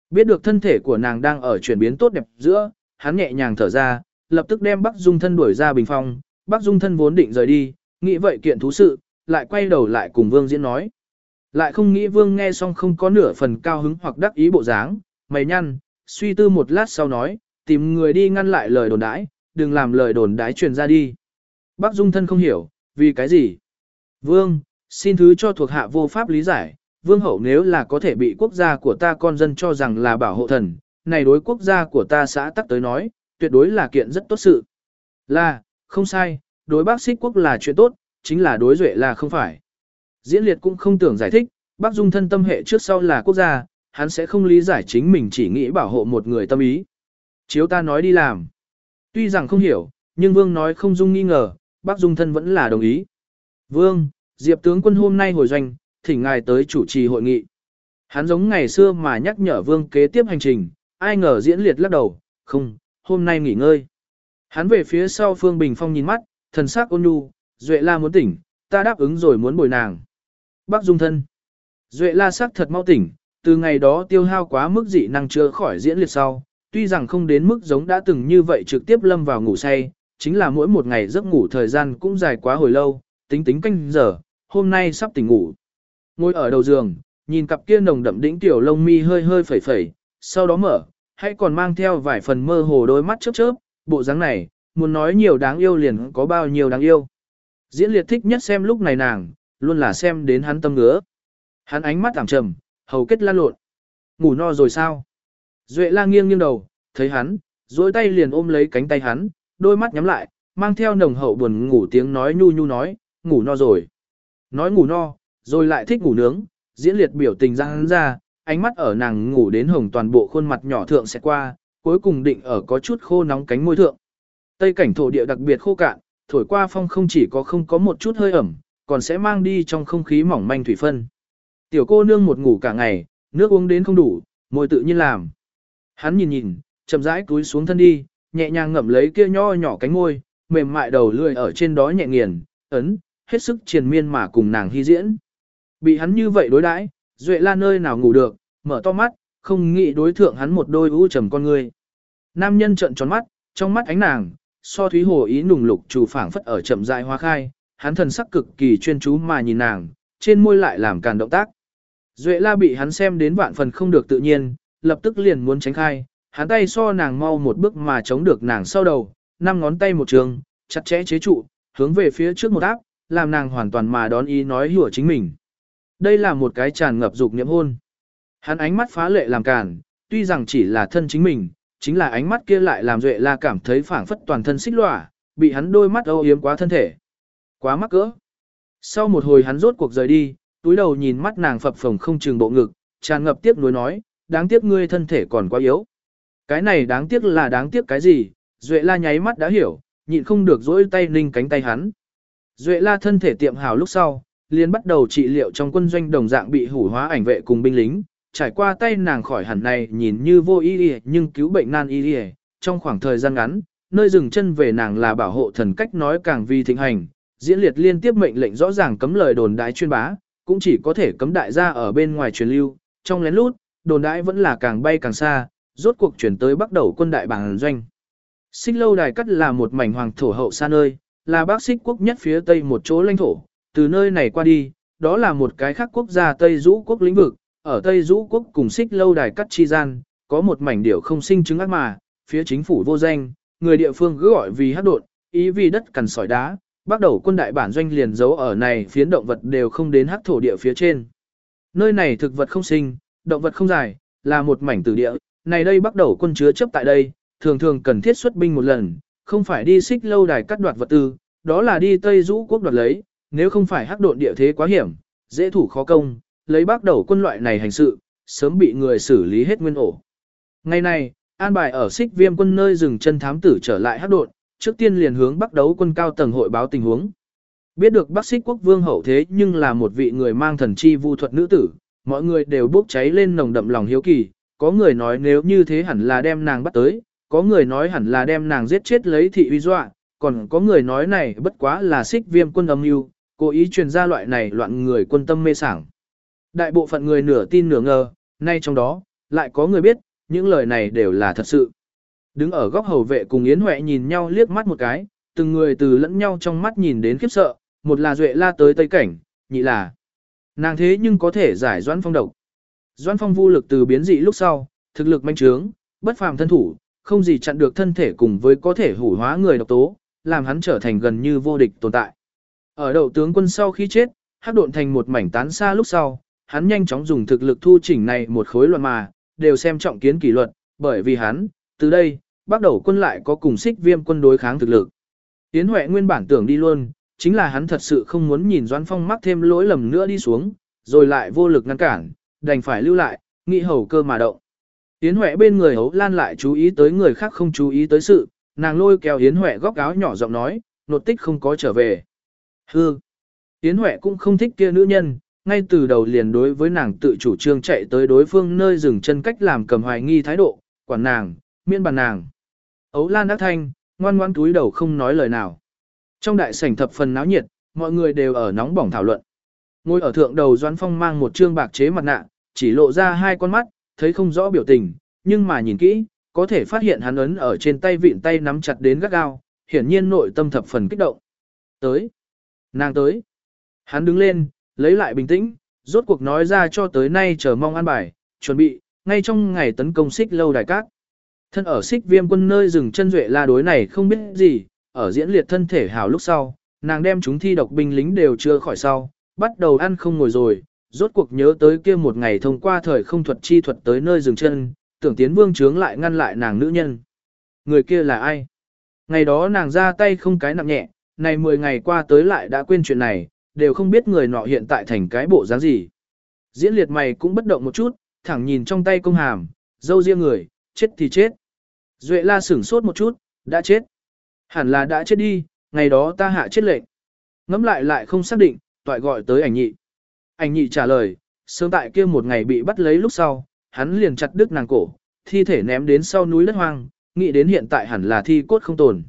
Biết được thân thể của nàng đang ở chuyển biến tốt đẹp giữa, hắn nhẹ nhàng thở ra, lập tức đem Bắc Dung thân đuổi ra bình phong, Bắc Dung thân vốn định rời đi, nghĩ vậy kiện thú sự, lại quay đầu lại cùng Vương Diễn nói. Lại không nghĩ Vương nghe xong không có nửa phần cao hứng hoặc đắc ý bộ dáng, mày nhăn, suy tư một lát sau nói, tìm người đi ngăn lại lời đồn đãi, đừng làm lời đồn đãi truyền ra đi. Bắc Dung thân không hiểu, vì cái gì? Vương, xin thứ cho thuộc hạ vô pháp lý giải, vương hậu nếu là có thể bị quốc gia của ta con dân cho rằng là bảo hộ thần, này đối quốc gia của ta xã tắc tới nói, tuyệt đối là kiện rất tốt sự. Là, không sai, đối bác sĩ quốc là chuyện tốt, chính là đối duệ là không phải. Diễn liệt cũng không tưởng giải thích, bác dung thân tâm hệ trước sau là quốc gia, hắn sẽ không lý giải chính mình chỉ nghĩ bảo hộ một người tâm ý. Chiếu ta nói đi làm. Tuy rằng không hiểu, nhưng vương nói không dung nghi ngờ, bác dung thân vẫn là đồng ý. Vương, Diệp tướng quân hôm nay hồi doanh, thỉnh ngài tới chủ trì hội nghị. Hắn giống ngày xưa mà nhắc nhở vương kế tiếp hành trình, ai ngờ diễn liệt lắc đầu, không, hôm nay nghỉ ngơi. Hắn về phía sau Phương Bình Phong nhìn mắt, thần sắc ôn nhu, Duệ La muốn tỉnh, ta đáp ứng rồi muốn bồi nàng. Bác Dung thân. Duệ La sắc thật mau tỉnh, từ ngày đó tiêu hao quá mức dị năng chữa khỏi diễn liệt sau, tuy rằng không đến mức giống đã từng như vậy trực tiếp lâm vào ngủ say, chính là mỗi một ngày giấc ngủ thời gian cũng dài quá hồi lâu, tính tính canh giờ, hôm nay sắp tỉnh ngủ. Ngồi ở đầu giường, nhìn cặp kia nồng đậm đĩnh tiểu lông mi hơi hơi phẩy phẩy, sau đó mở, hãy còn mang theo vài phần mơ hồ đôi mắt chớp chớp, bộ dáng này, muốn nói nhiều đáng yêu liền có bao nhiêu đáng yêu. Diễn liệt thích nhất xem lúc này nàng, luôn là xem đến hắn tâm ngứa. Hắn ánh mắt ảm trầm, hầu kết lan lộn. Ngủ no rồi sao? Duệ la nghiêng nghiêng đầu, thấy hắn, dối tay liền ôm lấy cánh tay hắn, đôi mắt nhắm lại, mang theo nồng hậu buồn ngủ tiếng nói nhu nhu nói, ngủ no rồi. Nói ngủ no, rồi lại thích ngủ nướng, diễn liệt biểu tình ra hắn ra, ánh mắt ở nàng ngủ đến hồng toàn bộ khuôn mặt nhỏ thượng sẽ qua, cuối cùng định ở có chút khô nóng cánh môi thượng. Tây cảnh thổ địa đặc biệt khô cạn, thổi qua phong không chỉ có không có một chút hơi ẩm, còn sẽ mang đi trong không khí mỏng manh thủy phân. Tiểu cô nương một ngủ cả ngày, nước uống đến không đủ, môi tự nhiên làm. Hắn nhìn nhìn, chậm rãi cúi xuống thân đi, nhẹ nhàng ngậm lấy kia nho nhỏ cánh môi, mềm mại đầu lười ở trên đó nhẹ nghiền, ấn, hết sức triền miên mà cùng nàng hy diễn. Bị hắn như vậy đối đãi, Duệ la nơi nào ngủ được, mở to mắt, không nghĩ đối thượng hắn một đôi u trầm con người. Nam nhân trợn tròn mắt, trong mắt ánh nàng, so thúy hồ ý nùng lục chủ phảng phất ở chậm rãi hoa khai, hắn thần sắc cực kỳ chuyên chú mà nhìn nàng, trên môi lại làm càn động tác. Duệ la bị hắn xem đến vạn phần không được tự nhiên, lập tức liền muốn tránh khai, hắn tay so nàng mau một bước mà chống được nàng sau đầu, năm ngón tay một trường, chặt chẽ chế trụ, hướng về phía trước một áp, làm nàng hoàn toàn mà đón ý nói hiểu chính mình. Đây là một cái tràn ngập dục niệm hôn. Hắn ánh mắt phá lệ làm càn, tuy rằng chỉ là thân chính mình, chính là ánh mắt kia lại làm Duệ La cảm thấy phảng phất toàn thân xích lỏa, bị hắn đôi mắt âu yếm quá thân thể. Quá mắc cỡ. Sau một hồi hắn rốt cuộc rời đi, túi đầu nhìn mắt nàng phập phồng không chừng bộ ngực, tràn ngập tiếc nuối nói, đáng tiếc ngươi thân thể còn quá yếu. Cái này đáng tiếc là đáng tiếc cái gì? Duệ La nháy mắt đã hiểu, nhịn không được dỗi tay ninh cánh tay hắn. Duệ La thân thể tiệm hào lúc sau, liền bắt đầu trị liệu trong quân doanh đồng dạng bị hủ hóa ảnh vệ cùng binh lính, trải qua tay nàng khỏi hẳn này nhìn như vô ý ý nhưng cứu bệnh nan y ý, trong khoảng thời gian ngắn, nơi dừng chân về nàng là bảo hộ thần cách nói càng vì thịnh hành, diễn liệt liên tiếp mệnh lệnh rõ ràng cấm lời đồn đái chuyên bá, cũng chỉ có thể cấm đại gia ở bên ngoài truyền lưu, trong lén lút, đồn đái vẫn là càng bay càng xa, rốt cuộc chuyển tới bắt đầu quân đại bảng doanh. Xích lâu đài cắt là một mảnh hoàng thổ hậu xa nơi, là bác xích quốc nhất phía tây một chỗ lãnh thổ, từ nơi này qua đi, đó là một cái khác quốc gia Tây Dũ quốc lĩnh vực, ở Tây Dũ quốc cùng xích lâu đài cắt chi gian, có một mảnh điểu không sinh chứng ác mà, phía chính phủ vô danh, người địa phương cứ gọi vì hát đột, ý vì đất cằn sỏi đá, bắt đầu quân đại bản doanh liền giấu ở này phiến động vật đều không đến hắc thổ địa phía trên. Nơi này thực vật không sinh, động vật không dài, là một mảnh tử địa, này đây bắt đầu quân chứa chấp tại đây, thường thường cần thiết xuất binh một lần, không phải đi xích lâu đài cắt đoạt vật tư, đó là đi Tây Dũ quốc đoạt lấy, nếu không phải hắc độn địa thế quá hiểm, dễ thủ khó công, lấy bắt đầu quân loại này hành sự, sớm bị người xử lý hết nguyên ổ. Ngày này, an bài ở xích viêm quân nơi dừng chân thám tử trở lại hát đột, trước tiên liền hướng bắt đấu quân cao tầng hội báo tình huống. Biết được Bắc Xích quốc vương hậu thế nhưng là một vị người mang thần chi vu thuật nữ tử, mọi người đều bốc cháy lên nồng đậm lòng hiếu kỳ, có người nói nếu như thế hẳn là đem nàng bắt tới, có người nói hẳn là đem nàng giết chết lấy thị uy dọa, còn có người nói này bất quá là xích viêm quân âm mưu, cố ý truyền ra loại này loạn người quân tâm mê sảng. Đại bộ phận người nửa tin nửa ngờ, nay trong đó, lại có người biết, những lời này đều là thật sự. Đứng ở góc hầu vệ cùng Yến Huệ nhìn nhau liếc mắt một cái, từng người từ lẫn nhau trong mắt nhìn đến khiếp sợ, một là Duệ la tới Tây Cảnh, nhị là nàng thế nhưng có thể giải doãn phong độc. Doãn phong vô lực từ biến dị lúc sau, thực lực manh trướng, bất phàm thân thủ, không gì chặn được thân thể cùng với có thể hủ hóa người độc tố, làm hắn trở thành gần như vô địch tồn tại. Ở đầu tướng quân sau khi chết, hắc độn thành một mảnh tán xa lúc sau, hắn nhanh chóng dùng thực lực thu chỉnh này một khối luận mà, đều xem trọng kiến kỷ luật, bởi vì hắn, từ đây, bắt đầu quân lại có cùng xích viêm quân đối kháng thực lực. Tiến Huệ nguyên bản tưởng đi luôn, chính là hắn thật sự không muốn nhìn Doan Phong mắc thêm lỗi lầm nữa đi xuống, rồi lại vô lực ngăn cản, đành phải lưu lại, nghị hầu cơ mà động. Yến Huệ bên người hấu lan lại chú ý tới người khác không chú ý tới sự, nàng lôi kéo Yến Huệ góc áo nhỏ giọng nói, nột tích không có trở về. Hư! Yến Huệ cũng không thích kia nữ nhân, ngay từ đầu liền đối với nàng tự chủ trương chạy tới đối phương nơi dừng chân cách làm cầm hoài nghi thái độ, quản nàng, miễn bàn nàng. Ấu Lan đắc thanh, ngoan ngoãn túi đầu không nói lời nào. Trong đại sảnh thập phần náo nhiệt, mọi người đều ở nóng bỏng thảo luận. Ngồi ở thượng đầu Doãn Phong mang một trương bạc chế mặt nạ, chỉ lộ ra hai con mắt, thấy không rõ biểu tình, nhưng mà nhìn kỹ, có thể phát hiện hắn ấn ở trên tay vịn tay nắm chặt đến gắt gao, hiển nhiên nội tâm thập phần kích động. Tới. Nàng tới. Hắn đứng lên, lấy lại bình tĩnh, rốt cuộc nói ra cho tới nay chờ mong an bài, chuẩn bị, ngay trong ngày tấn công xích lâu đài cát. Thân ở xích viêm quân nơi dừng chân duệ la đối này không biết gì, ở diễn liệt thân thể hào lúc sau, nàng đem chúng thi độc binh lính đều chưa khỏi sau, bắt đầu ăn không ngồi rồi, rốt cuộc nhớ tới kia một ngày thông qua thời không thuật chi thuật tới nơi dừng chân, tưởng tiến vương trướng lại ngăn lại nàng nữ nhân. Người kia là ai? Ngày đó nàng ra tay không cái nặng nhẹ, này 10 ngày qua tới lại đã quên chuyện này, đều không biết người nọ hiện tại thành cái bộ dáng gì. Diễn liệt mày cũng bất động một chút, thẳng nhìn trong tay công hàm, dâu riêng người, chết thì chết. Duệ la sửng sốt một chút, đã chết. Hẳn là đã chết đi, ngày đó ta hạ chết lệnh. Ngắm lại lại không xác định, toại gọi tới ảnh nhị. Ảnh nhị trả lời, sớm tại kia một ngày bị bắt lấy lúc sau, hắn liền chặt đứt nàng cổ, thi thể ném đến sau núi đất hoang, nghĩ đến hiện tại hẳn là thi cốt không tồn.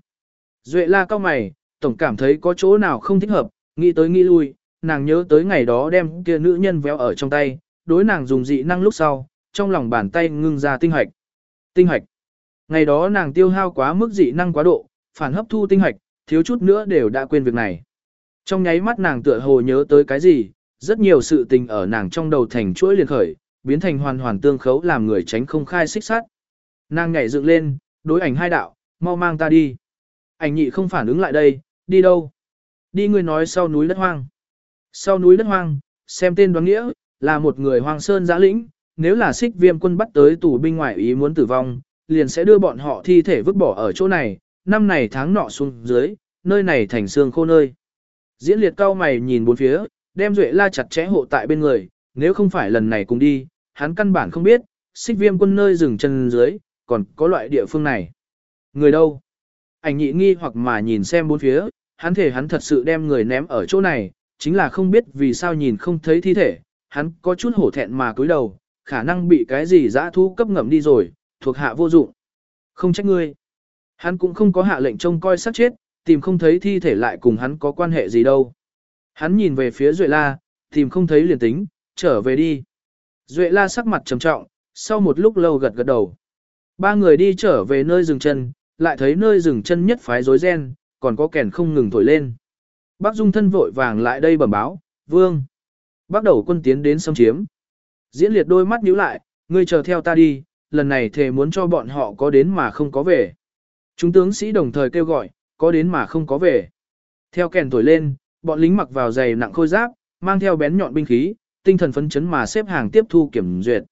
Duệ la cao mày, tổng cảm thấy có chỗ nào không thích hợp, nghĩ tới nghĩ lui, nàng nhớ tới ngày đó đem kia nữ nhân véo ở trong tay, đối nàng dùng dị năng lúc sau, trong lòng bàn tay ngưng ra tinh hạch. Tinh hạch. Ngày đó nàng tiêu hao quá mức dị năng quá độ, phản hấp thu tinh hạch, thiếu chút nữa đều đã quên việc này. Trong nháy mắt nàng tựa hồ nhớ tới cái gì, rất nhiều sự tình ở nàng trong đầu thành chuỗi liền khởi, biến thành hoàn hoàn tương khấu làm người tránh không khai xích sát. Nàng nhảy dựng lên, đối ảnh hai đạo, mau mang ta đi. Ảnh nhị không phản ứng lại đây, đi đâu? Đi người nói sau núi đất hoang. Sau núi đất hoang, xem tên đoán nghĩa, là một người hoang sơn giã lĩnh, nếu là xích viêm quân bắt tới tù binh ngoại ý muốn tử vong, liền sẽ đưa bọn họ thi thể vứt bỏ ở chỗ này, năm này tháng nọ xuống dưới, nơi này thành xương khô nơi. Diễn liệt cao mày nhìn bốn phía, đem Duệ La chặt chẽ hộ tại bên người, nếu không phải lần này cùng đi, hắn căn bản không biết, xích viêm quân nơi dừng chân dưới, còn có loại địa phương này. Người đâu? Ảnh nhị nghi hoặc mà nhìn xem bốn phía, hắn thể hắn thật sự đem người ném ở chỗ này, chính là không biết vì sao nhìn không thấy thi thể, hắn có chút hổ thẹn mà cúi đầu, khả năng bị cái gì dã thu cấp ngầm đi rồi, thuộc hạ vô dụng. Không trách ngươi. Hắn cũng không có hạ lệnh trông coi sát chết, tìm không thấy thi thể lại cùng hắn có quan hệ gì đâu. Hắn nhìn về phía Duệ La, tìm không thấy liền tính, trở về đi. Duệ La sắc mặt trầm trọng, sau một lúc lâu gật gật đầu. Ba người đi trở về nơi dừng chân, lại thấy nơi dừng chân nhất phái rối ren, còn có kèn không ngừng thổi lên. Bác Dung thân vội vàng lại đây bẩm báo, vương. Bắt đầu quân tiến đến xâm chiếm. Diễn liệt đôi mắt nhíu lại, ngươi chờ theo ta đi, lần này thề muốn cho bọn họ có đến mà không có về. Chúng tướng sĩ đồng thời kêu gọi, có đến mà không có về. Theo kèn thổi lên, bọn lính mặc vào giày nặng khôi giáp, mang theo bén nhọn binh khí, tinh thần phấn chấn mà xếp hàng tiếp thu kiểm duyệt.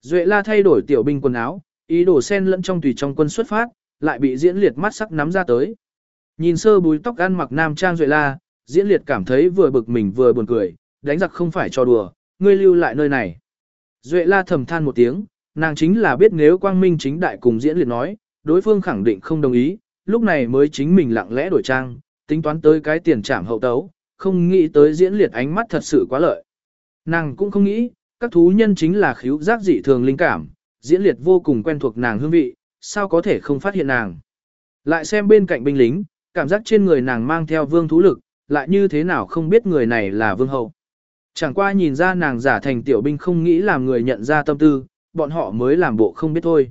Duệ la thay đổi tiểu binh quần áo, ý đồ sen lẫn trong tùy trong quân xuất phát, lại bị diễn liệt mắt sắc nắm ra tới. Nhìn sơ búi tóc ăn mặc nam trang Duệ la, diễn liệt cảm thấy vừa bực mình vừa buồn cười, đánh giặc không phải cho đùa, ngươi lưu lại nơi này. Duệ la thầm than một tiếng, nàng chính là biết nếu quang minh chính đại cùng diễn liệt nói, đối phương khẳng định không đồng ý, lúc này mới chính mình lặng lẽ đổi trang, tính toán tới cái tiền trảm hậu tấu, không nghĩ tới diễn liệt ánh mắt thật sự quá lợi. Nàng cũng không nghĩ, các thú nhân chính là khíu giác dị thường linh cảm, diễn liệt vô cùng quen thuộc nàng hương vị, sao có thể không phát hiện nàng. Lại xem bên cạnh binh lính, cảm giác trên người nàng mang theo vương thú lực, lại như thế nào không biết người này là vương hậu. Chẳng qua nhìn ra nàng giả thành tiểu binh không nghĩ làm người nhận ra tâm tư, bọn họ mới làm bộ không biết thôi.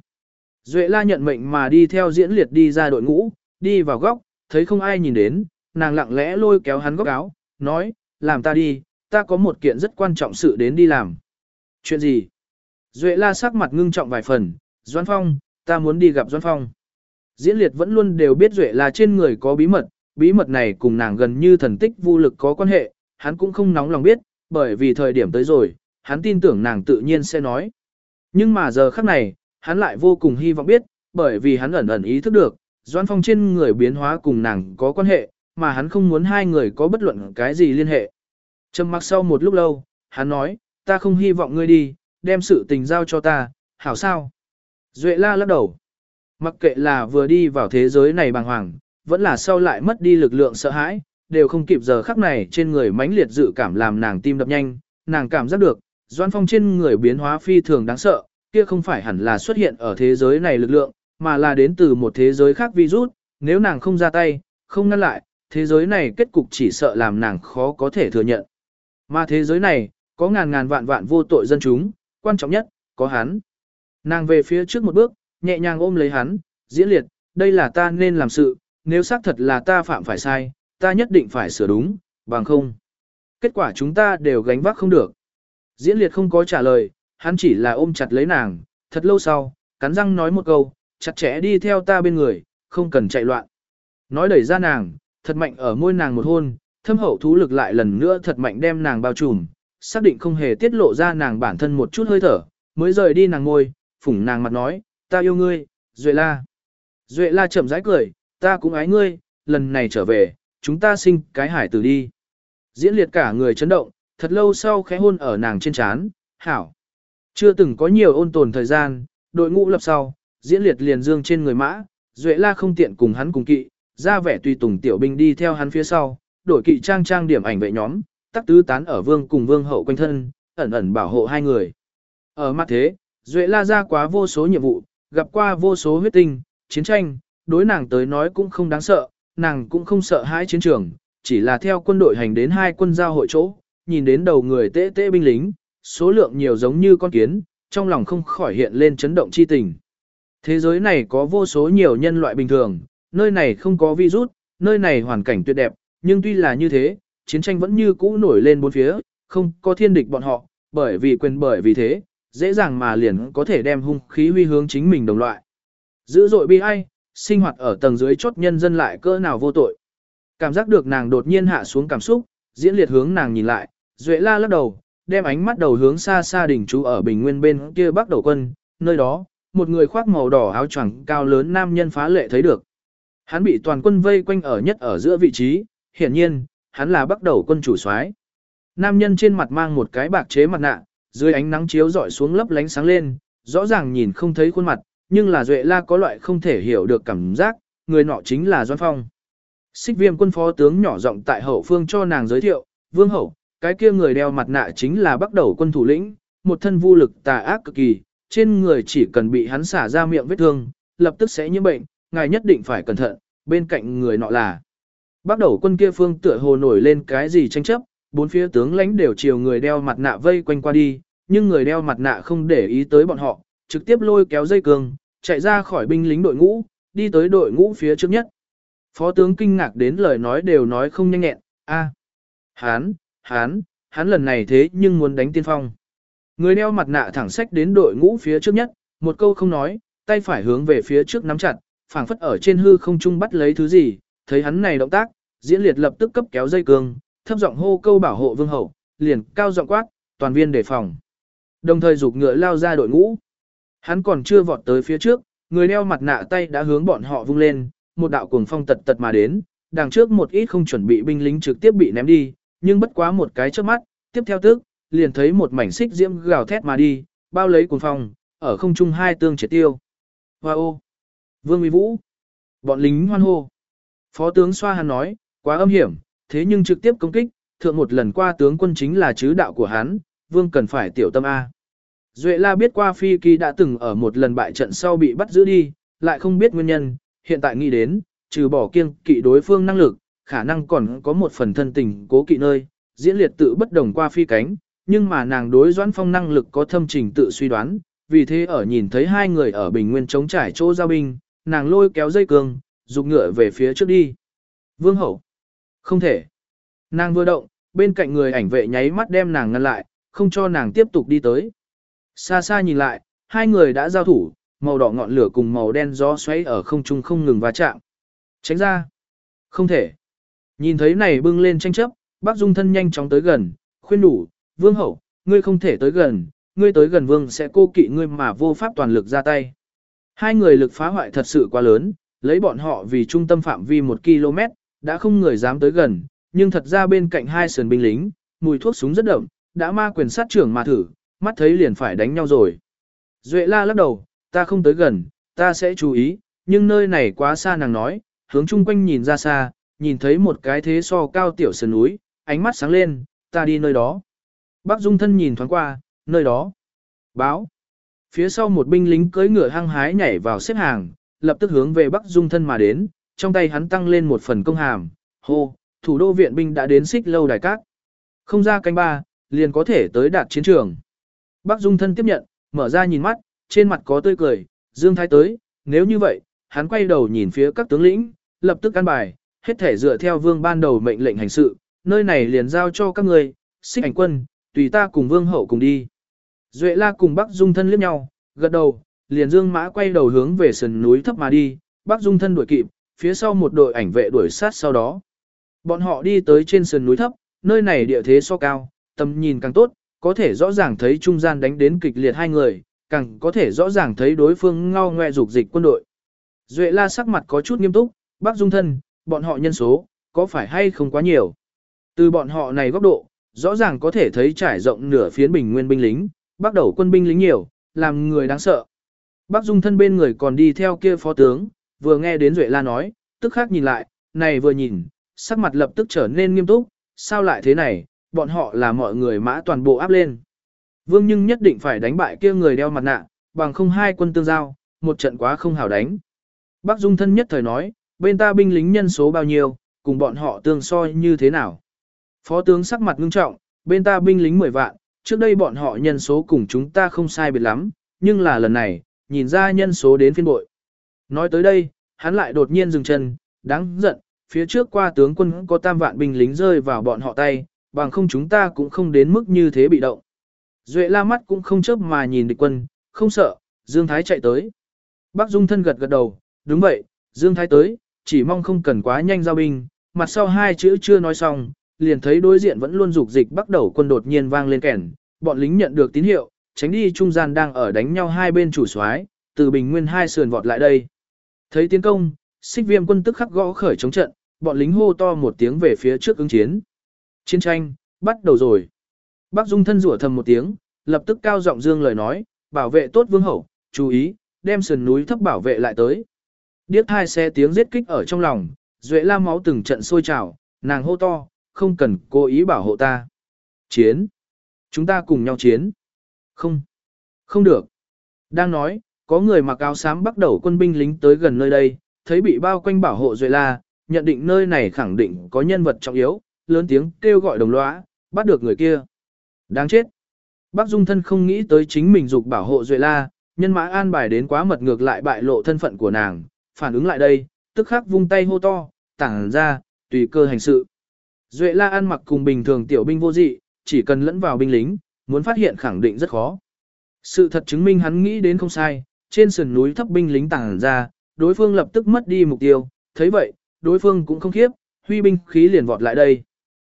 Duệ la nhận mệnh mà đi theo diễn liệt đi ra đội ngũ, đi vào góc, thấy không ai nhìn đến, nàng lặng lẽ lôi kéo hắn góc áo, nói, làm ta đi, ta có một kiện rất quan trọng sự đến đi làm. Chuyện gì? Duệ la sắc mặt ngưng trọng vài phần, Doan Phong, ta muốn đi gặp Doan Phong. Diễn liệt vẫn luôn đều biết Duệ là trên người có bí mật, bí mật này cùng nàng gần như thần tích vô lực có quan hệ, hắn cũng không nóng lòng biết, bởi vì thời điểm tới rồi, hắn tin tưởng nàng tự nhiên sẽ nói. Nhưng mà giờ khắc này, hắn lại vô cùng hy vọng biết, bởi vì hắn ẩn ẩn ý thức được, Doan Phong trên người biến hóa cùng nàng có quan hệ, mà hắn không muốn hai người có bất luận cái gì liên hệ. Trầm mặc sau một lúc lâu, hắn nói, ta không hy vọng ngươi đi, đem sự tình giao cho ta, hảo sao? Duệ la lắc đầu. Mặc kệ là vừa đi vào thế giới này bàng hoàng, vẫn là sau lại mất đi lực lượng sợ hãi, đều không kịp giờ khắc này trên người mãnh liệt dự cảm làm nàng tim đập nhanh, nàng cảm giác được, Doan Phong trên người biến hóa phi thường đáng sợ, kia không phải hẳn là xuất hiện ở thế giới này lực lượng, mà là đến từ một thế giới khác virus, nếu nàng không ra tay, không ngăn lại, thế giới này kết cục chỉ sợ làm nàng khó có thể thừa nhận. Mà thế giới này, có ngàn ngàn vạn vạn vô tội dân chúng, quan trọng nhất, có hắn. Nàng về phía trước một bước, nhẹ nhàng ôm lấy hắn, diễn liệt, đây là ta nên làm sự, nếu xác thật là ta phạm phải sai, ta nhất định phải sửa đúng, bằng không. Kết quả chúng ta đều gánh vác không được. Diễn liệt không có trả lời, hắn chỉ là ôm chặt lấy nàng, thật lâu sau, cắn răng nói một câu, chặt chẽ đi theo ta bên người, không cần chạy loạn. Nói đẩy ra nàng, thật mạnh ở môi nàng một hôn, thâm hậu thú lực lại lần nữa thật mạnh đem nàng bao trùm, xác định không hề tiết lộ ra nàng bản thân một chút hơi thở, mới rời đi nàng ngôi, phủng nàng mặt nói, ta yêu ngươi, Duệ La. Duệ La chậm rãi cười, ta cũng ái ngươi, lần này trở về, chúng ta sinh cái hải tử đi. Diễn liệt cả người chấn động, thật lâu sau khẽ hôn ở nàng trên trán, hảo. Chưa từng có nhiều ôn tồn thời gian, đội ngũ lập sau, diễn liệt liền dương trên người mã, Duệ La không tiện cùng hắn cùng kỵ, ra vẻ tùy tùng tiểu binh đi theo hắn phía sau, đổi kỵ trang trang điểm ảnh vệ nhóm, tắc tứ tán ở vương cùng vương hậu quanh thân, ẩn ẩn bảo hộ hai người. Ở mặt thế, Duệ La ra quá vô số nhiệm vụ, gặp qua vô số huyết tinh, chiến tranh, đối nàng tới nói cũng không đáng sợ, nàng cũng không sợ hãi chiến trường, chỉ là theo quân đội hành đến hai quân giao hội chỗ, nhìn đến đầu người tê tê binh lính, số lượng nhiều giống như con kiến, trong lòng không khỏi hiện lên chấn động chi tình. Thế giới này có vô số nhiều nhân loại bình thường, nơi này không có virus, nơi này hoàn cảnh tuyệt đẹp, nhưng tuy là như thế, chiến tranh vẫn như cũ nổi lên bốn phía, không có thiên địch bọn họ, bởi vì quyền bởi vì thế, dễ dàng mà liền có thể đem hung khí huy hướng chính mình đồng loại. Dữ dội bi ai, sinh hoạt ở tầng dưới chốt nhân dân lại cỡ nào vô tội. Cảm giác được nàng đột nhiên hạ xuống cảm xúc, diễn liệt hướng nàng nhìn lại, duệ la lắc đầu, đem ánh mắt đầu hướng xa xa đỉnh chú ở bình nguyên bên kia bắc đầu quân, nơi đó, một người khoác màu đỏ áo choàng cao lớn nam nhân phá lệ thấy được. Hắn bị toàn quân vây quanh ở nhất ở giữa vị trí, hiển nhiên, hắn là bắc đầu quân chủ soái. Nam nhân trên mặt mang một cái bạc chế mặt nạ, dưới ánh nắng chiếu rọi xuống lấp lánh sáng lên, rõ ràng nhìn không thấy khuôn mặt, nhưng là Duệ La có loại không thể hiểu được cảm giác, người nọ chính là Doan Phong. Xích viêm quân phó tướng nhỏ giọng tại hậu phương cho nàng giới thiệu, vương hậu, cái kia người đeo mặt nạ chính là bắt đầu quân thủ lĩnh, một thân vô lực tà ác cực kỳ, trên người chỉ cần bị hắn xả ra miệng vết thương, lập tức sẽ nhiễm bệnh, ngài nhất định phải cẩn thận, bên cạnh người nọ là. Bắt đầu quân kia phương tựa hồ nổi lên cái gì tranh chấp, bốn phía tướng lãnh đều chiều người đeo mặt nạ vây quanh qua đi, nhưng người đeo mặt nạ không để ý tới bọn họ, trực tiếp lôi kéo dây cương, chạy ra khỏi binh lính đội ngũ, đi tới đội ngũ phía trước nhất. Phó tướng kinh ngạc đến lời nói đều nói không nhanh nhẹn, a, hán, hán, hắn lần này thế nhưng muốn đánh tiên phong. Người đeo mặt nạ thẳng sách đến đội ngũ phía trước nhất, một câu không nói, tay phải hướng về phía trước nắm chặt, phảng phất ở trên hư không trung bắt lấy thứ gì, thấy hắn này động tác, diễn liệt lập tức cấp kéo dây cương, thấp giọng hô câu bảo hộ vương hậu, liền cao giọng quát, toàn viên đề phòng. Đồng thời dục ngựa lao ra đội ngũ. Hắn còn chưa vọt tới phía trước, người đeo mặt nạ tay đã hướng bọn họ vung lên, một đạo cuồng phong tật tật mà đến, đằng trước một ít không chuẩn bị binh lính trực tiếp bị ném đi, nhưng bất quá một cái trước mắt, tiếp theo tức, liền thấy một mảnh xích diễm gào thét mà đi, bao lấy cuồng phong, ở không trung hai tương triệt tiêu. Hoa ô! Vương Mỹ Vũ! Bọn lính hoan hô! Phó tướng Xoa Hàn nói, quá âm hiểm, thế nhưng trực tiếp công kích, thượng một lần qua tướng quân chính là chứ đạo của hắn, vương cần phải tiểu tâm A. Duệ la biết qua phi kỳ đã từng ở một lần bại trận sau bị bắt giữ đi, lại không biết nguyên nhân, hiện tại nghĩ đến, trừ bỏ kiêng kỵ đối phương năng lực, khả năng còn có một phần thân tình cố kỵ nơi, diễn liệt tự bất đồng qua phi cánh, nhưng mà nàng đối doãn phong năng lực có thâm trình tự suy đoán, vì thế ở nhìn thấy hai người ở bình nguyên chống trải chỗ giao binh, nàng lôi kéo dây cương, dục ngựa về phía trước đi. Vương hậu. Không thể. Nàng vừa động, bên cạnh người ảnh vệ nháy mắt đem nàng ngăn lại, không cho nàng tiếp tục đi tới. Xa xa nhìn lại, hai người đã giao thủ, màu đỏ ngọn lửa cùng màu đen gió xoáy ở không trung không ngừng va chạm. Tránh ra. Không thể. Nhìn thấy này bưng lên tranh chấp, bác dung thân nhanh chóng tới gần, khuyên đủ, vương hậu, ngươi không thể tới gần, ngươi tới gần vương sẽ cô kỵ ngươi mà vô pháp toàn lực ra tay. Hai người lực phá hoại thật sự quá lớn, lấy bọn họ vì trung tâm phạm vi 1 km, đã không người dám tới gần, nhưng thật ra bên cạnh hai sườn binh lính, mùi thuốc súng rất đậm, đã ma quyền sát trưởng mà thử, mắt thấy liền phải đánh nhau rồi. Duệ la lắc đầu, ta không tới gần, ta sẽ chú ý, nhưng nơi này quá xa nàng nói, hướng chung quanh nhìn ra xa, nhìn thấy một cái thế so cao tiểu sườn núi, ánh mắt sáng lên, ta đi nơi đó. Bác Dung thân nhìn thoáng qua, nơi đó. Báo. Phía sau một binh lính cưỡi ngựa hăng hái nhảy vào xếp hàng, lập tức hướng về Bắc Dung thân mà đến, trong tay hắn tăng lên một phần công hàm, hô, thủ đô viện binh đã đến xích lâu đài cát. Không ra canh ba, liền có thể tới đạt chiến trường. Bắc Dung thân tiếp nhận, mở ra nhìn mắt, trên mặt có tươi cười, Dương Thái tới, nếu như vậy, hắn quay đầu nhìn phía các tướng lĩnh, lập tức căn bài, hết thể dựa theo vương ban đầu mệnh lệnh hành sự, nơi này liền giao cho các người, xích ảnh quân, tùy ta cùng vương hậu cùng đi. Duệ la cùng Bắc Dung thân liếc nhau, gật đầu, liền dương mã quay đầu hướng về sườn núi thấp mà đi, Bắc Dung thân đuổi kịp, phía sau một đội ảnh vệ đuổi sát sau đó. Bọn họ đi tới trên sườn núi thấp, nơi này địa thế so cao, tầm nhìn càng tốt, có thể rõ ràng thấy trung gian đánh đến kịch liệt hai người, càng có thể rõ ràng thấy đối phương ngao ngoe dục dịch quân đội. Duệ la sắc mặt có chút nghiêm túc, bác Dung thân, bọn họ nhân số, có phải hay không quá nhiều. Từ bọn họ này góc độ, rõ ràng có thể thấy trải rộng nửa phiến bình nguyên binh lính, bắt đầu quân binh lính nhiều, làm người đáng sợ. bác Dung thân bên người còn đi theo kia phó tướng, vừa nghe đến Duệ La nói, tức khắc nhìn lại, này vừa nhìn, sắc mặt lập tức trở nên nghiêm túc, sao lại thế này, bọn họ là mọi người mã toàn bộ áp lên. Vương nhưng nhất định phải đánh bại kia người đeo mặt nạ, bằng không hai quân tương giao, một trận quá không hảo đánh. Bắc Dung thân nhất thời nói, bên ta binh lính nhân số bao nhiêu, cùng bọn họ tương so như thế nào. Phó tướng sắc mặt ngưng trọng, bên ta binh lính 10 vạn, trước đây bọn họ nhân số cùng chúng ta không sai biệt lắm, nhưng là lần này, nhìn ra nhân số đến phiên bội. Nói tới đây, hắn lại đột nhiên dừng chân, đáng giận, phía trước qua tướng quân có tam vạn binh lính rơi vào bọn họ tay, bằng không chúng ta cũng không đến mức như thế bị động. Duệ la mắt cũng không chớp mà nhìn địch quân, không sợ, Dương Thái chạy tới. Bác Dung thân gật gật đầu, đúng vậy, Dương Thái tới, chỉ mong không cần quá nhanh giao binh, mặt sau hai chữ chưa nói xong, liền thấy đối diện vẫn luôn dục dịch bắt đầu quân đột nhiên vang lên kèn, bọn lính nhận được tín hiệu, tránh đi trung gian đang ở đánh nhau hai bên chủ soái, từ bình nguyên hai sườn vọt lại đây. Thấy tiến công, xích viêm quân tức khắc gõ khởi chống trận, bọn lính hô to một tiếng về phía trước ứng chiến. Chiến tranh, bắt đầu rồi. Bác Dung thân rủa thầm một tiếng, lập tức cao giọng dương lời nói, bảo vệ tốt vương hậu, chú ý, đem sườn núi thấp bảo vệ lại tới. Điếc hai xe tiếng giết kích ở trong lòng, duệ la máu từng trận sôi trào, nàng hô to, không cần cố ý bảo hộ ta. Chiến. Chúng ta cùng nhau chiến. Không. Không được. Đang nói, có người mặc áo xám bắt đầu quân binh lính tới gần nơi đây, thấy bị bao quanh bảo hộ Duệ La, nhận định nơi này khẳng định có nhân vật trọng yếu, lớn tiếng kêu gọi đồng lõa, bắt được người kia. Đáng chết. Bác Dung thân không nghĩ tới chính mình dục bảo hộ Duệ La, nhân mã an bài đến quá mật ngược lại bại lộ thân phận của nàng, phản ứng lại đây, tức khắc vung tay hô to, tảng ra, tùy cơ hành sự. Duệ La ăn mặc cùng bình thường tiểu binh vô dị, chỉ cần lẫn vào binh lính, muốn phát hiện khẳng định rất khó. Sự thật chứng minh hắn nghĩ đến không sai, trên sườn núi thấp binh lính tàng ra, đối phương lập tức mất đi mục tiêu, thấy vậy, đối phương cũng không khiếp, huy binh khí liền vọt lại đây.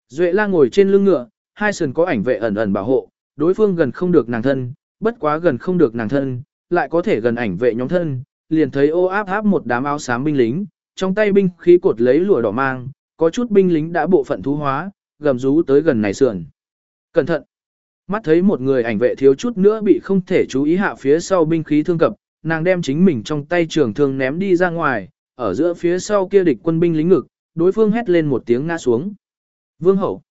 Duệ la ngồi trên lưng ngựa, hai sườn có ảnh vệ ẩn ẩn bảo hộ, đối phương gần không được nàng thân, bất quá gần không được nàng thân, lại có thể gần ảnh vệ nhóm thân, liền thấy ô áp áp một đám áo xám binh lính, trong tay binh khí cột lấy lụa đỏ mang, có chút binh lính đã bộ phận thú hóa, gầm rú tới gần này sườn. Cẩn thận! Mắt thấy một người ảnh vệ thiếu chút nữa bị không thể chú ý hạ phía sau binh khí thương cập, nàng đem chính mình trong tay trường thương ném đi ra ngoài, ở giữa phía sau kia địch quân binh lính ngực, đối phương hét lên một tiếng ngã xuống. Vương hậu.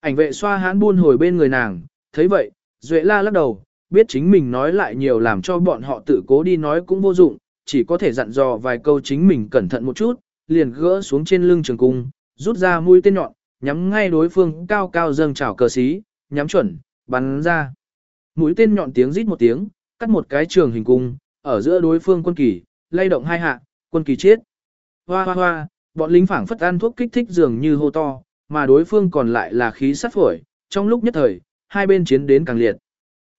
Ảnh vệ xoa hãn buôn hồi bên người nàng, thấy vậy, Duệ la lắc đầu, biết chính mình nói lại nhiều làm cho bọn họ tự cố đi nói cũng vô dụng, chỉ có thể dặn dò vài câu chính mình cẩn thận một chút, liền gỡ xuống trên lưng trường cung, rút ra mũi tên nhọn, nhắm ngay đối phương cao cao dâng trào cờ xí, nhắm chuẩn, bắn ra. Mũi tên nhọn tiếng rít một tiếng, cắt một cái trường hình cung, ở giữa đối phương quân kỳ, lay động hai hạ, quân kỳ chết. Hoa hoa hoa, bọn lính phảng phất ăn thuốc kích thích dường như hô to, mà đối phương còn lại là khí sát phổi, trong lúc nhất thời, hai bên chiến đến càng liệt.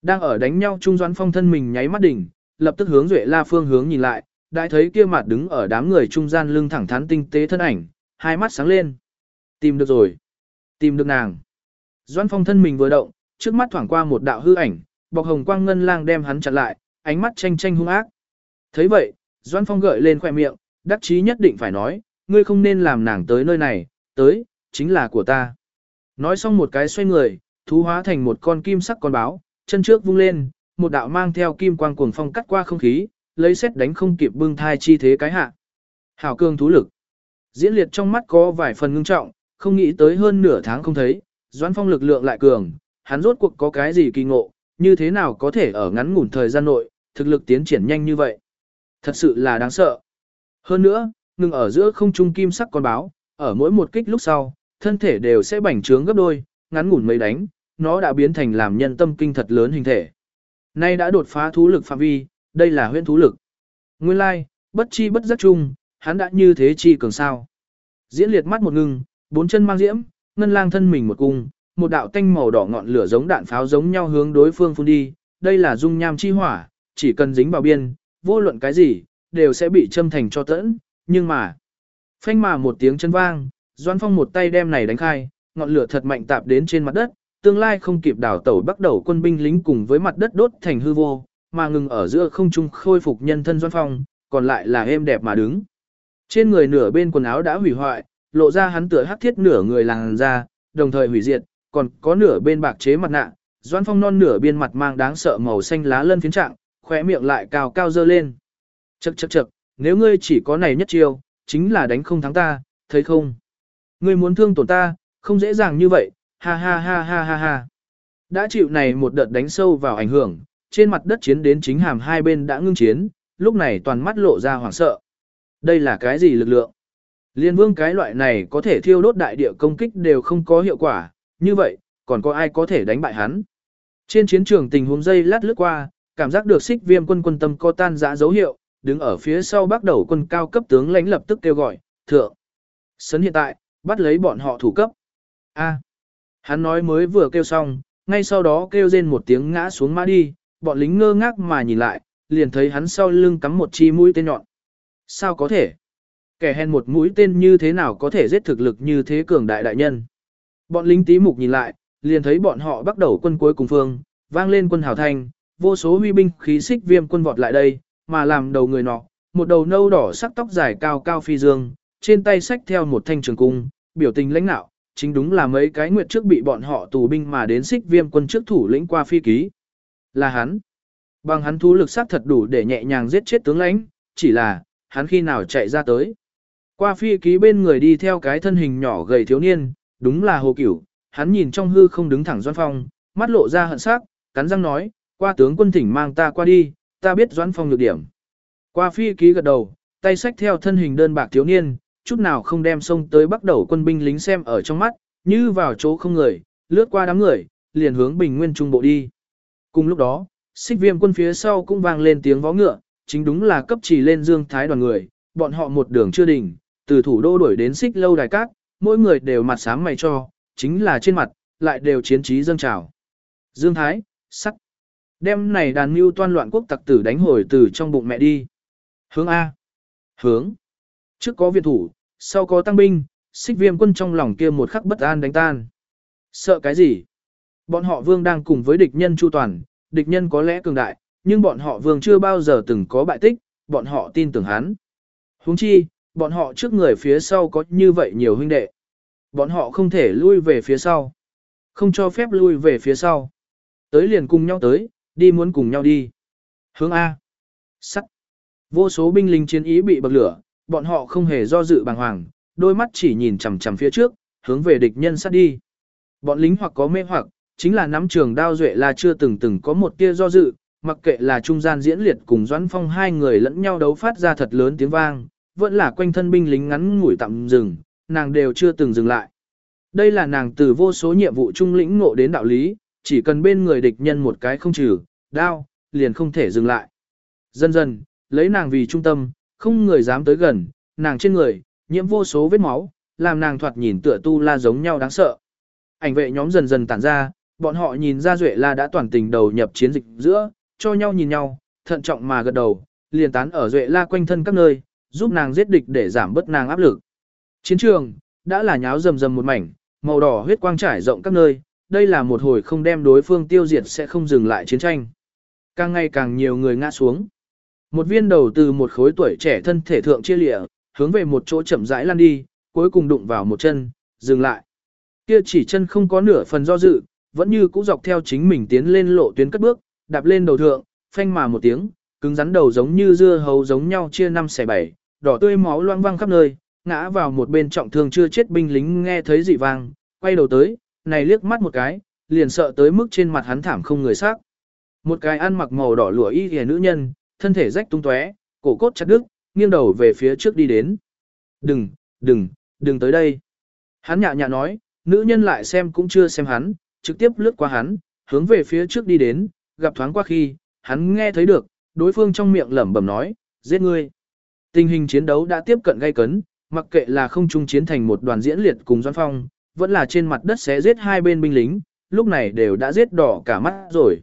Đang ở đánh nhau Trung Doãn Phong thân mình nháy mắt đỉnh, lập tức hướng Duệ La phương hướng nhìn lại, đã thấy kia mặt đứng ở đám người trung gian lưng thẳng thắn tinh tế thân ảnh, hai mắt sáng lên. Tìm được rồi. Tìm được nàng. Doãn Phong thân mình vừa động, trước mắt thoảng qua một đạo hư ảnh, bọc hồng quang ngân lang đem hắn chặn lại, ánh mắt tranh tranh hung ác. thấy vậy, Doan Phong gợi lên khoẻ miệng, đắc chí nhất định phải nói, ngươi không nên làm nàng tới nơi này, tới, chính là của ta. Nói xong một cái xoay người, thú hóa thành một con kim sắc con báo, chân trước vung lên, một đạo mang theo kim quang cuồng phong cắt qua không khí, lấy xét đánh không kịp bưng thai chi thế cái hạ. Hảo cương thú lực. Diễn liệt trong mắt có vài phần ngưng trọng, không nghĩ tới hơn nửa tháng không thấy, Doan Phong lực lượng lại cường, hắn rốt cuộc có cái gì kỳ ngộ, như thế nào có thể ở ngắn ngủn thời gian nội, thực lực tiến triển nhanh như vậy. Thật sự là đáng sợ. Hơn nữa, ngừng ở giữa không trung kim sắc con báo, ở mỗi một kích lúc sau, thân thể đều sẽ bành trướng gấp đôi, ngắn ngủn mấy đánh, nó đã biến thành làm nhân tâm kinh thật lớn hình thể. Nay đã đột phá thú lực phạm vi, đây là huyễn thú lực. Nguyên lai, bất chi bất giác chung, hắn đã như thế chi cường sao. Diễn liệt mắt một ngưng, bốn chân mang diễm, ngân lang thân mình một cung, một đạo tanh màu đỏ ngọn lửa giống đạn pháo giống nhau hướng đối phương phun đi, đây là dung nham chi hỏa, chỉ cần dính vào biên, vô luận cái gì, đều sẽ bị châm thành cho tẫn, nhưng mà, phanh mà một tiếng chân vang, Doan Phong một tay đem này đánh khai, ngọn lửa thật mạnh tạp đến trên mặt đất, tương lai không kịp đảo tẩu bắt đầu quân binh lính cùng với mặt đất đốt thành hư vô, mà ngừng ở giữa không trung khôi phục nhân thân Doan Phong, còn lại là êm đẹp mà đứng. Trên người nửa bên quần áo đã hủy hoại, lộ ra hắn tựa hắc thiết nửa người làng ra, đồng thời hủy diệt, còn có nửa bên bạc chế mặt nạ, Doan Phong non nửa bên mặt mang đáng sợ màu xanh lá lân phiến trạng, khóe miệng lại cao cao dơ lên. Chậc chậc chậc, nếu ngươi chỉ có này nhất chiêu, chính là đánh không thắng ta, thấy không? Ngươi muốn thương tổn ta, không dễ dàng như vậy, ha ha ha ha ha ha. Đã chịu này một đợt đánh sâu vào ảnh hưởng, trên mặt đất chiến đến chính hàm hai bên đã ngưng chiến, lúc này toàn mắt lộ ra hoảng sợ. Đây là cái gì lực lượng? Liên vương cái loại này có thể thiêu đốt đại địa công kích đều không có hiệu quả, như vậy, còn có ai có thể đánh bại hắn? Trên chiến trường tình huống dây lát lướt qua, cảm giác được xích viêm quân quân tâm co tan dã dấu hiệu, đứng ở phía sau bắt đầu quân cao cấp tướng lãnh lập tức kêu gọi, thượng. Sấn hiện tại, bắt lấy bọn họ thủ cấp. A. Hắn nói mới vừa kêu xong, ngay sau đó kêu rên một tiếng ngã xuống mã đi, bọn lính ngơ ngác mà nhìn lại, liền thấy hắn sau lưng cắm một chi mũi tên nhọn. Sao có thể? Kẻ hèn một mũi tên như thế nào có thể giết thực lực như thế cường đại đại nhân? Bọn lính tí mục nhìn lại, liền thấy bọn họ bắt đầu quân cuối cùng phương, vang lên quân hào thanh, vô số huy binh khí xích viêm quân vọt lại đây, mà làm đầu người nọ, một đầu nâu đỏ sắc tóc dài cao cao phi dương, trên tay xách theo một thanh trường cung, biểu tình lãnh nạo, chính đúng là mấy cái nguyệt trước bị bọn họ tù binh mà đến xích viêm quân trước thủ lĩnh qua phi ký. Là hắn. Bằng hắn thú lực sát thật đủ để nhẹ nhàng giết chết tướng lãnh, chỉ là, hắn khi nào chạy ra tới. Qua phi ký bên người đi theo cái thân hình nhỏ gầy thiếu niên, đúng là hồ cửu, hắn nhìn trong hư không đứng thẳng Doan Phong, mắt lộ ra hận sắc, cắn răng nói, qua tướng quân thỉnh mang ta qua đi, ta biết Doãn Phong nhược điểm. Qua phi ký gật đầu, tay sách theo thân hình đơn bạc thiếu niên, chút nào không đem xông tới bắt đầu quân binh lính xem ở trong mắt, như vào chỗ không người, lướt qua đám người, liền hướng bình nguyên trung bộ đi. Cùng lúc đó, xích viêm quân phía sau cũng vang lên tiếng vó ngựa, chính đúng là cấp chỉ lên dương thái đoàn người, bọn họ một đường chưa đỉnh, từ thủ đô đuổi đến xích lâu đài cát, mỗi người đều mặt sáng mày cho, chính là trên mặt, lại đều chiến trí dâng trào. Dương Thái, sắc. Đem này đàn mưu toan loạn quốc tặc tử đánh hồi từ trong bụng mẹ đi. Hướng A. Hướng. Trước có viện thủ, sau có tăng binh, xích viêm quân trong lòng kia một khắc bất an đánh tan. Sợ cái gì? Bọn họ vương đang cùng với địch nhân chu toàn, địch nhân có lẽ cường đại, nhưng bọn họ vương chưa bao giờ từng có bại tích, bọn họ tin tưởng hắn. Huống chi, bọn họ trước người phía sau có như vậy nhiều huynh đệ. Bọn họ không thể lui về phía sau. Không cho phép lui về phía sau. Tới liền cùng nhau tới, đi muốn cùng nhau đi. Hướng A. Sắt. Vô số binh lính chiến ý bị bậc lửa, bọn họ không hề do dự bàng hoàng, đôi mắt chỉ nhìn chằm chằm phía trước, hướng về địch nhân sát đi. Bọn lính hoặc có mê hoặc, chính là nắm trường đao duệ là chưa từng từng có một tia do dự, mặc kệ là trung gian diễn liệt cùng Doãn Phong hai người lẫn nhau đấu phát ra thật lớn tiếng vang, vẫn là quanh thân binh lính ngắn ngủi tạm dừng, nàng đều chưa từng dừng lại. Đây là nàng từ vô số nhiệm vụ trung lĩnh ngộ đến đạo lý, chỉ cần bên người địch nhân một cái không trừ, đao, liền không thể dừng lại. Dần dần, lấy nàng vì trung tâm, không người dám tới gần, nàng trên người, nhiễm vô số vết máu, làm nàng thoạt nhìn tựa tu la giống nhau đáng sợ. Ảnh vệ nhóm dần dần tản ra, bọn họ nhìn ra Duệ La đã toàn tình đầu nhập chiến dịch giữa, cho nhau nhìn nhau, thận trọng mà gật đầu, liền tán ở Duệ La quanh thân các nơi, giúp nàng giết địch để giảm bớt nàng áp lực. Chiến trường, đã là nháo rầm rầm một mảnh, màu đỏ huyết quang trải rộng các nơi, đây là một hồi không đem đối phương tiêu diệt sẽ không dừng lại chiến tranh. Càng ngày càng nhiều người ngã xuống. Một viên đầu từ một khối tuổi trẻ thân thể thượng chia lịa, hướng về một chỗ chậm rãi lăn đi, cuối cùng đụng vào một chân, dừng lại. Kia chỉ chân không có nửa phần do dự, vẫn như cũ dọc theo chính mình tiến lên lộ tuyến cất bước, đạp lên đầu thượng, phanh mà một tiếng, cứng rắn đầu giống như dưa hấu giống nhau chia năm xẻ bảy, đỏ tươi máu loang văng khắp nơi, ngã vào một bên trọng thương chưa chết binh lính nghe thấy dị vang, quay đầu tới, này liếc mắt một cái, liền sợ tới mức trên mặt hắn thảm không người sắc. Một cái ăn mặc màu đỏ lụa y hề nữ nhân, thân thể rách tung tóe, cổ cốt chặt đứt, nghiêng đầu về phía trước đi đến. Đừng, đừng, đừng tới đây. Hắn nhạ nhạ nói, nữ nhân lại xem cũng chưa xem hắn, trực tiếp lướt qua hắn, hướng về phía trước đi đến, gặp thoáng qua khi, hắn nghe thấy được, đối phương trong miệng lẩm bẩm nói, giết ngươi. Tình hình chiến đấu đã tiếp cận gay cấn, mặc kệ là không trung chiến thành một đoàn diễn liệt cùng Doan Phong, vẫn là trên mặt đất sẽ giết hai bên binh lính, lúc này đều đã giết đỏ cả mắt rồi.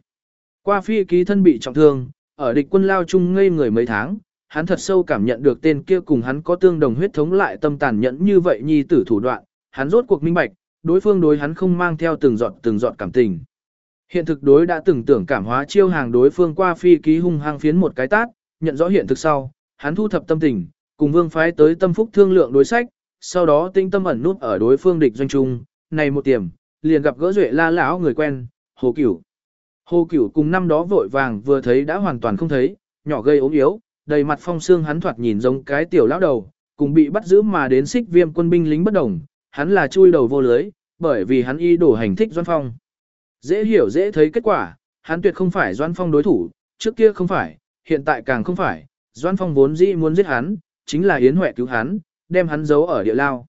Qua phi ký thân bị trọng thương, ở địch quân lao chung ngây người mấy tháng, hắn thật sâu cảm nhận được tên kia cùng hắn có tương đồng huyết thống lại tâm tàn nhẫn như vậy nhi tử thủ đoạn, hắn rốt cuộc minh bạch, đối phương đối hắn không mang theo từng giọt từng giọt cảm tình. Hiện thực đối đã từng tưởng cảm hóa chiêu hàng đối phương qua phi ký hung hăng phiến một cái tát, nhận rõ hiện thực sau, hắn thu thập tâm tình, cùng vương phái tới tâm phúc thương lượng đối sách, sau đó tinh tâm ẩn nút ở đối phương địch doanh trung, này một tiềm, liền gặp gỡ duệ la lão người quen, hồ cửu. Hồ cửu cùng năm đó vội vàng vừa thấy đã hoàn toàn không thấy, nhỏ gây ốm yếu, đầy mặt phong xương hắn thoạt nhìn giống cái tiểu lão đầu, cùng bị bắt giữ mà đến xích viêm quân binh lính bất đồng, hắn là chui đầu vô lưới, bởi vì hắn y đổ hành thích Doan Phong. Dễ hiểu dễ thấy kết quả, hắn tuyệt không phải Doan Phong đối thủ, trước kia không phải, hiện tại càng không phải, Doan Phong vốn dĩ muốn giết hắn, chính là Yến Huệ cứu hắn, đem hắn giấu ở địa lao.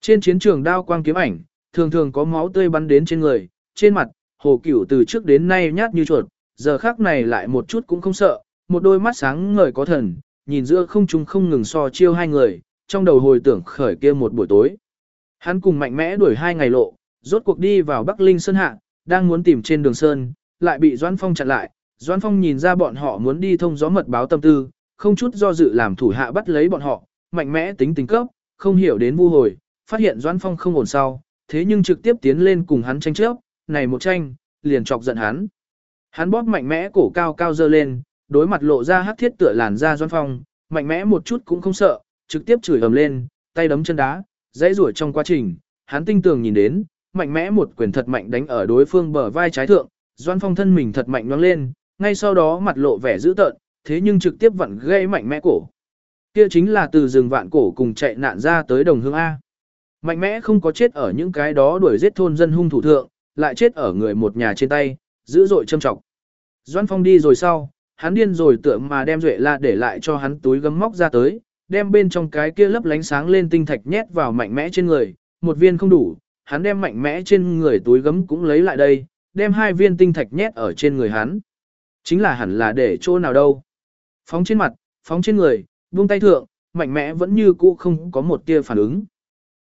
Trên chiến trường đao quang kiếm ảnh, thường thường có máu tươi bắn đến trên người, trên mặt, hồ cửu từ trước đến nay nhát như chuột, giờ khác này lại một chút cũng không sợ, một đôi mắt sáng ngời có thần, nhìn giữa không trung không ngừng so chiêu hai người, trong đầu hồi tưởng khởi kia một buổi tối. Hắn cùng mạnh mẽ đuổi hai ngày lộ, rốt cuộc đi vào Bắc Linh Sơn Hạ, đang muốn tìm trên đường Sơn, lại bị Doan Phong chặn lại. Doan Phong nhìn ra bọn họ muốn đi thông gió mật báo tâm tư, không chút do dự làm thủ hạ bắt lấy bọn họ, mạnh mẽ tính tình cấp, không hiểu đến vu hồi, phát hiện doãn Phong không ổn sau, thế nhưng trực tiếp tiến lên cùng hắn tranh chấp, này một tranh, liền chọc giận hắn. Hắn bóp mạnh mẽ cổ cao cao dơ lên, đối mặt lộ ra hắc thiết tựa làn ra doãn Phong, mạnh mẽ một chút cũng không sợ, trực tiếp chửi ầm lên, tay đấm chân đá, dãy rủa trong quá trình, hắn tinh tường nhìn đến, mạnh mẽ một quyền thật mạnh đánh ở đối phương bờ vai trái thượng, doãn Phong thân mình thật mạnh nhoáng lên, ngay sau đó mặt lộ vẻ dữ tợn, thế nhưng trực tiếp vặn gây mạnh mẽ cổ. Kia chính là từ rừng vạn cổ cùng chạy nạn ra tới đồng hương A. Mạnh mẽ không có chết ở những cái đó đuổi giết thôn dân hung thủ thượng, lại chết ở người một nhà trên tay, dữ dội châm trọng. Doan Phong đi rồi sau, hắn điên rồi tựa mà đem Duệ La để lại cho hắn túi gấm móc ra tới, đem bên trong cái kia lấp lánh sáng lên tinh thạch nhét vào mạnh mẽ trên người, một viên không đủ, hắn đem mạnh mẽ trên người túi gấm cũng lấy lại đây, đem hai viên tinh thạch nhét ở trên người hắn. Chính là hẳn là để chỗ nào đâu. Phóng trên mặt, phóng trên người, buông tay thượng, mạnh mẽ vẫn như cũ không có một tia phản ứng.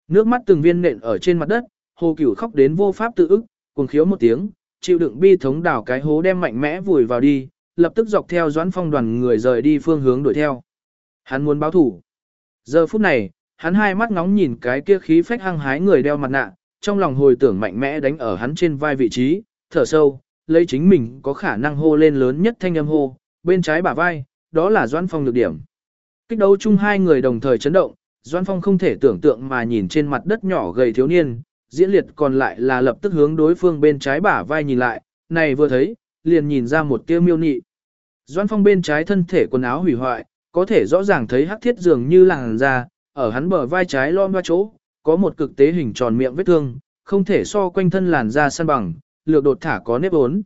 Nước mắt từng viên nện ở trên mặt đất, hồ cửu khóc đến vô pháp tự ức, cuồng khiếu một tiếng, chịu đựng bi thống đảo cái hố đem mạnh mẽ vùi vào đi, lập tức dọc theo doãn phong đoàn người rời đi phương hướng đuổi theo. Hắn muốn báo thủ. Giờ phút này, hắn hai mắt ngóng nhìn cái kia khí phách hăng hái người đeo mặt nạ, trong lòng hồi tưởng mạnh mẽ đánh ở hắn trên vai vị trí, thở sâu, lấy chính mình có khả năng hô lên lớn nhất thanh âm hô, bên trái bả vai, đó là Doãn Phong được điểm. Kích đấu chung hai người đồng thời chấn động, Doãn Phong không thể tưởng tượng mà nhìn trên mặt đất nhỏ gầy thiếu niên, diễn liệt còn lại là lập tức hướng đối phương bên trái bả vai nhìn lại, này vừa thấy, liền nhìn ra một tia miêu nị. Doãn Phong bên trái thân thể quần áo hủy hoại, có thể rõ ràng thấy hắc thiết dường như làng ra, ở hắn bờ vai trái lom qua chỗ, có một cực tế hình tròn miệng vết thương, không thể so quanh thân làn da săn bằng, lược đột thả có nếp ốn.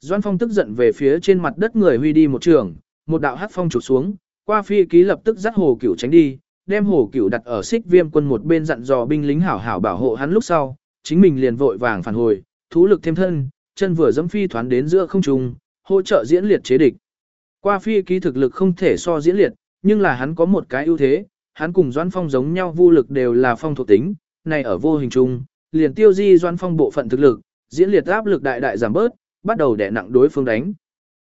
Doan Phong tức giận về phía trên mặt đất người huy đi một trường, một đạo hắc phong chụp xuống, qua phi ký lập tức dắt hồ cửu tránh đi, đem hồ cửu đặt ở xích viêm quân một bên dặn dò binh lính hảo hảo bảo hộ hắn lúc sau, chính mình liền vội vàng phản hồi, thú lực thêm thân, chân vừa dẫm phi thoán đến giữa không trung, hỗ trợ diễn liệt chế địch. Qua phi ký thực lực không thể so diễn liệt, nhưng là hắn có một cái ưu thế, hắn cùng Doan Phong giống nhau vô lực đều là phong thuộc tính, này ở vô hình chung, liền tiêu di Doan Phong bộ phận thực lực, diễn liệt áp lực đại đại giảm bớt, bắt đầu đè nặng đối phương đánh.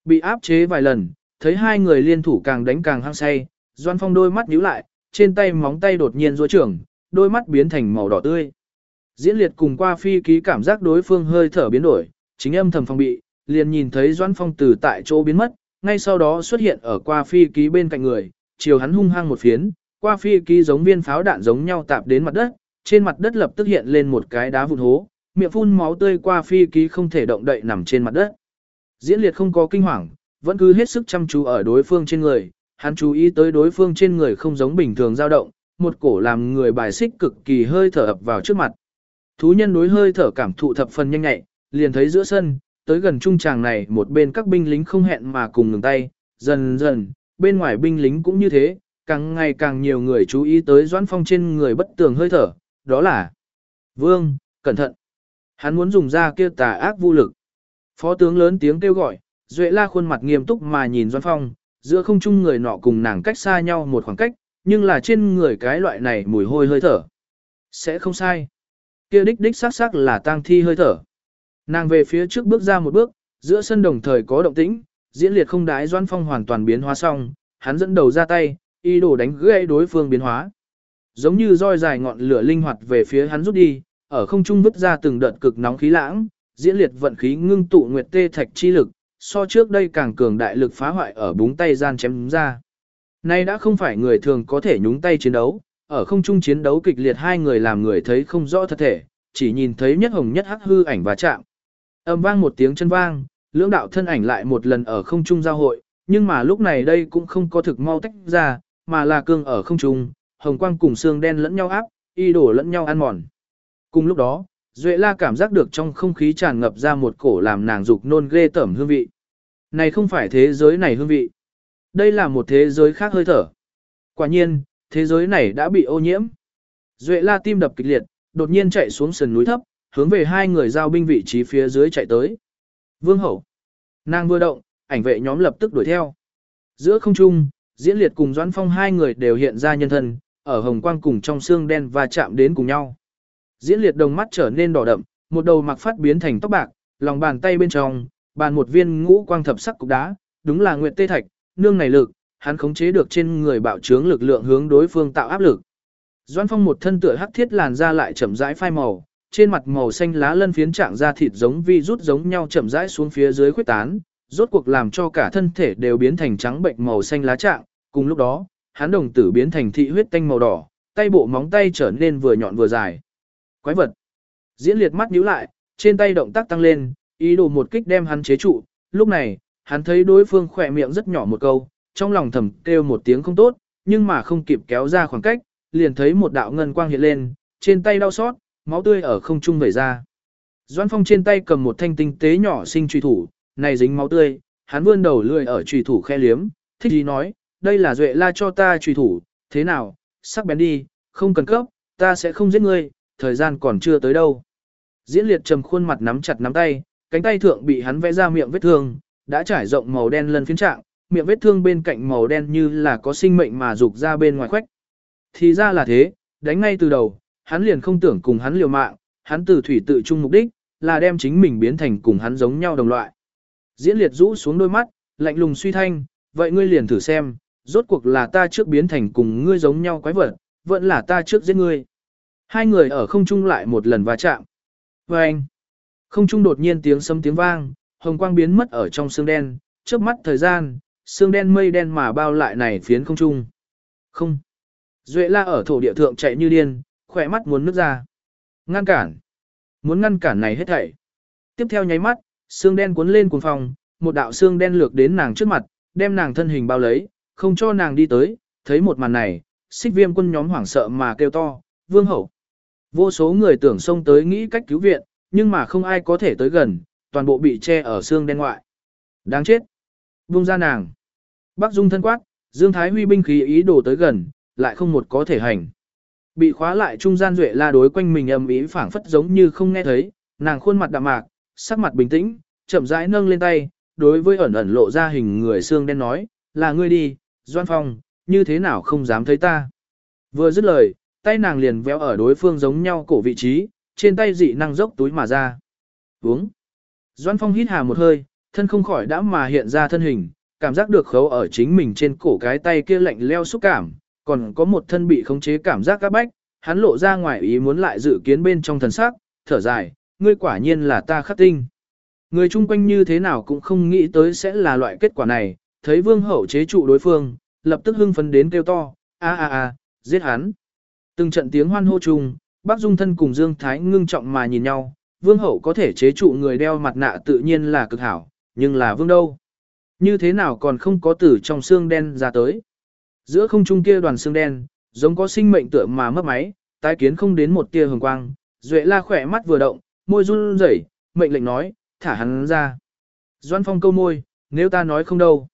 Bị áp chế vài lần, thấy hai người liên thủ càng đánh càng hăng say, Doan Phong đôi mắt nhíu lại, trên tay móng tay đột nhiên rối trưởng, đôi mắt biến thành màu đỏ tươi. Diễn liệt cùng qua phi ký cảm giác đối phương hơi thở biến đổi, chính âm thầm phòng bị, liền nhìn thấy Doan Phong từ tại chỗ biến mất, ngay sau đó xuất hiện ở qua phi ký bên cạnh người, chiều hắn hung hăng một phiến, qua phi ký giống viên pháo đạn giống nhau tạp đến mặt đất, trên mặt đất lập tức hiện lên một cái đá vụn hố, miệng phun máu tươi qua phi ký không thể động đậy nằm trên mặt đất. Diễn liệt không có kinh hoàng, vẫn cứ hết sức chăm chú ở đối phương trên người, hắn chú ý tới đối phương trên người không giống bình thường dao động, một cổ làm người bài xích cực kỳ hơi thở ập vào trước mặt. Thú nhân đối hơi thở cảm thụ thập phần nhanh nhẹ, liền thấy giữa sân, tới gần trung tràng này một bên các binh lính không hẹn mà cùng ngừng tay, dần dần, bên ngoài binh lính cũng như thế, càng ngày càng nhiều người chú ý tới Doãn Phong trên người bất tường hơi thở, đó là Vương, cẩn thận. Hắn muốn dùng ra kia tà ác vô lực. Phó tướng lớn tiếng kêu gọi, Duệ la khuôn mặt nghiêm túc mà nhìn Doan Phong, giữa không chung người nọ cùng nàng cách xa nhau một khoảng cách, nhưng là trên người cái loại này mùi hôi hơi thở. Sẽ không sai. Kia đích đích xác xác là tang thi hơi thở. Nàng về phía trước bước ra một bước, giữa sân đồng thời có động tĩnh, diễn liệt không đái Doan Phong hoàn toàn biến hóa xong, hắn dẫn đầu ra tay, ý đồ đánh gãy đối phương biến hóa. Giống như roi dài ngọn lửa linh hoạt về phía hắn rút đi, ở không trung vứt ra từng đợt cực nóng khí lãng, diễn liệt vận khí ngưng tụ nguyệt tê thạch chi lực, so trước đây càng cường đại lực phá hoại ở búng tay gian chém ra. Nay đã không phải người thường có thể nhúng tay chiến đấu, ở không trung chiến đấu kịch liệt hai người làm người thấy không rõ thật thể, chỉ nhìn thấy nhất hồng nhất hắc hư ảnh và chạm. Âm vang một tiếng chân vang, lưỡng đạo thân ảnh lại một lần ở không trung giao hội, nhưng mà lúc này đây cũng không có thực mau tách ra, mà là cương ở không trung, hồng quang cùng xương đen lẫn nhau áp, y đổ lẫn nhau ăn mòn. Cùng lúc đó, Duệ La cảm giác được trong không khí tràn ngập ra một cổ làm nàng dục nôn ghê tởm hương vị. Này không phải thế giới này hương vị. Đây là một thế giới khác hơi thở. Quả nhiên, thế giới này đã bị ô nhiễm. Duệ La tim đập kịch liệt, đột nhiên chạy xuống sườn núi thấp, hướng về hai người giao binh vị trí phía dưới chạy tới. Vương Hậu. Nàng vừa động, ảnh vệ nhóm lập tức đuổi theo. Giữa không trung, diễn liệt cùng Doãn Phong hai người đều hiện ra nhân thân, ở hồng quang cùng trong xương đen và chạm đến cùng nhau. Diễn liệt đồng mắt trở nên đỏ đậm, một đầu mặc phát biến thành tóc bạc, lòng bàn tay bên trong, bàn một viên ngũ quang thập sắc cục đá, đúng là nguyệt tê thạch, nương này lực, hắn khống chế được trên người bạo trướng lực lượng hướng đối phương tạo áp lực. Doan Phong một thân tựa hắc thiết làn da lại chậm rãi phai màu, trên mặt màu xanh lá lân phiến trạng da thịt giống vi rút giống nhau chậm rãi xuống phía dưới khuyết tán, rốt cuộc làm cho cả thân thể đều biến thành trắng bệnh màu xanh lá trạng, cùng lúc đó, hắn đồng tử biến thành thị huyết tanh màu đỏ, tay bộ móng tay trở nên vừa nhọn vừa dài. Quái vật. Diễn liệt mắt nhíu lại, trên tay động tác tăng lên, ý đồ một kích đem hắn chế trụ. Lúc này, hắn thấy đối phương khỏe miệng rất nhỏ một câu, trong lòng thầm kêu một tiếng không tốt, nhưng mà không kịp kéo ra khoảng cách, liền thấy một đạo ngân quang hiện lên, trên tay đau xót, máu tươi ở không trung vẩy ra. Doan Phong trên tay cầm một thanh tinh tế nhỏ sinh truy thủ, này dính máu tươi, hắn vươn đầu lười ở truy thủ khe liếm, thích gì nói, đây là duệ la cho ta truy thủ, Thế nào, sắc bén đi, không cần cấp, ta sẽ không giết ngươi, thời gian còn chưa tới đâu. Diễn liệt trầm khuôn mặt nắm chặt nắm tay, cánh tay thượng bị hắn vẽ ra miệng vết thương, đã trải rộng màu đen lần phiến trạng, miệng vết thương bên cạnh màu đen như là có sinh mệnh mà rục ra bên ngoài khoách. Thì ra là thế, đánh ngay từ đầu, hắn liền không tưởng cùng hắn liều mạng, hắn từ thủy tự chung mục đích, là đem chính mình biến thành cùng hắn giống nhau đồng loại. Diễn liệt rũ xuống đôi mắt, lạnh lùng suy thanh, vậy ngươi liền thử xem, rốt cuộc là ta trước biến thành cùng ngươi giống nhau quái vật, vẫn là ta trước giết ngươi. Hai người ở không trung lại một lần va chạm. Và anh, không trung đột nhiên tiếng sấm tiếng vang, hồng quang biến mất ở trong xương đen, trước mắt thời gian, xương đen mây đen mà bao lại này phiến không trung. Không. Duệ la ở thổ địa thượng chạy như điên, khỏe mắt muốn nước ra. Ngăn cản. Muốn ngăn cản này hết thảy. Tiếp theo nháy mắt, xương đen cuốn lên cuồng phòng, một đạo xương đen lược đến nàng trước mặt, đem nàng thân hình bao lấy, không cho nàng đi tới, thấy một màn này, xích viêm quân nhóm hoảng sợ mà kêu to, vương hậu. Vô số người tưởng xông tới nghĩ cách cứu viện, nhưng mà không ai có thể tới gần, toàn bộ bị che ở xương đen ngoại. Đáng chết. Vung ra nàng. Bắc Dung thân quát, Dương Thái Huy binh khí ý đồ tới gần, lại không một có thể hành. Bị khóa lại trung gian duệ la đối quanh mình âm ý phảng phất giống như không nghe thấy, nàng khuôn mặt đạm mạc, sắc mặt bình tĩnh, chậm rãi nâng lên tay, đối với ẩn ẩn lộ ra hình người xương đen nói, là ngươi đi, Doan Phong, như thế nào không dám thấy ta. Vừa dứt lời, tay nàng liền véo ở đối phương giống nhau cổ vị trí, trên tay dị năng dốc túi mà ra. Uống. Doan Phong hít hà một hơi, thân không khỏi đã mà hiện ra thân hình, cảm giác được khấu ở chính mình trên cổ cái tay kia lạnh leo xúc cảm, còn có một thân bị khống chế cảm giác các bách, hắn lộ ra ngoài ý muốn lại dự kiến bên trong thần sắc, thở dài, ngươi quả nhiên là ta khắc tinh. Người chung quanh như thế nào cũng không nghĩ tới sẽ là loại kết quả này, thấy vương hậu chế trụ đối phương, lập tức hưng phấn đến kêu to, a a a, giết hắn. Từng trận tiếng hoan hô chung, bác dung thân cùng Dương Thái ngưng trọng mà nhìn nhau, vương hậu có thể chế trụ người đeo mặt nạ tự nhiên là cực hảo, nhưng là vương đâu. Như thế nào còn không có tử trong xương đen ra tới. Giữa không trung kia đoàn xương đen, giống có sinh mệnh tựa mà mất máy, tái kiến không đến một tia hồng quang, Duệ la khỏe mắt vừa động, môi run rẩy, mệnh lệnh nói, thả hắn ra. Doan phong câu môi, nếu ta nói không đâu.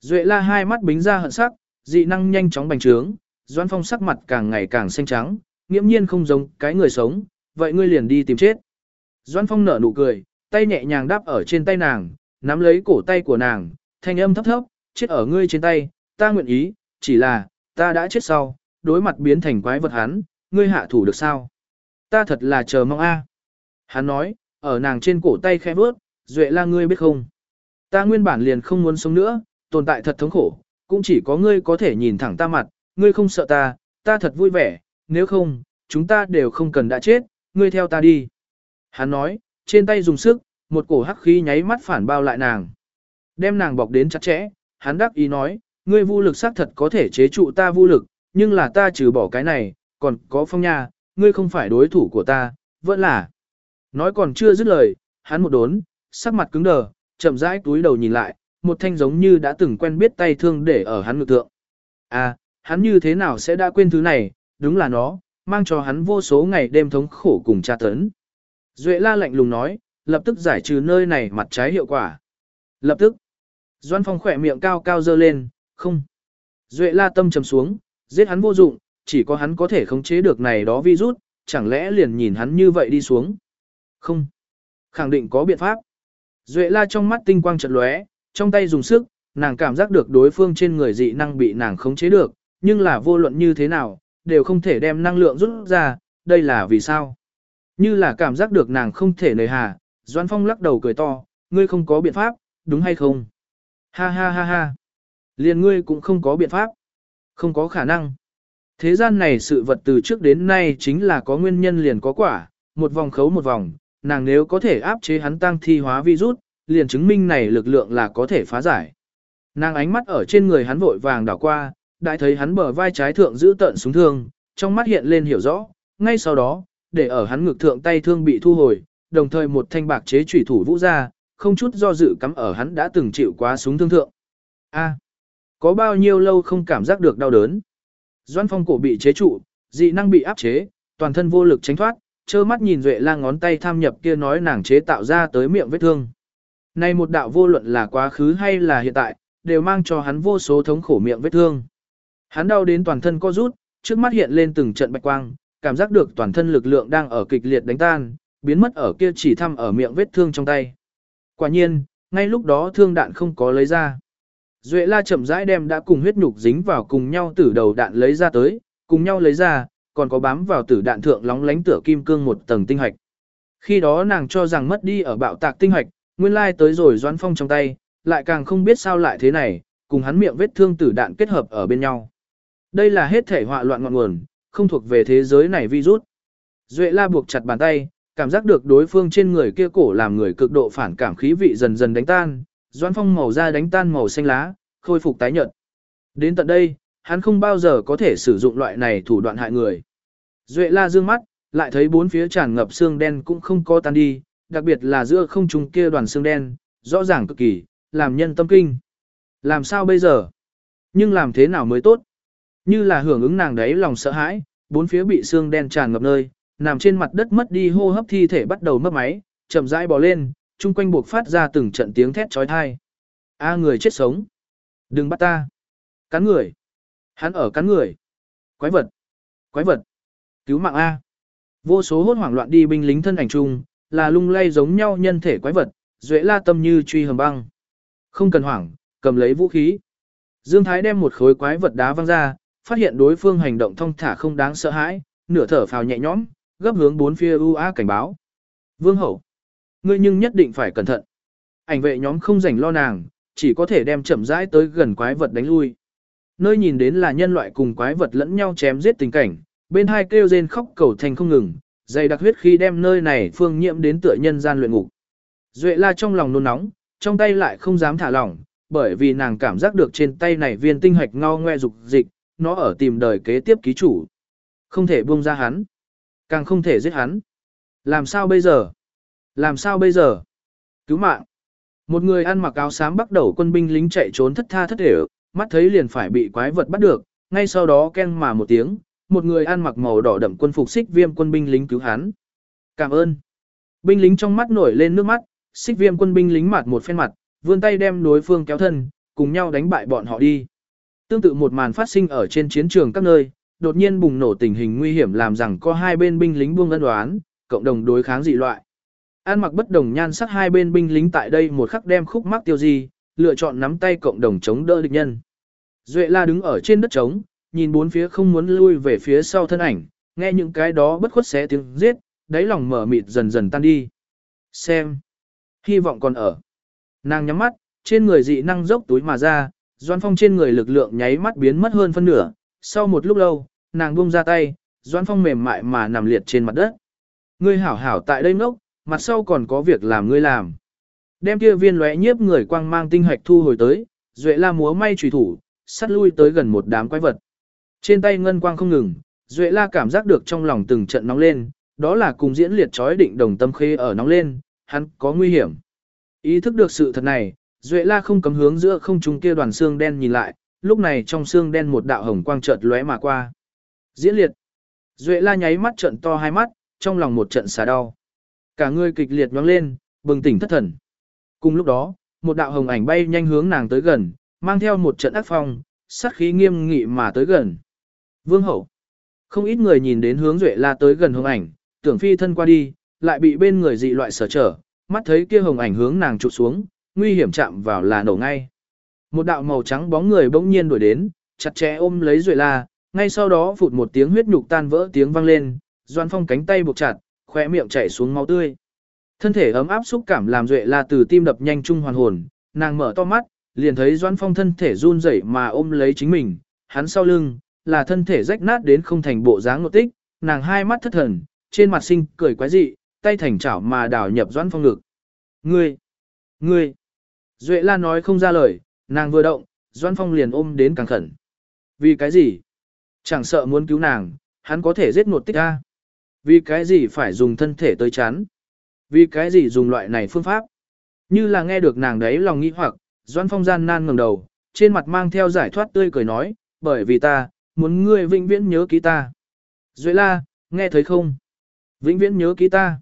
Duệ la hai mắt bính ra hận sắc, dị năng nhanh chóng bành trướng, Doan phong sắc mặt càng ngày càng xanh trắng, nghiễm nhiên không giống cái người sống, vậy ngươi liền đi tìm chết. Doan phong nở nụ cười, tay nhẹ nhàng đáp ở trên tay nàng, nắm lấy cổ tay của nàng, thanh âm thấp thấp, chết ở ngươi trên tay, ta nguyện ý, chỉ là, ta đã chết sau, đối mặt biến thành quái vật hắn, ngươi hạ thủ được sao? Ta thật là chờ mong a. Hắn nói, ở nàng trên cổ tay khẽ bước, duệ la ngươi biết không? Ta nguyên bản liền không muốn sống nữa, tồn tại thật thống khổ, cũng chỉ có ngươi có thể nhìn thẳng ta mặt, ngươi không sợ ta, ta thật vui vẻ, nếu không, chúng ta đều không cần đã chết, ngươi theo ta đi. Hắn nói, trên tay dùng sức, một cổ hắc khí nháy mắt phản bao lại nàng. Đem nàng bọc đến chặt chẽ, hắn đắc ý nói, ngươi vô lực xác thật có thể chế trụ ta vô lực, nhưng là ta trừ bỏ cái này, còn có phong nha, ngươi không phải đối thủ của ta, vẫn là. Nói còn chưa dứt lời, hắn một đốn, sắc mặt cứng đờ, chậm rãi túi đầu nhìn lại, một thanh giống như đã từng quen biết tay thương để ở hắn ngực tượng. À, hắn như thế nào sẽ đã quên thứ này, đúng là nó, mang cho hắn vô số ngày đêm thống khổ cùng tra tấn. Duệ la lạnh lùng nói, lập tức giải trừ nơi này mặt trái hiệu quả. Lập tức, Doan Phong khỏe miệng cao cao dơ lên, không. Duệ la tâm trầm xuống, giết hắn vô dụng, chỉ có hắn có thể khống chế được này đó virus, chẳng lẽ liền nhìn hắn như vậy đi xuống. Không. Khẳng định có biện pháp. Duệ la trong mắt tinh quang chật lóe, trong tay dùng sức, nàng cảm giác được đối phương trên người dị năng bị nàng khống chế được, nhưng là vô luận như thế nào, đều không thể đem năng lượng rút ra, đây là vì sao? Như là cảm giác được nàng không thể nời hà, Doan Phong lắc đầu cười to, ngươi không có biện pháp, đúng hay không? Ha ha ha ha. Liền ngươi cũng không có biện pháp. Không có khả năng. Thế gian này sự vật từ trước đến nay chính là có nguyên nhân liền có quả, một vòng khấu một vòng, nàng nếu có thể áp chế hắn tăng thi hóa virus, liền chứng minh này lực lượng là có thể phá giải. Nàng ánh mắt ở trên người hắn vội vàng đảo qua, đại thấy hắn bờ vai trái thượng giữ tận súng thương, trong mắt hiện lên hiểu rõ, ngay sau đó, để ở hắn ngực thượng tay thương bị thu hồi, đồng thời một thanh bạc chế chủy thủ vũ ra, không chút do dự cắm ở hắn đã từng chịu quá súng thương thượng. A, có bao nhiêu lâu không cảm giác được đau đớn? Doan phong cổ bị chế trụ, dị năng bị áp chế, toàn thân vô lực tránh thoát, trơ mắt nhìn Duệ lang ngón tay tham nhập kia nói nàng chế tạo ra tới miệng vết thương. Này một đạo vô luận là quá khứ hay là hiện tại, đều mang cho hắn vô số thống khổ miệng vết thương. Hắn đau đến toàn thân co rút, trước mắt hiện lên từng trận bạch quang, cảm giác được toàn thân lực lượng đang ở kịch liệt đánh tan, biến mất ở kia chỉ thăm ở miệng vết thương trong tay. Quả nhiên, ngay lúc đó thương đạn không có lấy ra. Duệ la chậm rãi đem đã cùng huyết nhục dính vào cùng nhau tử đầu đạn lấy ra tới, cùng nhau lấy ra, còn có bám vào tử đạn thượng lóng lánh tựa kim cương một tầng tinh hạch. Khi đó nàng cho rằng mất đi ở bạo tạc tinh hạch, nguyên lai tới rồi doãn phong trong tay, lại càng không biết sao lại thế này, cùng hắn miệng vết thương tử đạn kết hợp ở bên nhau. Đây là hết thể họa loạn ngọn nguồn, không thuộc về thế giới này virus. Duệ la buộc chặt bàn tay, cảm giác được đối phương trên người kia cổ làm người cực độ phản cảm khí vị dần dần đánh tan, doãn phong màu da đánh tan màu xanh lá, khôi phục tái nhợt. Đến tận đây, hắn không bao giờ có thể sử dụng loại này thủ đoạn hại người. Duệ la dương mắt, lại thấy bốn phía tràn ngập xương đen cũng không có tan đi, đặc biệt là giữa không trung kia đoàn xương đen, rõ ràng cực kỳ, làm nhân tâm kinh. Làm sao bây giờ? Nhưng làm thế nào mới tốt? Như là hưởng ứng nàng đấy lòng sợ hãi, bốn phía bị xương đen tràn ngập nơi, nằm trên mặt đất mất đi hô hấp thi thể bắt đầu mất máy, chậm rãi bò lên, chung quanh buộc phát ra từng trận tiếng thét chói tai. A người chết sống. Đừng bắt ta. Cắn người. Hắn ở cắn người. Quái vật. Quái vật. Cứu mạng A. Vô số hốt hoảng loạn đi binh lính thân ảnh chung, là lung lay giống nhau nhân thể quái vật, duệ la tâm như truy hầm băng. Không cần hoảng, cầm lấy vũ khí. Dương Thái đem một khối quái vật đá văng ra, phát hiện đối phương hành động thông thả không đáng sợ hãi, nửa thở phào nhẹ nhõm, gấp hướng bốn phía u á cảnh báo. Vương hậu, ngươi nhưng nhất định phải cẩn thận. Ảnh vệ nhóm không rảnh lo nàng, chỉ có thể đem chậm rãi tới gần quái vật đánh lui. Nơi nhìn đến là nhân loại cùng quái vật lẫn nhau chém giết tình cảnh, bên hai kêu rên khóc cầu thành không ngừng, dày đặc huyết khi đem nơi này phương nhiễm đến tựa nhân gian luyện ngục. Duệ la trong lòng nôn nóng, trong tay lại không dám thả lỏng, bởi vì nàng cảm giác được trên tay này viên tinh hạch ngao ngoe dục dịch, nó ở tìm đời kế tiếp ký chủ. Không thể buông ra hắn, càng không thể giết hắn. Làm sao bây giờ? Làm sao bây giờ? Cứu mạng! Một người ăn mặc áo xám bắt đầu quân binh lính chạy trốn thất tha thất để, mắt thấy liền phải bị quái vật bắt được, ngay sau đó ken mà một tiếng, một người ăn mặc màu đỏ đậm quân phục xích viêm quân binh lính cứu hắn. Cảm ơn. Binh lính trong mắt nổi lên nước mắt, xích viêm quân binh lính mặt một phen mặt, vươn tay đem đối phương kéo thân, cùng nhau đánh bại bọn họ đi. Tương tự một màn phát sinh ở trên chiến trường các nơi, đột nhiên bùng nổ tình hình nguy hiểm làm rằng có hai bên binh lính buông ân đoán, cộng đồng đối kháng dị loại. An mặc bất đồng nhan sắc hai bên binh lính tại đây một khắc đem khúc mắc tiêu di, lựa chọn nắm tay cộng đồng chống đỡ địch nhân. Duệ la đứng ở trên đất trống, nhìn bốn phía không muốn lui về phía sau thân ảnh, nghe những cái đó bất khuất xé tiếng giết, đáy lòng mở mịt dần dần tan đi. Xem. Hy vọng còn ở. Nàng nhắm mắt, trên người dị năng dốc túi mà ra, Doan Phong trên người lực lượng nháy mắt biến mất hơn phân nửa. Sau một lúc lâu, nàng buông ra tay, Doan Phong mềm mại mà nằm liệt trên mặt đất. Ngươi hảo hảo tại đây ngốc, mặt sau còn có việc làm ngươi làm. Đem kia viên lóe nhiếp người quang mang tinh hạch thu hồi tới, Duệ La múa may chủy thủ, sát lui tới gần một đám quái vật. Trên tay ngân quang không ngừng, Duệ La cảm giác được trong lòng từng trận nóng lên, đó là cùng diễn liệt chói định đồng tâm khê ở nóng lên, hắn có nguy hiểm. Ý thức được sự thật này, Duệ La không cấm hướng giữa không trung kia đoàn xương đen nhìn lại, lúc này trong xương đen một đạo hồng quang chợt lóe mà qua. Diễn liệt. Duệ La nháy mắt trợn to hai mắt, trong lòng một trận xả đau. Cả người kịch liệt nhoáng lên, bừng tỉnh thất thần. Cùng lúc đó, một đạo hồng ảnh bay nhanh hướng nàng tới gần, mang theo một trận ác phong, sát khí nghiêm nghị mà tới gần. Vương hậu. Không ít người nhìn đến hướng Duệ La tới gần hồng ảnh, tưởng phi thân qua đi, lại bị bên người dị loại sở trở, mắt thấy kia hồng ảnh hướng nàng trụ xuống, nguy hiểm chạm vào là nổ ngay. Một đạo màu trắng bóng người bỗng nhiên đuổi đến, chặt chẽ ôm lấy Duệ La, ngay sau đó phụt một tiếng huyết nhục tan vỡ tiếng vang lên, Doan Phong cánh tay buộc chặt, khóe miệng chảy xuống máu tươi. Thân thể ấm áp xúc cảm làm Duệ La từ tim đập nhanh trung hoàn hồn, nàng mở to mắt, liền thấy Doan Phong thân thể run rẩy mà ôm lấy chính mình, hắn sau lưng, là thân thể rách nát đến không thành bộ dáng ngột tích, nàng hai mắt thất thần, trên mặt sinh cười quái dị, tay thành chảo mà đảo nhập Doan Phong ngực. Ngươi! Ngươi! Duệ La nói không ra lời, nàng vừa động, Doan Phong liền ôm đến càng khẩn. Vì cái gì? Chẳng sợ muốn cứu nàng, hắn có thể giết ngột tích ra. Vì cái gì phải dùng thân thể tới chán? Vì cái gì dùng loại này phương pháp? Như là nghe được nàng đấy lòng nghĩ hoặc, Doan Phong gian nan ngẩng đầu, trên mặt mang theo giải thoát tươi cười nói, bởi vì ta, muốn ngươi vĩnh viễn nhớ ký ta. Duệ la, nghe thấy không? Vĩnh viễn nhớ ký ta.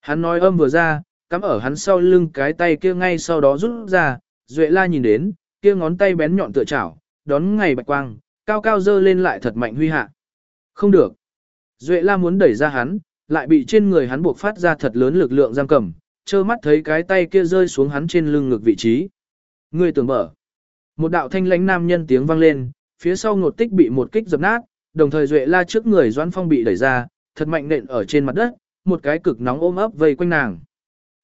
Hắn nói âm vừa ra, cắm ở hắn sau lưng cái tay kia ngay sau đó rút ra, Duệ la nhìn đến, kia ngón tay bén nhọn tựa chảo, đón ngày bạch quang, cao cao dơ lên lại thật mạnh huy hạ. Không được. Duệ la muốn đẩy ra hắn, lại bị trên người hắn buộc phát ra thật lớn lực lượng giam cầm, trơ mắt thấy cái tay kia rơi xuống hắn trên lưng ngực vị trí. Người tưởng mở. Một đạo thanh lãnh nam nhân tiếng vang lên, phía sau ngột tích bị một kích dập nát, đồng thời Duệ la trước người Doãn Phong bị đẩy ra, thật mạnh nện ở trên mặt đất, một cái cực nóng ôm ấp vây quanh nàng.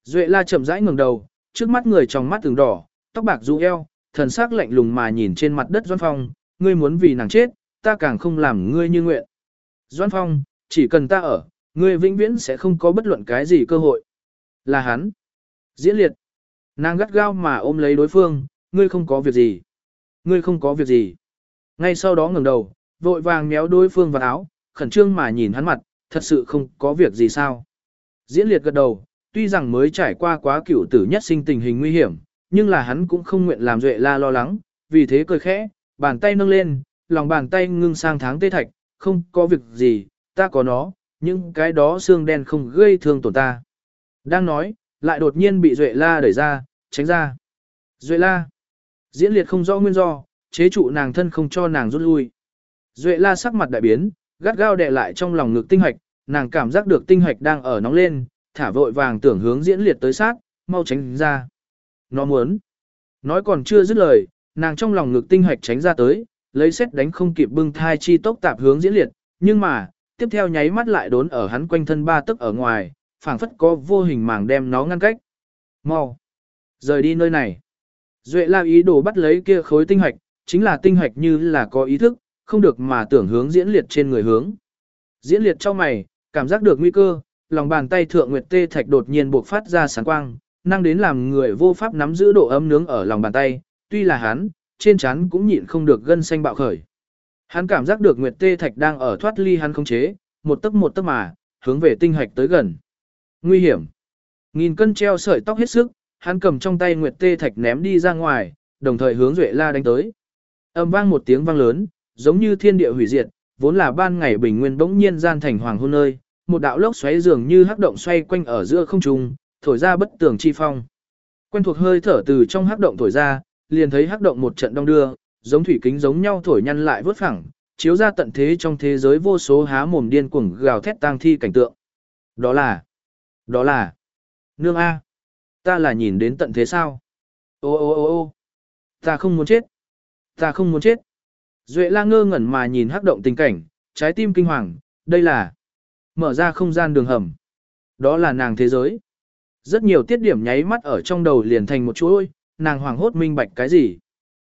Duệ la chậm rãi ngừng đầu, trước mắt người trong mắt từng đỏ, tóc bạc rũ eo, thần sắc lạnh lùng mà nhìn trên mặt đất Doan Phong, ngươi muốn vì nàng chết, ta càng không làm ngươi như nguyện. Doan Phong, chỉ cần ta ở, ngươi vĩnh viễn sẽ không có bất luận cái gì cơ hội. Là hắn. Diễn liệt. Nàng gắt gao mà ôm lấy đối phương, ngươi không có việc gì. Ngươi không có việc gì. Ngay sau đó ngẩng đầu, vội vàng méo đối phương vào áo, khẩn trương mà nhìn hắn mặt, thật sự không có việc gì sao. Diễn liệt gật đầu, tuy rằng mới trải qua quá cựu tử nhất sinh tình hình nguy hiểm, nhưng là hắn cũng không nguyện làm Duệ La lo lắng, vì thế cười khẽ, bàn tay nâng lên, lòng bàn tay ngưng sang tháng tê thạch, không có việc gì, ta có nó, những cái đó xương đen không gây thương tổn ta. Đang nói, lại đột nhiên bị Duệ La đẩy ra, tránh ra. Duệ La. Diễn liệt không rõ nguyên do, chế trụ nàng thân không cho nàng rút lui. Duệ La sắc mặt đại biến, gắt gao đè lại trong lòng ngực tinh hạch, nàng cảm giác được tinh hạch đang ở nóng lên, thả vội vàng tưởng hướng diễn liệt tới sát, mau tránh ra. Nó muốn. Nói còn chưa dứt lời, nàng trong lòng ngực tinh hạch tránh ra tới, lấy xét đánh không kịp bưng thai chi tốc tạp hướng diễn liệt, nhưng mà, tiếp theo nháy mắt lại đốn ở hắn quanh thân ba tức ở ngoài, phảng phất có vô hình màng đem nó ngăn cách. Mau. Rời đi nơi này. Duệ la ý đồ bắt lấy kia khối tinh hạch, chính là tinh hạch như là có ý thức, không được mà tưởng hướng diễn liệt trên người hướng. Diễn liệt cho mày, cảm giác được nguy cơ, lòng bàn tay thượng nguyệt tê thạch đột nhiên bộc phát ra sáng quang, năng đến làm người vô pháp nắm giữ độ ấm nướng ở lòng bàn tay, tuy là hắn, trên chắn cũng nhịn không được gân xanh bạo khởi. Hắn cảm giác được nguyệt tê thạch đang ở thoát ly hắn không chế, một tấc một tấc mà, hướng về tinh hạch tới gần. Nguy hiểm. Nghìn cân treo sợi tóc hết sức, hắn cầm trong tay nguyệt tê thạch ném đi ra ngoài, đồng thời hướng Duệ La đánh tới. Âm vang một tiếng vang lớn, giống như thiên địa hủy diệt, vốn là ban ngày bình nguyên bỗng nhiên gian thành hoàng hôn nơi, một đạo lốc xoáy dường như hắc động xoay quanh ở giữa không trung, thổi ra bất tường chi phong. Quen thuộc hơi thở từ trong hắc động thổi ra, liền thấy hắc động một trận đông đưa, giống thủy kính giống nhau thổi nhăn lại vớt phẳng, chiếu ra tận thế trong thế giới vô số há mồm điên cuồng gào thét tang thi cảnh tượng. Đó là, đó là, nương A. Ta là nhìn đến tận thế sao? Ô ô ô ô ta không muốn chết. Ta không muốn chết. Duệ la ngơ ngẩn mà nhìn hắc động tình cảnh, trái tim kinh hoàng, đây là mở ra không gian đường hầm. Đó là nàng thế giới. Rất nhiều tiết điểm nháy mắt ở trong đầu liền thành một chuỗi, nàng hoàng hốt minh bạch cái gì.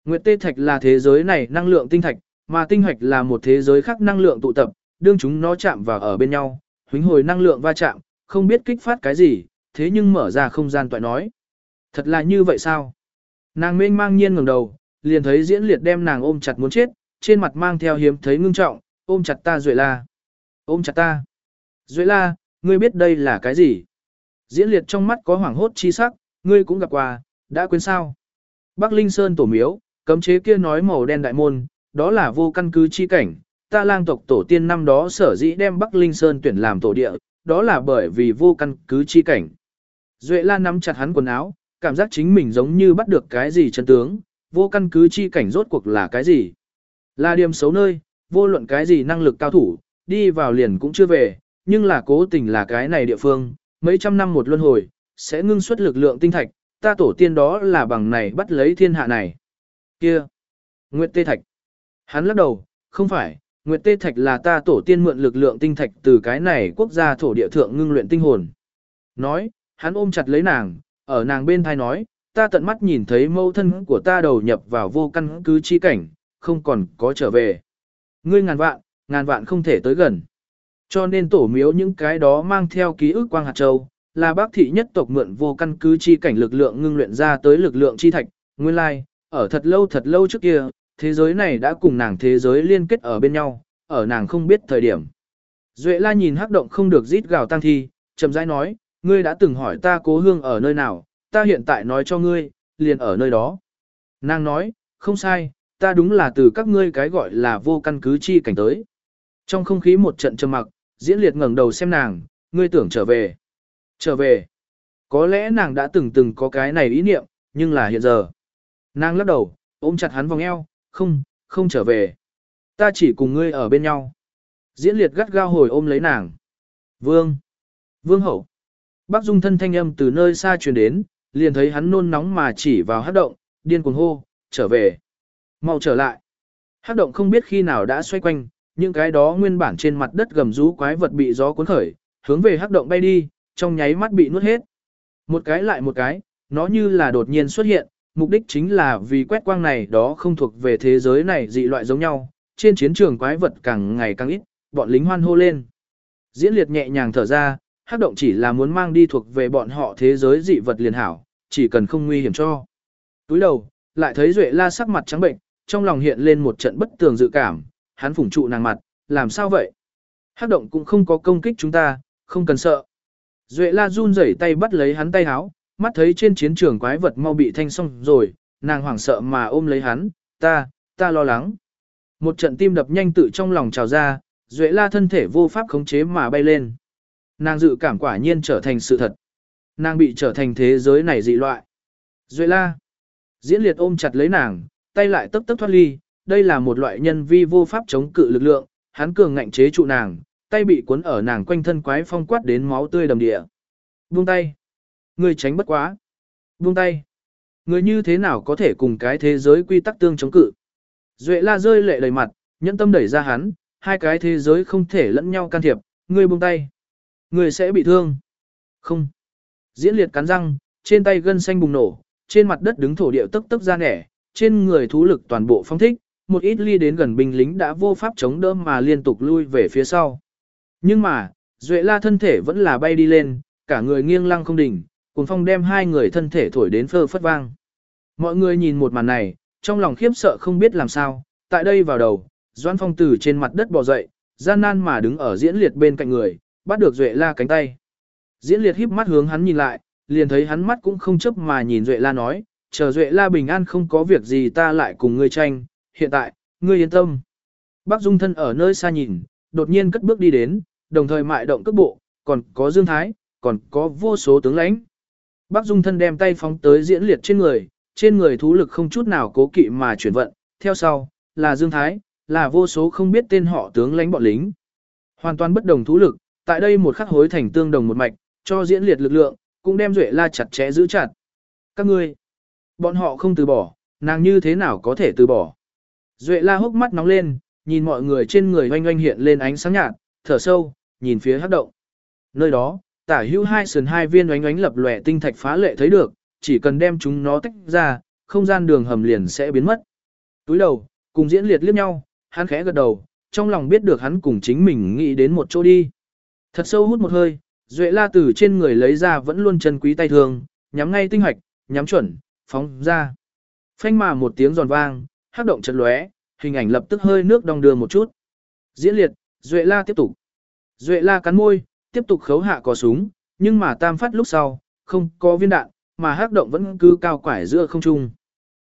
Nguyệt tê thạch là thế giới này năng lượng tinh thạch, mà tinh hoạch là một thế giới khác năng lượng tụ tập, đương chúng nó chạm vào ở bên nhau, huống hồi năng lượng va chạm, không biết kích phát cái gì, thế nhưng mở ra không gian toại nói. Thật là như vậy sao? Nàng mênh mang nhiên ngẩng đầu, liền thấy diễn liệt đem nàng ôm chặt muốn chết, trên mặt mang theo hiếm thấy ngưng trọng, ôm chặt ta rồi là, Ôm chặt ta. Duệ La, ngươi biết đây là cái gì? Diễn liệt trong mắt có hoảng hốt chi sắc, ngươi cũng gặp qua, đã quên sao? Bắc Linh Sơn tổ miếu, cấm chế kia nói màu đen đại môn, đó là vô căn cứ chi cảnh. Ta lang tộc tổ tiên năm đó sở dĩ đem Bắc Linh Sơn tuyển làm tổ địa, đó là bởi vì vô căn cứ chi cảnh. Duệ La nắm chặt hắn quần áo, cảm giác chính mình giống như bắt được cái gì chân tướng, vô căn cứ chi cảnh rốt cuộc là cái gì. Là điểm xấu nơi, vô luận cái gì năng lực cao thủ, đi vào liền cũng chưa về, nhưng là cố tình là cái này địa phương, mấy trăm năm một luân hồi, sẽ ngưng xuất lực lượng tinh thạch, ta tổ tiên đó là bằng này bắt lấy thiên hạ này. Kia! Nguyệt Tê Thạch! Hắn lắc đầu, không phải, Nguyệt Tê Thạch là ta tổ tiên mượn lực lượng tinh thạch từ cái này quốc gia thổ địa thượng ngưng luyện tinh hồn. Nói, hắn ôm chặt lấy nàng, ở nàng bên thai nói, ta tận mắt nhìn thấy mâu thân của ta đầu nhập vào vô căn cứ chi cảnh, không còn có trở về. Ngươi ngàn vạn, ngàn vạn không thể tới gần. Cho nên tổ miếu những cái đó mang theo ký ức quang hạt châu, là bác thị nhất tộc mượn vô căn cứ chi cảnh lực lượng ngưng luyện ra tới lực lượng chi thạch, nguyên lai, ở thật lâu thật lâu trước kia, thế giới này đã cùng nàng thế giới liên kết ở bên nhau, ở nàng không biết thời điểm. Duệ la nhìn hắc động không được rít gào tăng thi, chậm rãi nói, ngươi đã từng hỏi ta cố hương ở nơi nào, ta hiện tại nói cho ngươi, liền ở nơi đó. Nàng nói, không sai, ta đúng là từ các ngươi cái gọi là vô căn cứ chi cảnh tới. Trong không khí một trận trầm mặc, diễn liệt ngẩng đầu xem nàng, ngươi tưởng trở về. Trở về. Có lẽ nàng đã từng từng có cái này ý niệm, nhưng là hiện giờ. Nàng lắc đầu, ôm chặt hắn vòng eo, không, không trở về. Ta chỉ cùng ngươi ở bên nhau. Diễn liệt gắt gao hồi ôm lấy nàng. Vương. Vương hậu. Bác Dung thân thanh âm từ nơi xa truyền đến, liền thấy hắn nôn nóng mà chỉ vào hát động, điên cuồng hô, trở về. Mau trở lại. Hát động không biết khi nào đã xoay quanh, những cái đó nguyên bản trên mặt đất gầm rú quái vật bị gió cuốn khởi, hướng về hắc động bay đi, trong nháy mắt bị nuốt hết. Một cái lại một cái, nó như là đột nhiên xuất hiện, mục đích chính là vì quét quang này đó không thuộc về thế giới này dị loại giống nhau, trên chiến trường quái vật càng ngày càng ít, bọn lính hoan hô lên. Diễn liệt nhẹ nhàng thở ra, hắc động chỉ là muốn mang đi thuộc về bọn họ thế giới dị vật liền hảo, chỉ cần không nguy hiểm cho. Túi đầu, lại thấy Duệ la sắc mặt trắng bệnh, trong lòng hiện lên một trận bất tường dự cảm, hắn phủng trụ nàng mặt, làm sao vậy? Hắc động cũng không có công kích chúng ta, không cần sợ. Duệ la run rẩy tay bắt lấy hắn tay háo, mắt thấy trên chiến trường quái vật mau bị thanh xong rồi, nàng hoảng sợ mà ôm lấy hắn, ta, ta lo lắng. Một trận tim đập nhanh tự trong lòng trào ra, Duệ la thân thể vô pháp khống chế mà bay lên. Nàng dự cảm quả nhiên trở thành sự thật. Nàng bị trở thành thế giới này dị loại. Duệ la. Diễn liệt ôm chặt lấy nàng, tay lại tấp tấp thoát ly, đây là một loại nhân vi vô pháp chống cự lực lượng, hắn cường ngạnh chế trụ nàng, tay bị cuốn ở nàng quanh thân quái phong quát đến máu tươi đầm địa. Buông tay. Người tránh bất quá. Buông tay. Người như thế nào có thể cùng cái thế giới quy tắc tương chống cự. Duệ la rơi lệ đầy mặt, nhẫn tâm đẩy ra hắn, hai cái thế giới không thể lẫn nhau can thiệp, Người buông tay. Người sẽ bị thương. Không. Diễn liệt cắn răng, trên tay gân xanh bùng nổ, trên mặt đất đứng thổ điệu tức tức ra nẻ, trên người thú lực toàn bộ phong thích, một ít ly đến gần binh lính đã vô pháp chống đỡ mà liên tục lui về phía sau. Nhưng mà, Duệ la thân thể vẫn là bay đi lên, cả người nghiêng lăng không đỉnh, cùng phong đem hai người thân thể thổi đến phơ phất vang. Mọi người nhìn một màn này, trong lòng khiếp sợ không biết làm sao, tại đây vào đầu, Doan Phong từ trên mặt đất bò dậy, gian nan mà đứng ở diễn liệt bên cạnh người, bắt được Duệ la cánh tay. Diễn liệt híp mắt hướng hắn nhìn lại, liền thấy hắn mắt cũng không chấp mà nhìn Duệ la nói, chờ Duệ la bình an không có việc gì ta lại cùng ngươi tranh, hiện tại, ngươi yên tâm. Bác Dung thân ở nơi xa nhìn, đột nhiên cất bước đi đến, đồng thời mại động cước bộ, còn có Dương Thái, còn có vô số tướng lãnh. Bác Dung thân đem tay phóng tới diễn liệt trên người, trên người thú lực không chút nào cố kỵ mà chuyển vận, theo sau, là Dương Thái, là vô số không biết tên họ tướng lãnh bọn lính. Hoàn toàn bất đồng thú lực, tại đây một khắc hối thành tương đồng một mạch, cho diễn liệt lực lượng, cũng đem Duệ La chặt chẽ giữ chặt. Các ngươi, bọn họ không từ bỏ, nàng như thế nào có thể từ bỏ. Duệ La hốc mắt nóng lên, nhìn mọi người trên người oanh oanh hiện lên ánh sáng nhạt, thở sâu, nhìn phía hắc động. Nơi đó, tả hữu hai sườn hai viên oanh oanh lập lòe tinh thạch phá lệ thấy được, chỉ cần đem chúng nó tách ra, không gian đường hầm liền sẽ biến mất. Túi đầu, cùng diễn liệt liếc nhau, hắn khẽ gật đầu, trong lòng biết được hắn cùng chính mình nghĩ đến một chỗ đi. Thật sâu hút một hơi, Duệ la từ trên người lấy ra vẫn luôn chân quý tay thường, nhắm ngay tinh hoạch, nhắm chuẩn, phóng ra. Phanh mà một tiếng giòn vang, hắc động chật lóe, hình ảnh lập tức hơi nước đong đưa một chút. Diễn liệt, Duệ la tiếp tục. Duệ la cắn môi, tiếp tục khấu hạ cò súng, nhưng mà tam phát lúc sau, không có viên đạn, mà hắc động vẫn cứ cao quải giữa không trung.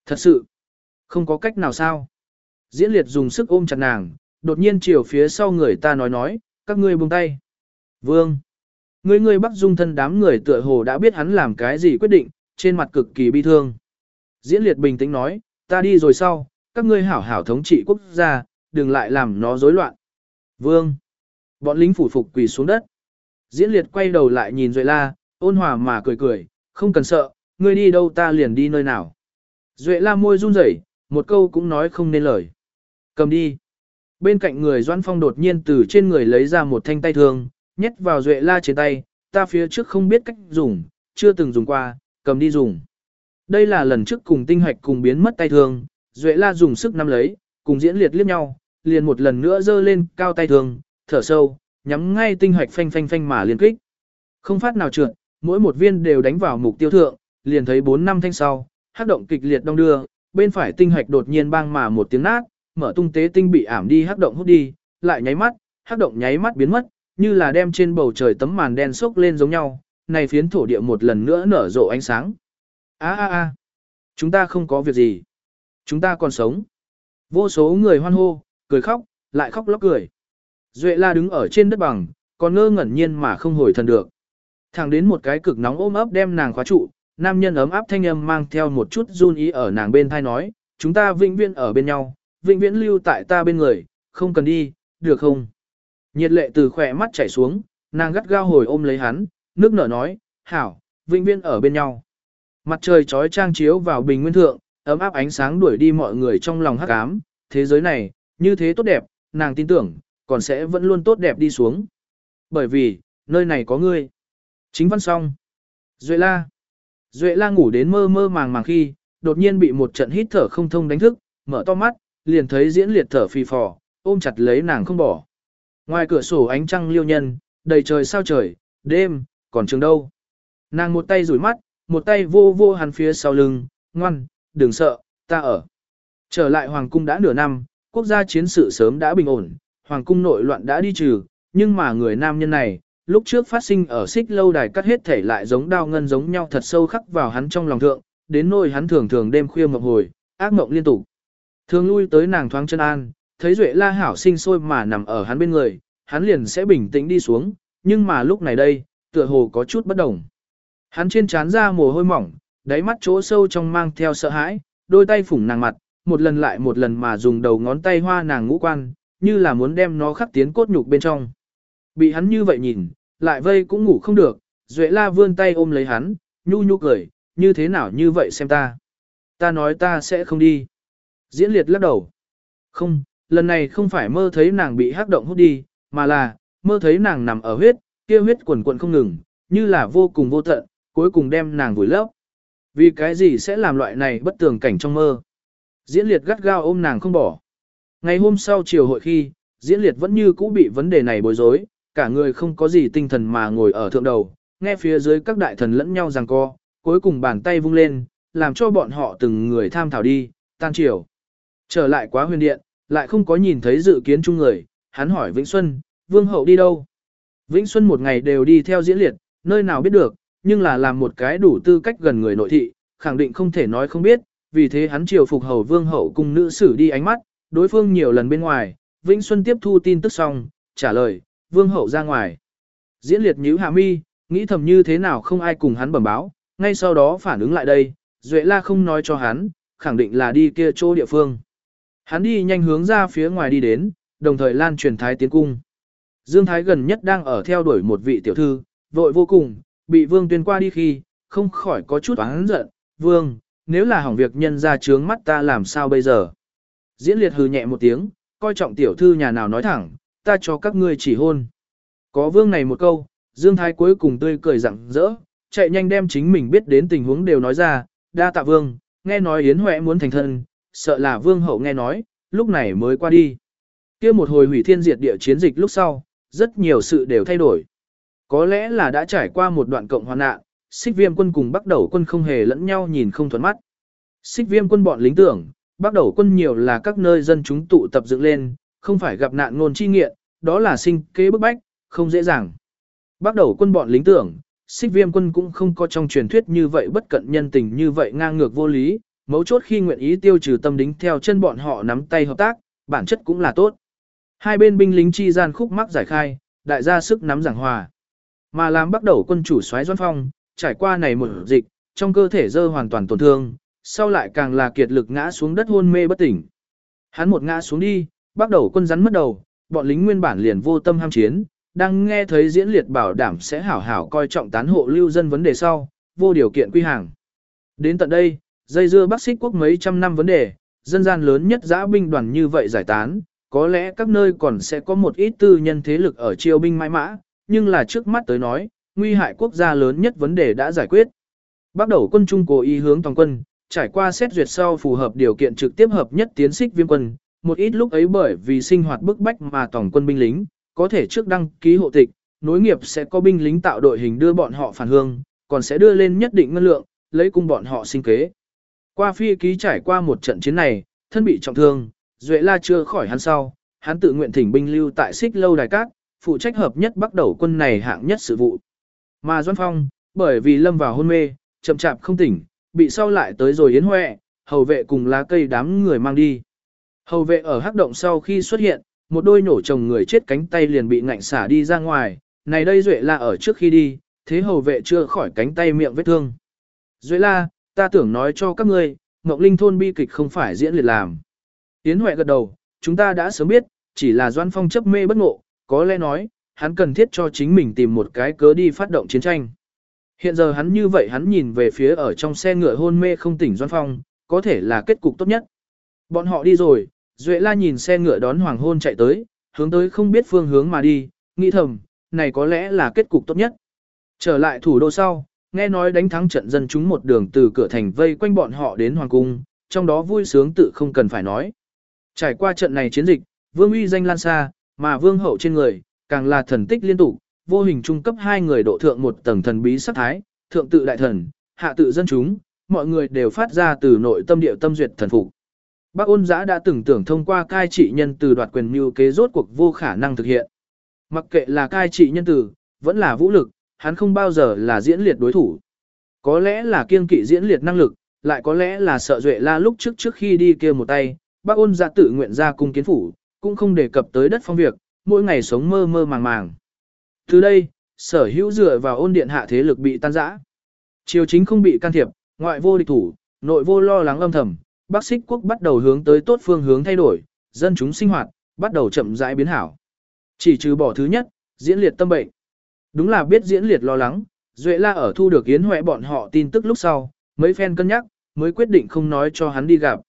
Thật sự, không có cách nào sao. Diễn liệt dùng sức ôm chặt nàng, đột nhiên chiều phía sau người ta nói nói, các ngươi buông tay. Vương, ngươi ngươi bắt dung thân đám người tựa hồ đã biết hắn làm cái gì quyết định, trên mặt cực kỳ bi thương. Diễn liệt bình tĩnh nói, ta đi rồi sau, các ngươi hảo hảo thống trị quốc gia, đừng lại làm nó rối loạn. Vương, bọn lính phủ phục quỳ xuống đất. Diễn liệt quay đầu lại nhìn Duệ La, ôn hòa mà cười cười, không cần sợ, ngươi đi đâu ta liền đi nơi nào. Duệ La môi run rẩy, một câu cũng nói không nên lời. Cầm đi. Bên cạnh người Doan Phong đột nhiên từ trên người lấy ra một thanh tay thương, nhét vào Duệ La trên tay, ta phía trước không biết cách dùng, chưa từng dùng qua, cầm đi dùng. Đây là lần trước cùng tinh hoạch cùng biến mất tay thương, Duệ La dùng sức nắm lấy, cùng diễn liệt liếc nhau, liền một lần nữa giơ lên cao tay thương, thở sâu, nhắm ngay tinh hoạch phanh phanh phanh mà liên kích. Không phát nào trượt, mỗi một viên đều đánh vào mục tiêu thượng, liền thấy 4 năm thanh sau, hắc động kịch liệt đông đưa, bên phải tinh hoạch đột nhiên bang mà một tiếng nát, mở tung tế tinh bị ảm đi hắc động hút đi, lại nháy mắt, hắc động nháy mắt biến mất, như là đem trên bầu trời tấm màn đen sốc lên giống nhau, này phiến thổ địa một lần nữa nở rộ ánh sáng. A a a, chúng ta không có việc gì, chúng ta còn sống. Vô số người hoan hô, cười khóc, lại khóc lóc cười. Duệ la đứng ở trên đất bằng, còn ngơ ngẩn nhiên mà không hồi thần được. Thẳng đến một cái cực nóng ôm ấp đem nàng khóa trụ, nam nhân ấm áp thanh âm mang theo một chút run ý ở nàng bên thai nói, chúng ta vĩnh viễn ở bên nhau, vĩnh viễn lưu tại ta bên người, không cần đi, được không? Nhiệt lệ từ khỏe mắt chảy xuống, nàng gắt gao hồi ôm lấy hắn, nước nở nói, hảo, vĩnh viên ở bên nhau. Mặt trời trói trang chiếu vào bình nguyên thượng, ấm áp ánh sáng đuổi đi mọi người trong lòng hắc ám, thế giới này, như thế tốt đẹp, nàng tin tưởng, còn sẽ vẫn luôn tốt đẹp đi xuống. Bởi vì, nơi này có ngươi. Chính văn xong. Duệ la. Duệ la ngủ đến mơ mơ màng màng khi, đột nhiên bị một trận hít thở không thông đánh thức, mở to mắt, liền thấy diễn liệt thở phì phò, ôm chặt lấy nàng không bỏ. Ngoài cửa sổ ánh trăng liêu nhân, đầy trời sao trời, đêm, còn trường đâu. Nàng một tay rủi mắt, một tay vô vô hắn phía sau lưng, ngoan, đừng sợ, ta ở. Trở lại Hoàng cung đã nửa năm, quốc gia chiến sự sớm đã bình ổn, Hoàng cung nội loạn đã đi trừ, nhưng mà người nam nhân này, lúc trước phát sinh ở xích lâu đài cắt hết thể lại giống đao ngân giống nhau thật sâu khắc vào hắn trong lòng thượng, đến nỗi hắn thường thường đêm khuya mộng hồi, ác mộng liên tục. Thường lui tới nàng thoáng chân an, thấy Duệ La Hảo sinh sôi mà nằm ở hắn bên người, hắn liền sẽ bình tĩnh đi xuống, nhưng mà lúc này đây, tựa hồ có chút bất đồng. Hắn trên trán ra mồ hôi mỏng, đáy mắt chỗ sâu trong mang theo sợ hãi, đôi tay phủng nàng mặt, một lần lại một lần mà dùng đầu ngón tay hoa nàng ngũ quan, như là muốn đem nó khắc tiến cốt nhục bên trong. Bị hắn như vậy nhìn, lại vây cũng ngủ không được, Duệ La vươn tay ôm lấy hắn, nhu nhu cười, như thế nào như vậy xem ta. Ta nói ta sẽ không đi. Diễn liệt lắc đầu. Không, lần này không phải mơ thấy nàng bị hắc động hút đi, mà là, mơ thấy nàng nằm ở huyết, kia huyết quần quần không ngừng, như là vô cùng vô tận, cuối cùng đem nàng vùi lấp. Vì cái gì sẽ làm loại này bất tường cảnh trong mơ? Diễn liệt gắt gao ôm nàng không bỏ. Ngày hôm sau chiều hội khi, diễn liệt vẫn như cũ bị vấn đề này bối rối, cả người không có gì tinh thần mà ngồi ở thượng đầu, nghe phía dưới các đại thần lẫn nhau giằng co, cuối cùng bàn tay vung lên, làm cho bọn họ từng người tham thảo đi, tan chiều. Trở lại quá huyền điện, lại không có nhìn thấy dự kiến chung người, hắn hỏi Vĩnh Xuân, Vương Hậu đi đâu? Vĩnh Xuân một ngày đều đi theo diễn liệt, nơi nào biết được, nhưng là làm một cái đủ tư cách gần người nội thị, khẳng định không thể nói không biết, vì thế hắn chiều phục hầu Vương Hậu cùng nữ sử đi ánh mắt, đối phương nhiều lần bên ngoài, Vĩnh Xuân tiếp thu tin tức xong, trả lời, Vương Hậu ra ngoài. Diễn liệt nhíu hạ mi, nghĩ thầm như thế nào không ai cùng hắn bẩm báo, ngay sau đó phản ứng lại đây, Duệ La không nói cho hắn, khẳng định là đi kia chỗ địa phương. Hắn đi nhanh hướng ra phía ngoài đi đến, đồng thời lan truyền thái tiến cung. Dương Thái gần nhất đang ở theo đuổi một vị tiểu thư, vội vô cùng, bị Vương Tuyên qua đi khi, không khỏi có chút oán giận, Vương, nếu là hỏng việc nhân ra trướng mắt ta làm sao bây giờ? Diễn liệt hừ nhẹ một tiếng, coi trọng tiểu thư nhà nào nói thẳng, ta cho các ngươi chỉ hôn. Có Vương này một câu, Dương Thái cuối cùng tươi cười rặng rỡ, chạy nhanh đem chính mình biết đến tình huống đều nói ra, đa tạ Vương, nghe nói Yến Huệ muốn thành thân, sợ là Vương hậu nghe nói, lúc này mới qua đi. kia một hồi hủy thiên diệt địa chiến dịch lúc sau, rất nhiều sự đều thay đổi. Có lẽ là đã trải qua một đoạn cộng hoàn nạn, xích viêm quân cùng bắt đầu quân không hề lẫn nhau nhìn không thuận mắt. Xích viêm quân bọn lính tưởng, bắt đầu quân nhiều là các nơi dân chúng tụ tập dựng lên, không phải gặp nạn ngôn chi nghiện, đó là sinh kế bức bách, không dễ dàng. Bắt đầu quân bọn lính tưởng, xích viêm quân cũng không có trong truyền thuyết như vậy bất cận nhân tình như vậy ngang ngược vô lý, mấu chốt khi nguyện ý tiêu trừ tâm đính theo chân bọn họ nắm tay hợp tác, bản chất cũng là tốt. Hai bên binh lính chi gian khúc mắc giải khai, đại gia sức nắm giảng hòa. Mà làm bắt đầu quân chủ soái Doan Phong, trải qua này một dịch, trong cơ thể dơ hoàn toàn tổn thương, sau lại càng là kiệt lực ngã xuống đất hôn mê bất tỉnh. Hắn một ngã xuống đi, bắt đầu quân rắn mất đầu, bọn lính nguyên bản liền vô tâm ham chiến, đang nghe thấy diễn liệt bảo đảm sẽ hảo hảo coi trọng tán hộ lưu dân vấn đề sau, vô điều kiện quy hàng. Đến tận đây, dây dưa bắc xích quốc mấy trăm năm vấn đề, dân gian lớn nhất giã binh đoàn như vậy giải tán, có lẽ các nơi còn sẽ có một ít tư nhân thế lực ở triều binh mãi mã, nhưng là trước mắt tới nói, nguy hại quốc gia lớn nhất vấn đề đã giải quyết. Bắt đầu quân Trung cố ý hướng toàn quân, trải qua xét duyệt sau phù hợp điều kiện trực tiếp hợp nhất tiến xích viêm quân, một ít lúc ấy bởi vì sinh hoạt bức bách mà tổng quân binh lính, có thể trước đăng ký hộ tịch, nối nghiệp sẽ có binh lính tạo đội hình đưa bọn họ phản hương, còn sẽ đưa lên nhất định ngân lượng, lấy cung bọn họ sinh kế. Qua phi ký trải qua một trận chiến này, thân bị trọng thương, Duệ La chưa khỏi hắn sau, hắn tự nguyện thỉnh binh lưu tại xích lâu đài cát, phụ trách hợp nhất bắt đầu quân này hạng nhất sự vụ. Mà Doan Phong, bởi vì lâm vào hôn mê, chậm chạp không tỉnh, bị sau lại tới rồi yến huệ, hầu vệ cùng lá cây đám người mang đi. Hầu vệ ở hắc động sau khi xuất hiện, một đôi nổ chồng người chết cánh tay liền bị ngạnh xả đi ra ngoài, này đây Duệ La ở trước khi đi, thế hầu vệ chưa khỏi cánh tay miệng vết thương. Duệ La, ta tưởng nói cho các ngươi, Ngọc Linh thôn bi kịch không phải diễn liệt làm. Yến Huệ gật đầu, chúng ta đã sớm biết, chỉ là Doan Phong chấp mê bất ngộ, có lẽ nói, hắn cần thiết cho chính mình tìm một cái cớ đi phát động chiến tranh. Hiện giờ hắn như vậy hắn nhìn về phía ở trong xe ngựa hôn mê không tỉnh Doan Phong, có thể là kết cục tốt nhất. Bọn họ đi rồi, Duệ La nhìn xe ngựa đón hoàng hôn chạy tới, hướng tới không biết phương hướng mà đi, nghĩ thầm, này có lẽ là kết cục tốt nhất. Trở lại thủ đô sau, nghe nói đánh thắng trận dân chúng một đường từ cửa thành vây quanh bọn họ đến hoàng cung, trong đó vui sướng tự không cần phải nói. Trải qua trận này chiến dịch, vương uy danh lan xa, mà vương hậu trên người, càng là thần tích liên tục, vô hình trung cấp hai người độ thượng một tầng thần bí sắc thái, thượng tự đại thần, hạ tự dân chúng, mọi người đều phát ra từ nội tâm điệu tâm duyệt thần phục. Bác ôn giã đã từng tưởng thông qua cai trị nhân từ đoạt quyền mưu kế rốt cuộc vô khả năng thực hiện. Mặc kệ là cai trị nhân từ, vẫn là vũ lực, hắn không bao giờ là diễn liệt đối thủ. Có lẽ là kiên kỵ diễn liệt năng lực, lại có lẽ là sợ duệ la lúc trước trước khi đi kia một tay, bác ôn giã tự nguyện ra cung kiến phủ, cũng không đề cập tới đất phong việc, mỗi ngày sống mơ mơ màng màng. Từ đây, sở hữu dựa vào ôn điện hạ thế lực bị tan rã. Triều chính không bị can thiệp, ngoại vô địch thủ, nội vô lo lắng âm thầm, Bắc Xích quốc bắt đầu hướng tới tốt phương hướng thay đổi, dân chúng sinh hoạt bắt đầu chậm rãi biến hảo. Chỉ trừ bỏ thứ nhất, diễn liệt tâm bệnh. Đúng là biết diễn liệt lo lắng, Duệ La ở thu được Yến Huệ bọn họ tin tức lúc sau, mấy phen cân nhắc, mới quyết định không nói cho hắn đi gặp.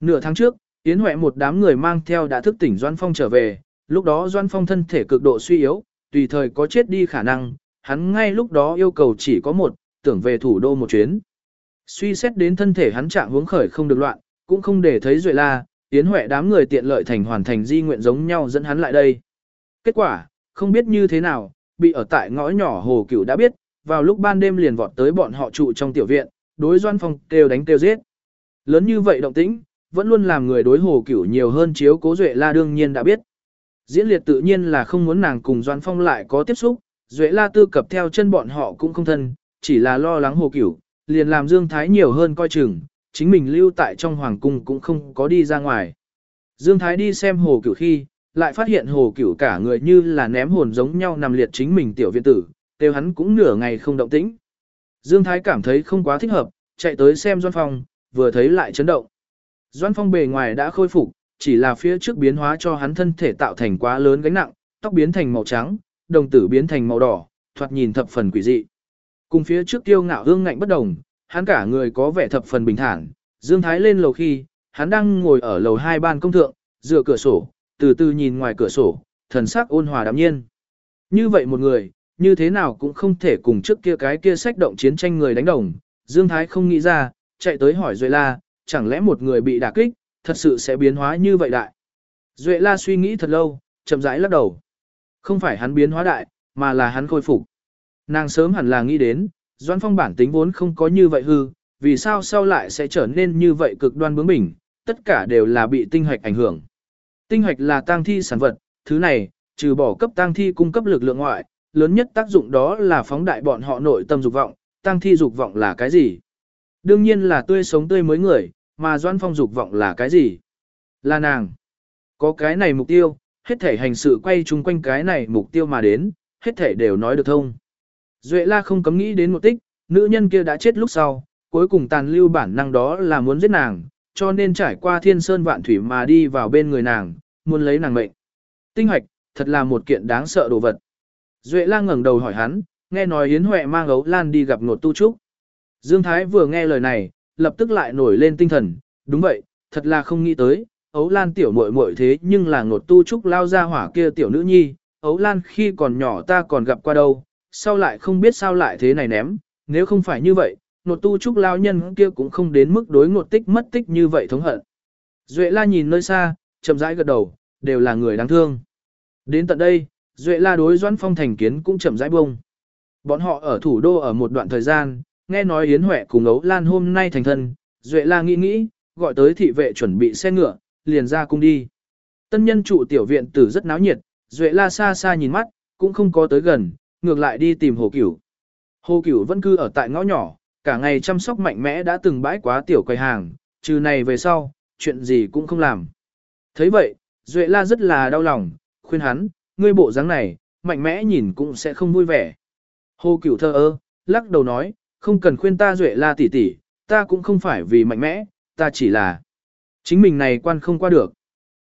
Nửa tháng trước, Yến Huệ một đám người mang theo đã thức tỉnh Doan Phong trở về, lúc đó Doan Phong thân thể cực độ suy yếu, tùy thời có chết đi khả năng, hắn ngay lúc đó yêu cầu chỉ có một, tưởng về thủ đô một chuyến. Suy xét đến thân thể hắn trạng hướng khởi không được loạn, cũng không để thấy Duệ La, Yến Huệ đám người tiện lợi thành hoàn thành di nguyện giống nhau dẫn hắn lại đây. Kết quả, không biết như thế nào, bị ở tại ngõ nhỏ Hồ Cửu đã biết, vào lúc ban đêm liền vọt tới bọn họ trụ trong tiểu viện, đối Doan Phong kêu đánh kêu giết. Lớn như vậy động tĩnh, vẫn luôn làm người đối Hồ Cửu nhiều hơn chiếu cố Duệ La đương nhiên đã biết. Diễn liệt tự nhiên là không muốn nàng cùng Doan Phong lại có tiếp xúc, Duệ La tư cập theo chân bọn họ cũng không thân, chỉ là lo lắng Hồ Cửu, liền làm Dương Thái nhiều hơn coi chừng, chính mình lưu tại trong hoàng cung cũng không có đi ra ngoài. Dương Thái đi xem Hồ Cửu khi, lại phát hiện Hồ Cửu cả người như là ném hồn giống nhau nằm liệt chính mình tiểu viện tử, kêu hắn cũng nửa ngày không động tĩnh. Dương Thái cảm thấy không quá thích hợp, chạy tới xem Doan Phong, vừa thấy lại chấn động. Doan Phong bề ngoài đã khôi phục, chỉ là phía trước biến hóa cho hắn thân thể tạo thành quá lớn gánh nặng, tóc biến thành màu trắng, đồng tử biến thành màu đỏ, thoạt nhìn thập phần quỷ dị. Cùng phía trước tiêu ngạo hương ngạnh bất đồng, hắn cả người có vẻ thập phần bình thản. Dương Thái lên lầu khi, hắn đang ngồi ở lầu hai ban công thượng, dựa cửa sổ, từ từ nhìn ngoài cửa sổ, thần sắc ôn hòa đạm nhiên. Như vậy một người, như thế nào cũng không thể cùng trước kia cái kia sách động chiến tranh người đánh đồng. Dương Thái không nghĩ ra, chạy tới hỏi Duệ La, chẳng lẽ một người bị đả kích, thật sự sẽ biến hóa như vậy đại. Duệ La suy nghĩ thật lâu, chậm rãi lắc đầu. Không phải hắn biến hóa đại, mà là hắn khôi phục. Nàng sớm hẳn là nghĩ đến, Doan Phong bản tính vốn không có như vậy hư, vì sao sau lại sẽ trở nên như vậy cực đoan bướng bỉnh, tất cả đều là bị tinh hoạch ảnh hưởng. Tinh hoạch là tang thi sản vật, thứ này, trừ bỏ cấp tang thi cung cấp lực lượng ngoại, lớn nhất tác dụng đó là phóng đại bọn họ nội tâm dục vọng, tang thi dục vọng là cái gì? Đương nhiên là tươi sống tươi mới người, mà Doan Phong dục vọng là cái gì? Là nàng. Có cái này mục tiêu, hết thể hành sự quay chung quanh cái này mục tiêu mà đến, hết thể đều nói được thông. Duệ la không cấm nghĩ đến một tích, nữ nhân kia đã chết lúc sau, cuối cùng tàn lưu bản năng đó là muốn giết nàng, cho nên trải qua thiên sơn vạn thủy mà đi vào bên người nàng, muốn lấy nàng mệnh. Tinh hoạch, thật là một kiện đáng sợ đồ vật. Duệ la ngẩng đầu hỏi hắn, nghe nói Yến Huệ mang ấu lan đi gặp ngột tu trúc. Dương Thái vừa nghe lời này, lập tức lại nổi lên tinh thần, đúng vậy, thật là không nghĩ tới, ấu lan tiểu muội muội thế nhưng là ngột tu trúc lao ra hỏa kia tiểu nữ nhi, ấu lan khi còn nhỏ ta còn gặp qua đâu, sau lại không biết sao lại thế này ném, nếu không phải như vậy, ngột tu trúc lao nhân kia cũng không đến mức đối ngột tích mất tích như vậy thống hận. Duệ la nhìn nơi xa, chậm rãi gật đầu, đều là người đáng thương. Đến tận đây, Duệ la đối doãn phong thành kiến cũng chậm rãi bông. Bọn họ ở thủ đô ở một đoạn thời gian, nghe nói Yến Huệ cùng ấu lan hôm nay thành thân, Duệ la nghĩ nghĩ, gọi tới thị vệ chuẩn bị xe ngựa, liền ra cung đi. Tân nhân trụ tiểu viện tử rất náo nhiệt, Duệ la xa xa nhìn mắt, cũng không có tới gần, ngược lại đi tìm Hồ Cửu. Hồ Cửu vẫn cư ở tại ngõ nhỏ, cả ngày chăm sóc mạnh mẽ đã từng bãi quá tiểu quầy hàng, trừ này về sau, chuyện gì cũng không làm. thấy vậy, Duệ La rất là đau lòng, khuyên hắn, ngươi bộ dáng này, mạnh mẽ nhìn cũng sẽ không vui vẻ. Hồ Cửu thơ ơ, lắc đầu nói, không cần khuyên ta Duệ La tỷ tỷ, ta cũng không phải vì mạnh mẽ, ta chỉ là chính mình này quan không qua được.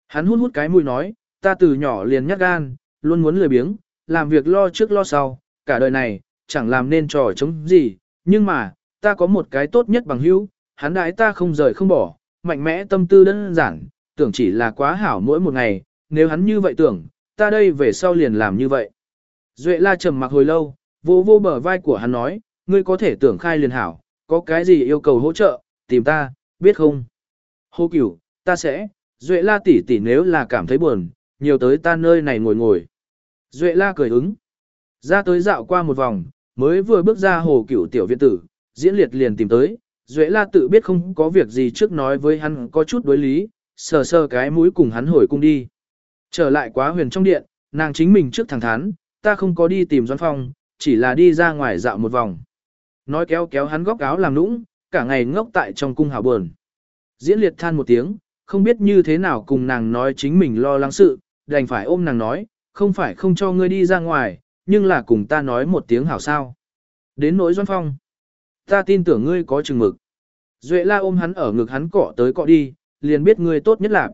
Hắn hút hút cái mũi nói, ta từ nhỏ liền nhát gan, luôn muốn lười biếng, làm việc lo trước lo sau, cả đời này, chẳng làm nên trò chống gì, nhưng mà, ta có một cái tốt nhất bằng hữu, hắn đãi ta không rời không bỏ, mạnh mẽ tâm tư đơn giản, tưởng chỉ là quá hảo mỗi một ngày, nếu hắn như vậy tưởng, ta đây về sau liền làm như vậy. Duệ la trầm mặc hồi lâu, vô vô bờ vai của hắn nói, ngươi có thể tưởng khai liền hảo, có cái gì yêu cầu hỗ trợ, tìm ta, biết không? Hô cửu, ta sẽ, Duệ la tỷ tỷ nếu là cảm thấy buồn, nhiều tới ta nơi này ngồi ngồi. Duệ la cười ứng. Ra tới dạo qua một vòng, mới vừa bước ra hồ cửu tiểu viện tử, diễn liệt liền tìm tới. Duệ la tự biết không có việc gì trước nói với hắn có chút đối lý, sờ sờ cái mũi cùng hắn hồi cung đi. Trở lại quá huyền trong điện, nàng chính mình trước thẳng thắn, ta không có đi tìm Doan Phong, chỉ là đi ra ngoài dạo một vòng. Nói kéo kéo hắn góc áo làm nũng, cả ngày ngốc tại trong cung hào buồn. Diễn liệt than một tiếng, không biết như thế nào cùng nàng nói chính mình lo lắng sự, đành phải ôm nàng nói, không phải không cho ngươi đi ra ngoài, nhưng là cùng ta nói một tiếng hảo sao. Đến nỗi Doan Phong, ta tin tưởng ngươi có chừng mực. Duệ la ôm hắn ở ngực hắn cọ tới cọ đi, liền biết ngươi tốt nhất là.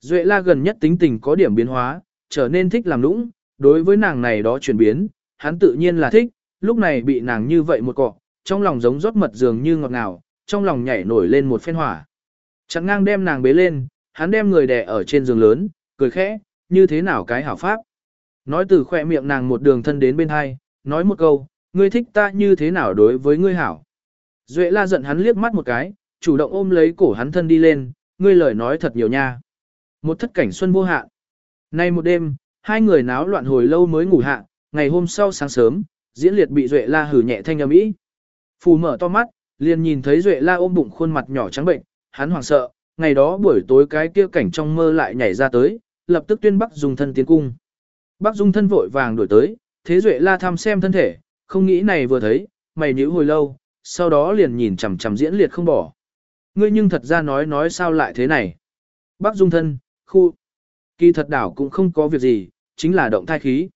Duệ la gần nhất tính tình có điểm biến hóa, trở nên thích làm nũng, đối với nàng này đó chuyển biến, hắn tự nhiên là thích, lúc này bị nàng như vậy một cọ, trong lòng giống rót mật dường như ngọt ngào, trong lòng nhảy nổi lên một phen hỏa. Chẳng ngang đem nàng bế lên, hắn đem người đè ở trên giường lớn, cười khẽ, như thế nào cái hảo pháp. Nói từ khỏe miệng nàng một đường thân đến bên hai, nói một câu, ngươi thích ta như thế nào đối với ngươi hảo. Duệ la giận hắn liếc mắt một cái, chủ động ôm lấy cổ hắn thân đi lên, ngươi lời nói thật nhiều nha. Một thất cảnh xuân vô hạn. Nay một đêm, hai người náo loạn hồi lâu mới ngủ hạ, ngày hôm sau sáng sớm, diễn liệt bị Duệ la hử nhẹ thanh âm ý. Phù mở to mắt, liền nhìn thấy Duệ la ôm bụng khuôn mặt nhỏ trắng bệnh, hắn hoảng sợ, ngày đó buổi tối cái kia cảnh trong mơ lại nhảy ra tới, lập tức tuyên Bắc Dung thân tiến cung. Bắc Dung thân vội vàng đuổi tới, thế Duệ la thăm xem thân thể, không nghĩ này vừa thấy, mày nhíu hồi lâu, sau đó liền nhìn chằm chằm diễn liệt không bỏ. Ngươi nhưng thật ra nói nói sao lại thế này. Bắc Dung thân, khu. Kỳ thật đảo cũng không có việc gì, chính là động thai khí.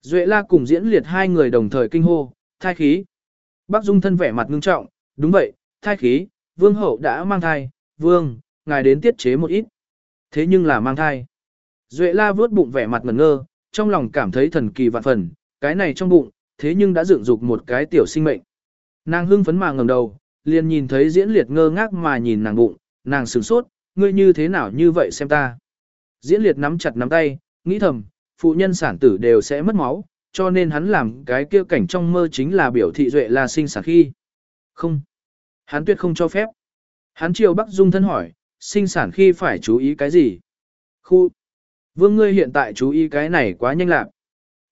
Duệ la cùng diễn liệt hai người đồng thời kinh hô, thai khí. Bắc Dung thân vẻ mặt ngưng trọng, đúng vậy, thai khí, vương hậu đã mang thai, vương, ngài đến tiết chế một ít. Thế nhưng là mang thai. Duệ la vớt bụng vẻ mặt ngẩn ngơ, trong lòng cảm thấy thần kỳ vạn phần, cái này trong bụng, thế nhưng đã dựng dục một cái tiểu sinh mệnh. Nàng hưng phấn mà ngẩng đầu, liền nhìn thấy diễn liệt ngơ ngác mà nhìn nàng bụng, nàng sửng sốt, ngươi như thế nào như vậy xem ta. Diễn liệt nắm chặt nắm tay, nghĩ thầm, phụ nhân sản tử đều sẽ mất máu, cho nên hắn làm cái kia cảnh trong mơ chính là biểu thị duệ là sinh sản khi. Không. Hắn tuyệt không cho phép. Hắn chiều Bắc Dung thân hỏi, sinh sản khi phải chú ý cái gì? Khu. Vương ngươi hiện tại chú ý cái này quá nhanh lạc.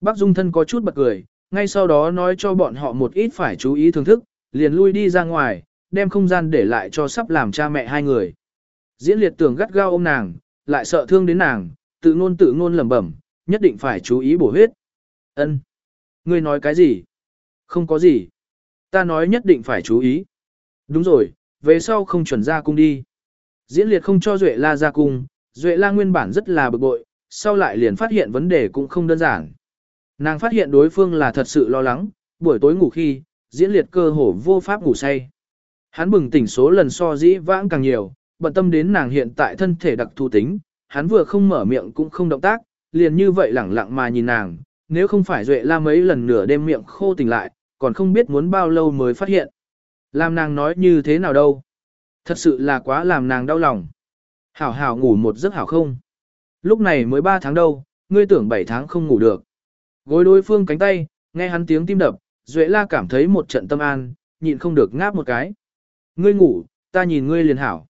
Bắc Dung thân có chút bật cười, ngay sau đó nói cho bọn họ một ít phải chú ý thưởng thức, liền lui đi ra ngoài, đem không gian để lại cho sắp làm cha mẹ hai người. Diễn liệt tưởng gắt gao ôm nàng, lại sợ thương đến nàng, tự ngôn tự ngôn lẩm bẩm, nhất định phải chú ý bổ huyết. Ân, Ngươi nói cái gì? Không có gì. Ta nói nhất định phải chú ý. Đúng rồi, về sau không chuẩn ra cung đi. Diễn liệt không cho Duệ La ra cung, Duệ La nguyên bản rất là bực bội, sau lại liền phát hiện vấn đề cũng không đơn giản. Nàng phát hiện đối phương là thật sự lo lắng, buổi tối ngủ khi, diễn liệt cơ hồ vô pháp ngủ say. Hắn bừng tỉnh số lần so dĩ vãng càng nhiều, bận tâm đến nàng hiện tại thân thể đặc thù tính, hắn vừa không mở miệng cũng không động tác, liền như vậy lẳng lặng mà nhìn nàng, nếu không phải Duệ La mấy lần nửa đêm miệng khô tỉnh lại, còn không biết muốn bao lâu mới phát hiện. Làm nàng nói như thế nào đâu. Thật sự là quá làm nàng đau lòng. Hảo hảo ngủ một giấc hảo không. Lúc này mới 3 tháng đâu, ngươi tưởng 7 tháng không ngủ được. Gối đối phương cánh tay, nghe hắn tiếng tim đập, Duệ La cảm thấy một trận tâm an, nhịn không được ngáp một cái. Ngươi ngủ, ta nhìn ngươi liền hảo.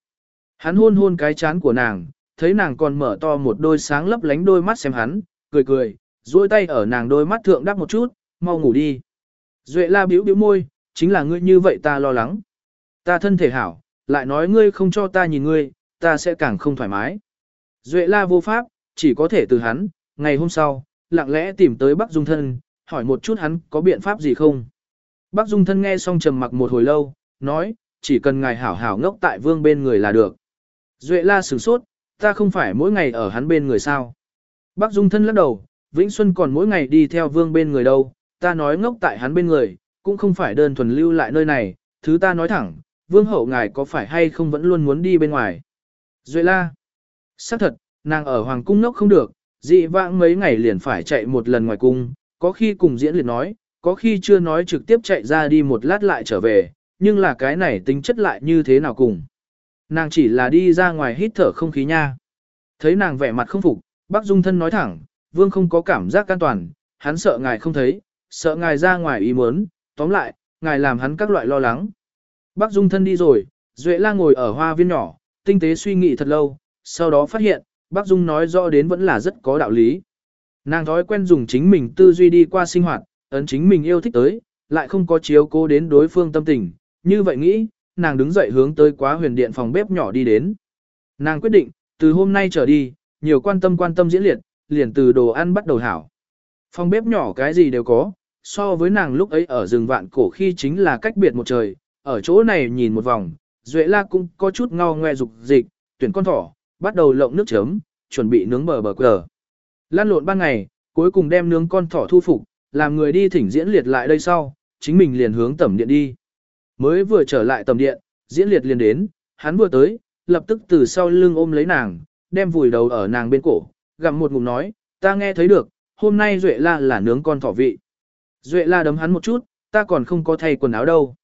Hắn hôn hôn cái chán của nàng, thấy nàng còn mở to một đôi sáng lấp lánh đôi mắt xem hắn, cười cười, duỗi tay ở nàng đôi mắt thượng đắp một chút, mau ngủ đi. Duệ La biểu biểu môi, chính là ngươi như vậy ta lo lắng. Ta thân thể hảo, lại nói ngươi không cho ta nhìn ngươi, ta sẽ càng không thoải mái. Duệ La vô pháp, chỉ có thể từ hắn, ngày hôm sau, lặng lẽ tìm tới Bắc Dung Thân, hỏi một chút hắn có biện pháp gì không. Bắc Dung Thân nghe xong trầm mặc một hồi lâu, nói, chỉ cần ngài hảo hảo ngốc tại vương bên người là được. Duệ la sửng sốt, ta không phải mỗi ngày ở hắn bên người sao. Bắc Dung Thân lắc đầu, Vĩnh Xuân còn mỗi ngày đi theo vương bên người đâu, ta nói ngốc tại hắn bên người, cũng không phải đơn thuần lưu lại nơi này, thứ ta nói thẳng, vương hậu ngài có phải hay không vẫn luôn muốn đi bên ngoài. Duệ la, xác thật, nàng ở hoàng cung ngốc không được, dị vãng mấy ngày liền phải chạy một lần ngoài cung, có khi cùng diễn liệt nói, có khi chưa nói trực tiếp chạy ra đi một lát lại trở về, nhưng là cái này tính chất lại như thế nào cùng. Nàng chỉ là đi ra ngoài hít thở không khí nha. Thấy nàng vẻ mặt không phục, bác Dung thân nói thẳng, vương không có cảm giác an toàn, hắn sợ ngài không thấy, sợ ngài ra ngoài ý muốn, tóm lại, ngài làm hắn các loại lo lắng. Bác Dung thân đi rồi, Duệ la ngồi ở hoa viên nhỏ, tinh tế suy nghĩ thật lâu, sau đó phát hiện, bác Dung nói rõ đến vẫn là rất có đạo lý. Nàng thói quen dùng chính mình tư duy đi qua sinh hoạt, ấn chính mình yêu thích tới, lại không có chiếu cố đến đối phương tâm tình, như vậy nghĩ, nàng đứng dậy hướng tới quá huyền điện phòng bếp nhỏ đi đến. Nàng quyết định, từ hôm nay trở đi, nhiều quan tâm quan tâm diễn liệt, liền từ đồ ăn bắt đầu hảo. Phòng bếp nhỏ cái gì đều có, so với nàng lúc ấy ở rừng vạn cổ khi chính là cách biệt một trời, ở chỗ này nhìn một vòng, Duệ La cũng có chút ngao ngoe dục dịch, tuyển con thỏ, bắt đầu lộng nước chấm, chuẩn bị nướng bờ bờ cờ. Lan lộn ban ngày, cuối cùng đem nướng con thỏ thu phục, làm người đi thỉnh diễn liệt lại đây sau, chính mình liền hướng tầm điện đi. Mới vừa trở lại tầm điện, diễn liệt liền đến, hắn vừa tới, lập tức từ sau lưng ôm lấy nàng, đem vùi đầu ở nàng bên cổ, gặm một ngụm nói, ta nghe thấy được, hôm nay Duệ La là nướng con thỏ vị. Duệ La đấm hắn một chút, ta còn không có thay quần áo đâu.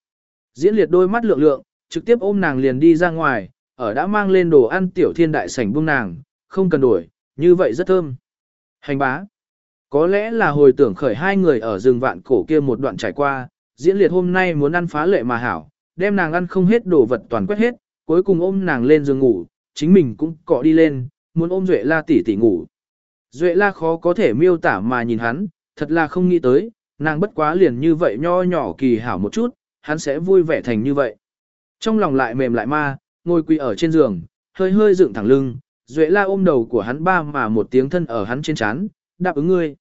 Diễn liệt đôi mắt lượng lượng, trực tiếp ôm nàng liền đi ra ngoài, ở đã mang lên đồ ăn tiểu thiên đại sảnh buông nàng, không cần đổi, như vậy rất thơm. Hành bá. Có lẽ là hồi tưởng khởi hai người ở rừng vạn cổ kia một đoạn trải qua, diễn liệt hôm nay muốn ăn phá lệ mà hảo, đem nàng ăn không hết đồ vật toàn quét hết, cuối cùng ôm nàng lên giường ngủ, chính mình cũng cọ đi lên, muốn ôm Duệ La tỷ tỷ ngủ. Duệ La khó có thể miêu tả mà nhìn hắn, thật là không nghĩ tới, nàng bất quá liền như vậy nho nhỏ kỳ hảo một chút, hắn sẽ vui vẻ thành như vậy. Trong lòng lại mềm lại ma, ngồi quỳ ở trên giường, hơi hơi dựng thẳng lưng, Duệ La ôm đầu của hắn ba mà một tiếng thân ở hắn trên chán, đáp ứng ngươi.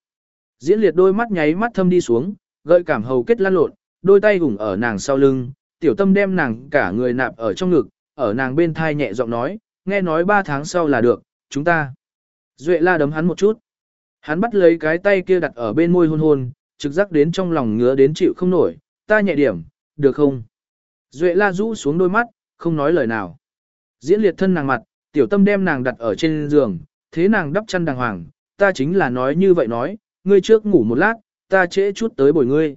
Diễn liệt đôi mắt nháy mắt thâm đi xuống, gợi cảm hầu kết lan lộn, đôi tay gủng ở nàng sau lưng, tiểu tâm đem nàng cả người nạp ở trong ngực, ở nàng bên thai nhẹ giọng nói, nghe nói ba tháng sau là được, chúng ta. Duệ la đấm hắn một chút. Hắn bắt lấy cái tay kia đặt ở bên môi hôn hôn, trực giác đến trong lòng ngứa đến chịu không nổi, ta nhẹ điểm, được không? Duệ la rũ xuống đôi mắt, không nói lời nào. Diễn liệt thân nàng mặt, tiểu tâm đem nàng đặt ở trên giường, thế nàng đắp chăn đàng hoàng, ta chính là nói như vậy nói, ngươi trước ngủ một lát, ta trễ chút tới bồi ngươi.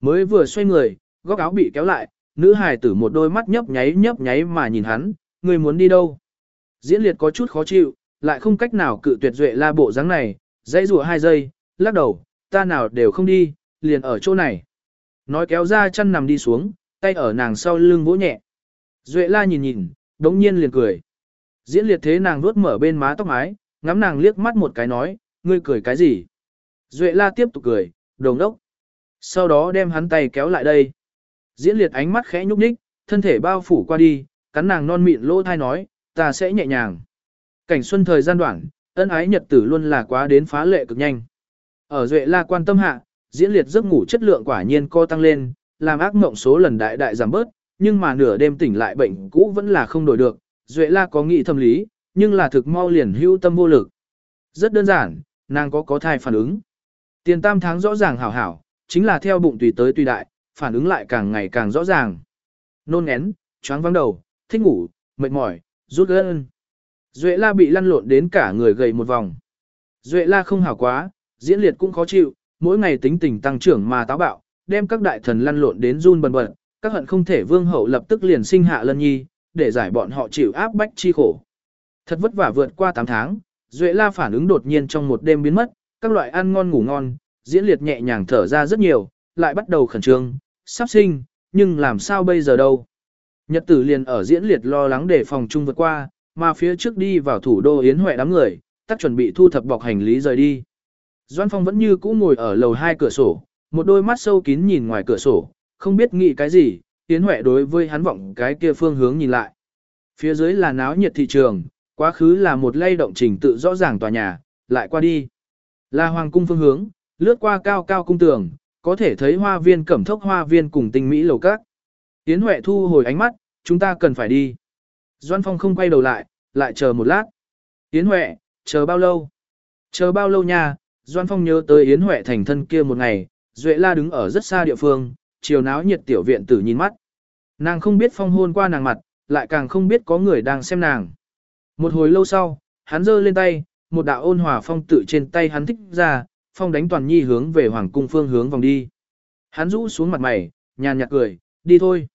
Mới vừa xoay người, góc áo bị kéo lại, nữ hài tử một đôi mắt nhấp nháy nhấp nháy mà nhìn hắn, ngươi muốn đi đâu? Diễn liệt có chút khó chịu, lại không cách nào cự tuyệt duệ la bộ dáng này, dãy rùa hai giây, lắc đầu, ta nào đều không đi, liền ở chỗ này. Nói kéo ra chân nằm đi xuống, tay ở nàng sau lưng vỗ nhẹ. Duệ la nhìn nhìn, đống nhiên liền cười. Diễn liệt thế nàng vuốt mở bên má tóc mái, ngắm nàng liếc mắt một cái nói, ngươi cười cái gì? Duệ la tiếp tục cười, đồng đốc. Sau đó đem hắn tay kéo lại đây. Diễn liệt ánh mắt khẽ nhúc nhích, thân thể bao phủ qua đi, cắn nàng non mịn lỗ thai nói, ta sẽ nhẹ nhàng. Cảnh xuân thời gian đoạn, ân ái nhật tử luôn là quá đến phá lệ cực nhanh. Ở Duệ La quan tâm hạ, diễn liệt giấc ngủ chất lượng quả nhiên co tăng lên, làm ác mộng số lần đại đại giảm bớt, nhưng mà nửa đêm tỉnh lại bệnh cũ vẫn là không đổi được. Duệ La có nghĩ thâm lý, nhưng là thực mau liền hưu tâm vô lực. Rất đơn giản, nàng có có thai phản ứng. Tiền tam tháng rõ ràng hảo hảo, chính là theo bụng tùy tới tùy đại, phản ứng lại càng ngày càng rõ ràng. Nôn ngén, choáng vắng đầu, thích ngủ, mệt mỏi, rút gân. Duệ la bị lăn lộn đến cả người gầy một vòng. Duệ la không hảo quá, diễn liệt cũng khó chịu, mỗi ngày tính tình tăng trưởng mà táo bạo, đem các đại thần lăn lộn đến run bần bật, các hận không thể vương hậu lập tức liền sinh hạ lân nhi, để giải bọn họ chịu áp bách chi khổ. Thật vất vả vượt qua 8 tháng, Duệ la phản ứng đột nhiên trong một đêm biến mất, các loại ăn ngon ngủ ngon, diễn liệt nhẹ nhàng thở ra rất nhiều, lại bắt đầu khẩn trương, sắp sinh, nhưng làm sao bây giờ đâu. Nhật tử liền ở diễn liệt lo lắng để phòng chung vượt qua, mà phía trước đi vào thủ đô Yến Huệ đám người, tắt chuẩn bị thu thập bọc hành lý rời đi. Doan Phong vẫn như cũ ngồi ở lầu hai cửa sổ, một đôi mắt sâu kín nhìn ngoài cửa sổ, không biết nghĩ cái gì, Yến Huệ đối với hắn vọng cái kia phương hướng nhìn lại. Phía dưới là náo nhiệt thị trường, quá khứ là một lay động trình tự rõ ràng tòa nhà, lại qua đi. Là hoàng cung phương hướng, lướt qua cao cao cung tường, có thể thấy hoa viên cẩm thốc hoa viên cùng tinh mỹ lầu các. Yến Huệ thu hồi ánh mắt, chúng ta cần phải đi. Doan Phong không quay đầu lại, lại chờ một lát. Yến Huệ, chờ bao lâu? Chờ bao lâu nha? Doan Phong nhớ tới Yến Huệ thành thân kia một ngày, Duệ La đứng ở rất xa địa phương, chiều náo nhiệt tiểu viện tử nhìn mắt. Nàng không biết Phong hôn qua nàng mặt, lại càng không biết có người đang xem nàng. Một hồi lâu sau, hắn giơ lên tay, một đạo ôn hòa phong tự trên tay hắn thích ra, phong đánh toàn nhi hướng về hoàng cung phương hướng vòng đi. Hắn rũ xuống mặt mày, nhàn nhạt cười, đi thôi.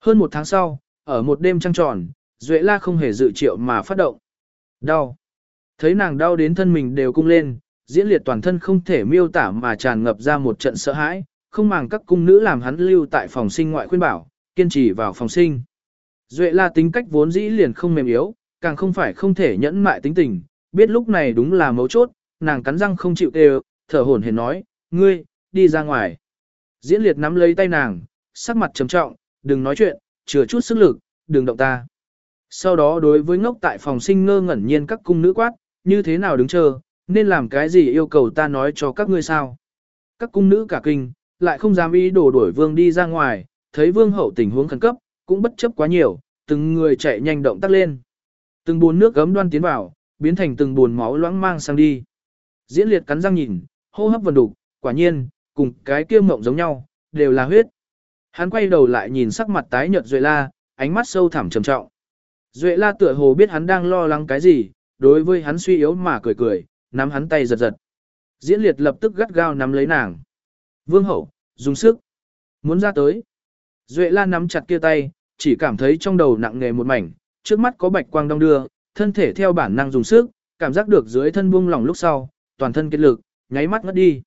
Hơn một tháng sau, ở một đêm trăng tròn, Duệ La không hề dự triệu mà phát động. Đau. Thấy nàng đau đến thân mình đều cung lên, diễn liệt toàn thân không thể miêu tả mà tràn ngập ra một trận sợ hãi, không màng các cung nữ làm hắn lưu tại phòng sinh ngoại khuyên bảo, kiên trì vào phòng sinh. Duệ La tính cách vốn dĩ liền không mềm yếu, càng không phải không thể nhẫn mại tính tình, biết lúc này đúng là mấu chốt, nàng cắn răng không chịu đều, thở hổn hển nói, ngươi, đi ra ngoài. Diễn liệt nắm lấy tay nàng, sắc mặt trầm trọng, đừng nói chuyện, chừa chút sức lực, đừng động ta. Sau đó đối với ngốc tại phòng sinh ngơ ngẩn nhiên các cung nữ quát, như thế nào đứng chờ, nên làm cái gì yêu cầu ta nói cho các ngươi sao. Các cung nữ cả kinh, lại không dám ý đổ đuổi vương đi ra ngoài, thấy vương hậu tình huống khẩn cấp, cũng bất chấp quá nhiều, từng người chạy nhanh động tác lên. Từng buồn nước gấm đoan tiến vào, biến thành từng buồn máu loãng mang sang đi. Diễn liệt cắn răng nhìn, hô hấp vần đục, quả nhiên, cùng cái kia mộng giống nhau, đều là huyết. Hắn quay đầu lại nhìn sắc mặt tái nhợt Duệ La, ánh mắt sâu thẳm trầm trọng. Duệ La tựa hồ biết hắn đang lo lắng cái gì, đối với hắn suy yếu mà cười cười, nắm hắn tay giật giật. Diễn liệt lập tức gắt gao nắm lấy nàng. Vương hậu, dùng sức. Muốn ra tới. Duệ La nắm chặt kia tay, chỉ cảm thấy trong đầu nặng nề một mảnh, trước mắt có bạch quang đông đưa, thân thể theo bản năng dùng sức, cảm giác được dưới thân buông lỏng lúc sau, toàn thân kết lực, nháy mắt ngất đi.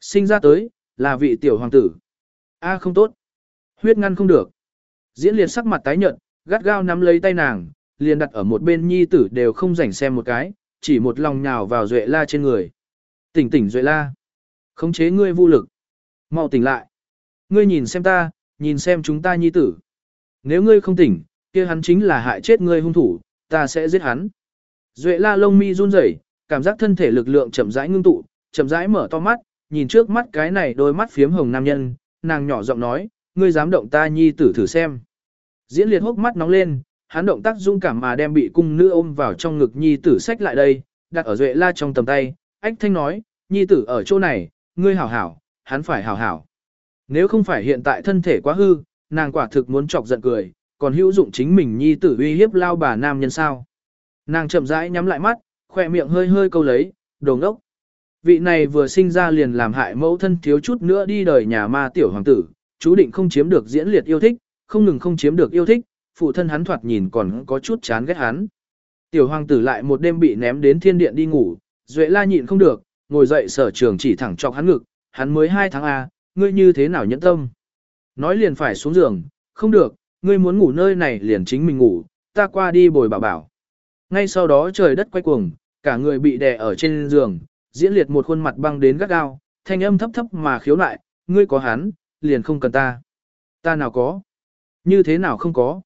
Sinh ra tới, là vị tiểu hoàng tử. A không tốt. Huyết ngăn không được. Diễn liệt sắc mặt tái nhợt, gắt gao nắm lấy tay nàng, liền đặt ở một bên nhi tử đều không rảnh xem một cái, chỉ một lòng nhào vào Duệ La trên người. Tỉnh tỉnh Duệ La. Khống chế ngươi vô lực. mau tỉnh lại. Ngươi nhìn xem ta, nhìn xem chúng ta nhi tử. Nếu ngươi không tỉnh, kia hắn chính là hại chết ngươi hung thủ, ta sẽ giết hắn. Duệ La lông mi run rẩy, cảm giác thân thể lực lượng chậm rãi ngưng tụ, chậm rãi mở to mắt, nhìn trước mắt cái này đôi mắt phiếm hồng nam nhân, nàng nhỏ giọng nói, ngươi dám động ta nhi tử thử xem. Diễn liệt hốc mắt nóng lên, hắn động tác dung cảm mà đem bị cung nữ ôm vào trong ngực nhi tử sách lại đây, đặt ở duệ la trong tầm tay, ách thanh nói, nhi tử ở chỗ này, ngươi hảo hảo, hắn phải hảo hảo. Nếu không phải hiện tại thân thể quá hư, nàng quả thực muốn chọc giận cười, còn hữu dụng chính mình nhi tử uy hiếp lao bà nam nhân sao. Nàng chậm rãi nhắm lại mắt, khỏe miệng hơi hơi câu lấy, đồ ngốc. Vị này vừa sinh ra liền làm hại mẫu thân thiếu chút nữa đi đời nhà ma tiểu hoàng tử, chú định không chiếm được diễn liệt yêu thích, không ngừng không chiếm được yêu thích, phụ thân hắn thoạt nhìn còn có chút chán ghét hắn. Tiểu hoàng tử lại một đêm bị ném đến thiên điện đi ngủ, Duệ la nhịn không được, ngồi dậy sở trường chỉ thẳng chọc hắn ngực, hắn mới 2 tháng A, ngươi như thế nào nhẫn tâm. Nói liền phải xuống giường, không được, ngươi muốn ngủ nơi này liền chính mình ngủ, ta qua đi bồi bảo bảo. Ngay sau đó trời đất quay cuồng, cả người bị đè ở trên giường, diễn liệt một khuôn mặt băng đến gắt gao, thanh âm thấp thấp mà khiếu lại, ngươi có hắn, liền không cần ta. Ta nào có? Như thế nào không có?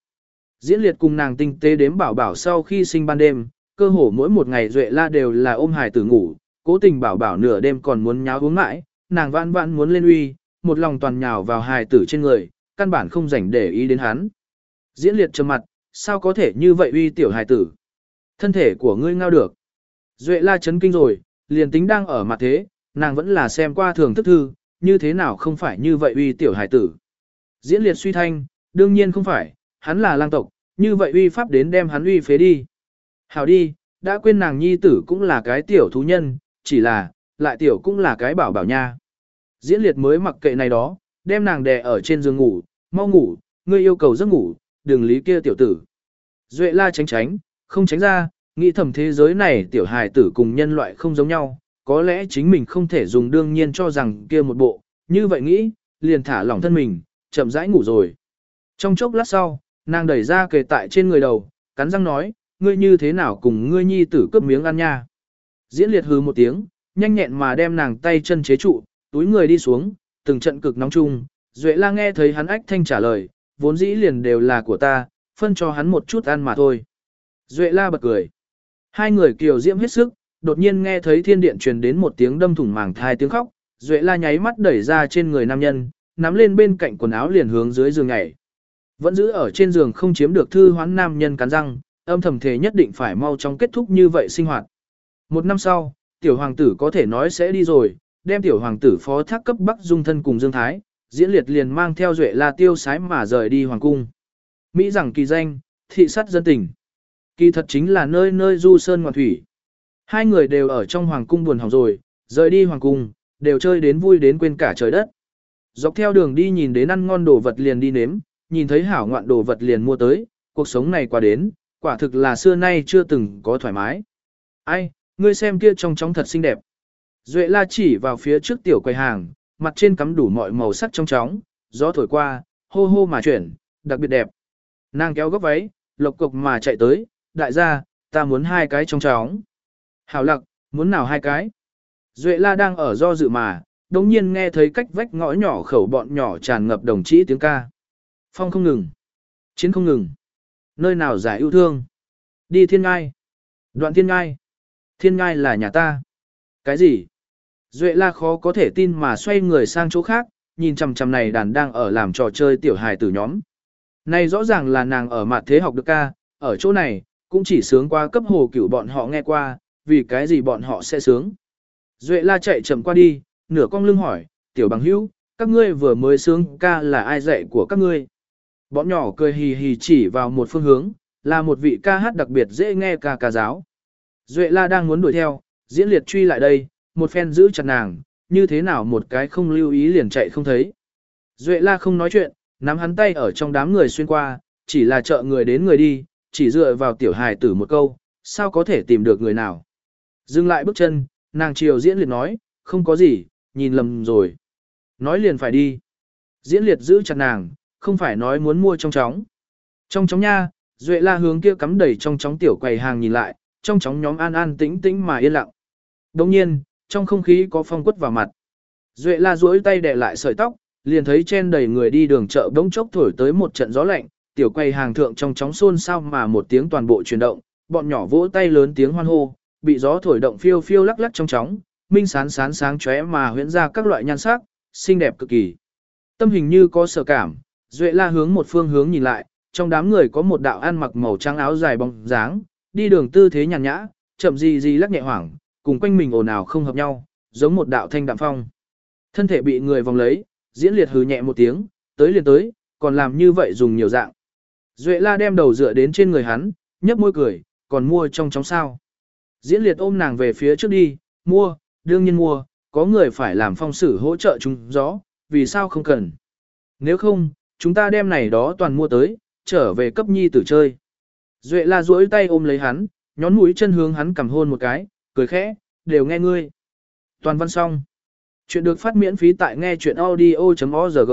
Diễn liệt cùng nàng tinh tế đếm bảo bảo sau khi sinh ban đêm, cơ hồ mỗi một ngày duệ la đều là ôm hài tử ngủ, cố tình bảo bảo nửa đêm còn muốn nháo uống mãi, nàng vãn vãn muốn lên uy, một lòng toàn nhào vào hài tử trên người, căn bản không rảnh để ý đến hắn. Diễn liệt trầm mặt, sao có thể như vậy uy tiểu hài tử? Thân thể của ngươi ngao được. Duệ la chấn kinh rồi, liền tính đang ở mặt thế, nàng vẫn là xem qua thường thức thư, như thế nào không phải như vậy uy tiểu hài tử. Diễn liệt suy thanh, đương nhiên không phải, hắn là lang tộc, như vậy uy pháp đến đem hắn uy phế đi. Hảo đi, đã quên nàng nhi tử cũng là cái tiểu thú nhân, chỉ là, lại tiểu cũng là cái bảo bảo nha. Diễn liệt mới mặc kệ này đó, đem nàng đè ở trên giường ngủ, mau ngủ, ngươi yêu cầu giấc ngủ, đừng lý kia tiểu tử. Duệ la tránh tránh, không tránh ra, nghĩ thầm thế giới này tiểu hài tử cùng nhân loại không giống nhau, có lẽ chính mình không thể dùng đương nhiên cho rằng kia một bộ, như vậy nghĩ, liền thả lỏng thân mình, chậm rãi ngủ rồi. Trong chốc lát sau, nàng đẩy ra kề tại trên người đầu, cắn răng nói, ngươi như thế nào cùng ngươi nhi tử cướp miếng ăn nha. Diễn liệt hừ một tiếng, nhanh nhẹn mà đem nàng tay chân chế trụ, túi người đi xuống, từng trận cực nóng chung, Duệ la nghe thấy hắn ách thanh trả lời, vốn dĩ liền đều là của ta, phân cho hắn một chút ăn mà thôi. Duệ la bật cười. Hai người kiều diễm hết sức, đột nhiên nghe thấy thiên điện truyền đến một tiếng đâm thủng màng thai tiếng khóc, Duệ la nháy mắt đẩy ra trên người nam nhân, nắm lên bên cạnh quần áo liền hướng dưới giường nhảy. Vẫn giữ ở trên giường không chiếm được thư hoán nam nhân cắn răng, âm thầm thể nhất định phải mau chóng kết thúc như vậy sinh hoạt. Một năm sau, tiểu hoàng tử có thể nói sẽ đi rồi, đem tiểu hoàng tử phó thác cấp Bắc Dung thân cùng Dương Thái, diễn liệt liền mang theo duệ la tiêu sái mà rời đi hoàng cung. Mỹ rằng kỳ danh, thị sát dân tình. Kỳ thật chính là nơi nơi du sơn ngoạn thủy. Hai người đều ở trong hoàng cung buồn hỏng rồi, rời đi hoàng cung, đều chơi đến vui đến quên cả trời đất. Dọc theo đường đi nhìn đến ăn ngon đồ vật liền đi nếm, nhìn thấy hảo ngoạn đồ vật liền mua tới, cuộc sống này qua đến, quả thực là xưa nay chưa từng có thoải mái. Ai, ngươi xem kia trong trống thật xinh đẹp. Duệ la chỉ vào phía trước tiểu quầy hàng, mặt trên cắm đủ mọi màu sắc trong trống, gió thổi qua, hô hô mà chuyển, đặc biệt đẹp. Nàng kéo góc váy, lộc cục mà chạy tới, đại gia, ta muốn hai cái trong trống. Hảo lặc, muốn nào hai cái? Duệ la đang ở do dự mà, đồng nhiên nghe thấy cách vách ngõ nhỏ khẩu bọn nhỏ tràn ngập đồng chí tiếng ca. Phong không ngừng. Chiến không ngừng. Nơi nào giải yêu thương. Đi thiên ngai. Đoạn thiên ngai. Thiên ngai là nhà ta. Cái gì? Duệ la khó có thể tin mà xoay người sang chỗ khác, nhìn chằm chằm này đàn đang ở làm trò chơi tiểu hài tử nhóm. Này rõ ràng là nàng ở mặt thế học được ca, ở chỗ này, cũng chỉ sướng qua cấp hồ cửu bọn họ nghe qua, vì cái gì bọn họ sẽ sướng. Duệ la chạy chậm qua đi, nửa cong lưng hỏi, tiểu bằng hữu, các ngươi vừa mới sướng ca là ai dạy của các ngươi. Bọn nhỏ cười hì hì chỉ vào một phương hướng, là một vị ca hát đặc biệt dễ nghe ca ca giáo. Duệ la đang muốn đuổi theo, diễn liệt truy lại đây, một phen giữ chặt nàng, như thế nào một cái không lưu ý liền chạy không thấy. Duệ la không nói chuyện, nắm hắn tay ở trong đám người xuyên qua, chỉ là trợ người đến người đi, chỉ dựa vào tiểu hài tử một câu, sao có thể tìm được người nào. Dừng lại bước chân, nàng chiều diễn liệt nói, không có gì, nhìn lầm rồi. Nói liền phải đi. Diễn liệt giữ chặt nàng, không phải nói muốn mua trong chóng. Trong chóng nha, Duệ la hướng kia cắm đầy trong chóng tiểu quầy hàng nhìn lại, trong chóng nhóm an an tĩnh tĩnh mà yên lặng. Đồng nhiên, trong không khí có phong quất vào mặt. Duệ la duỗi tay đè lại sợi tóc, liền thấy trên đầy người đi đường chợ bỗng chốc thổi tới một trận gió lạnh, tiểu quầy hàng thượng trong chóng xôn xao mà một tiếng toàn bộ chuyển động, bọn nhỏ vỗ tay lớn tiếng hoan hô, bị gió thổi động phiêu phiêu lắc lắc trong chóng, minh sán sán sáng chóe mà huyễn ra các loại nhan sắc, xinh đẹp cực kỳ. Tâm hình như có sở cảm, Duệ la hướng một phương hướng nhìn lại, trong đám người có một đạo ăn mặc màu trắng áo dài bóng dáng, đi đường tư thế nhàn nhã, chậm gì gì lắc nhẹ hoảng, cùng quanh mình ồn ào không hợp nhau, giống một đạo thanh đạm phong. Thân thể bị người vòng lấy, diễn liệt hừ nhẹ một tiếng, tới liền tới, còn làm như vậy dùng nhiều dạng. Duệ la đem đầu dựa đến trên người hắn, nhấp môi cười, còn mua trong chóng sao. Diễn liệt ôm nàng về phía trước đi, mua, đương nhiên mua, có người phải làm phong sử hỗ trợ chúng gió, vì sao không cần. Nếu không, chúng ta đem này đó toàn mua tới, trở về cấp nhi tử chơi. Duệ la duỗi tay ôm lấy hắn, nhón mũi chân hướng hắn cầm hôn một cái, cười khẽ, đều nghe ngươi. Toàn văn xong. Chuyện được phát miễn phí tại nghe chuyện audio.org.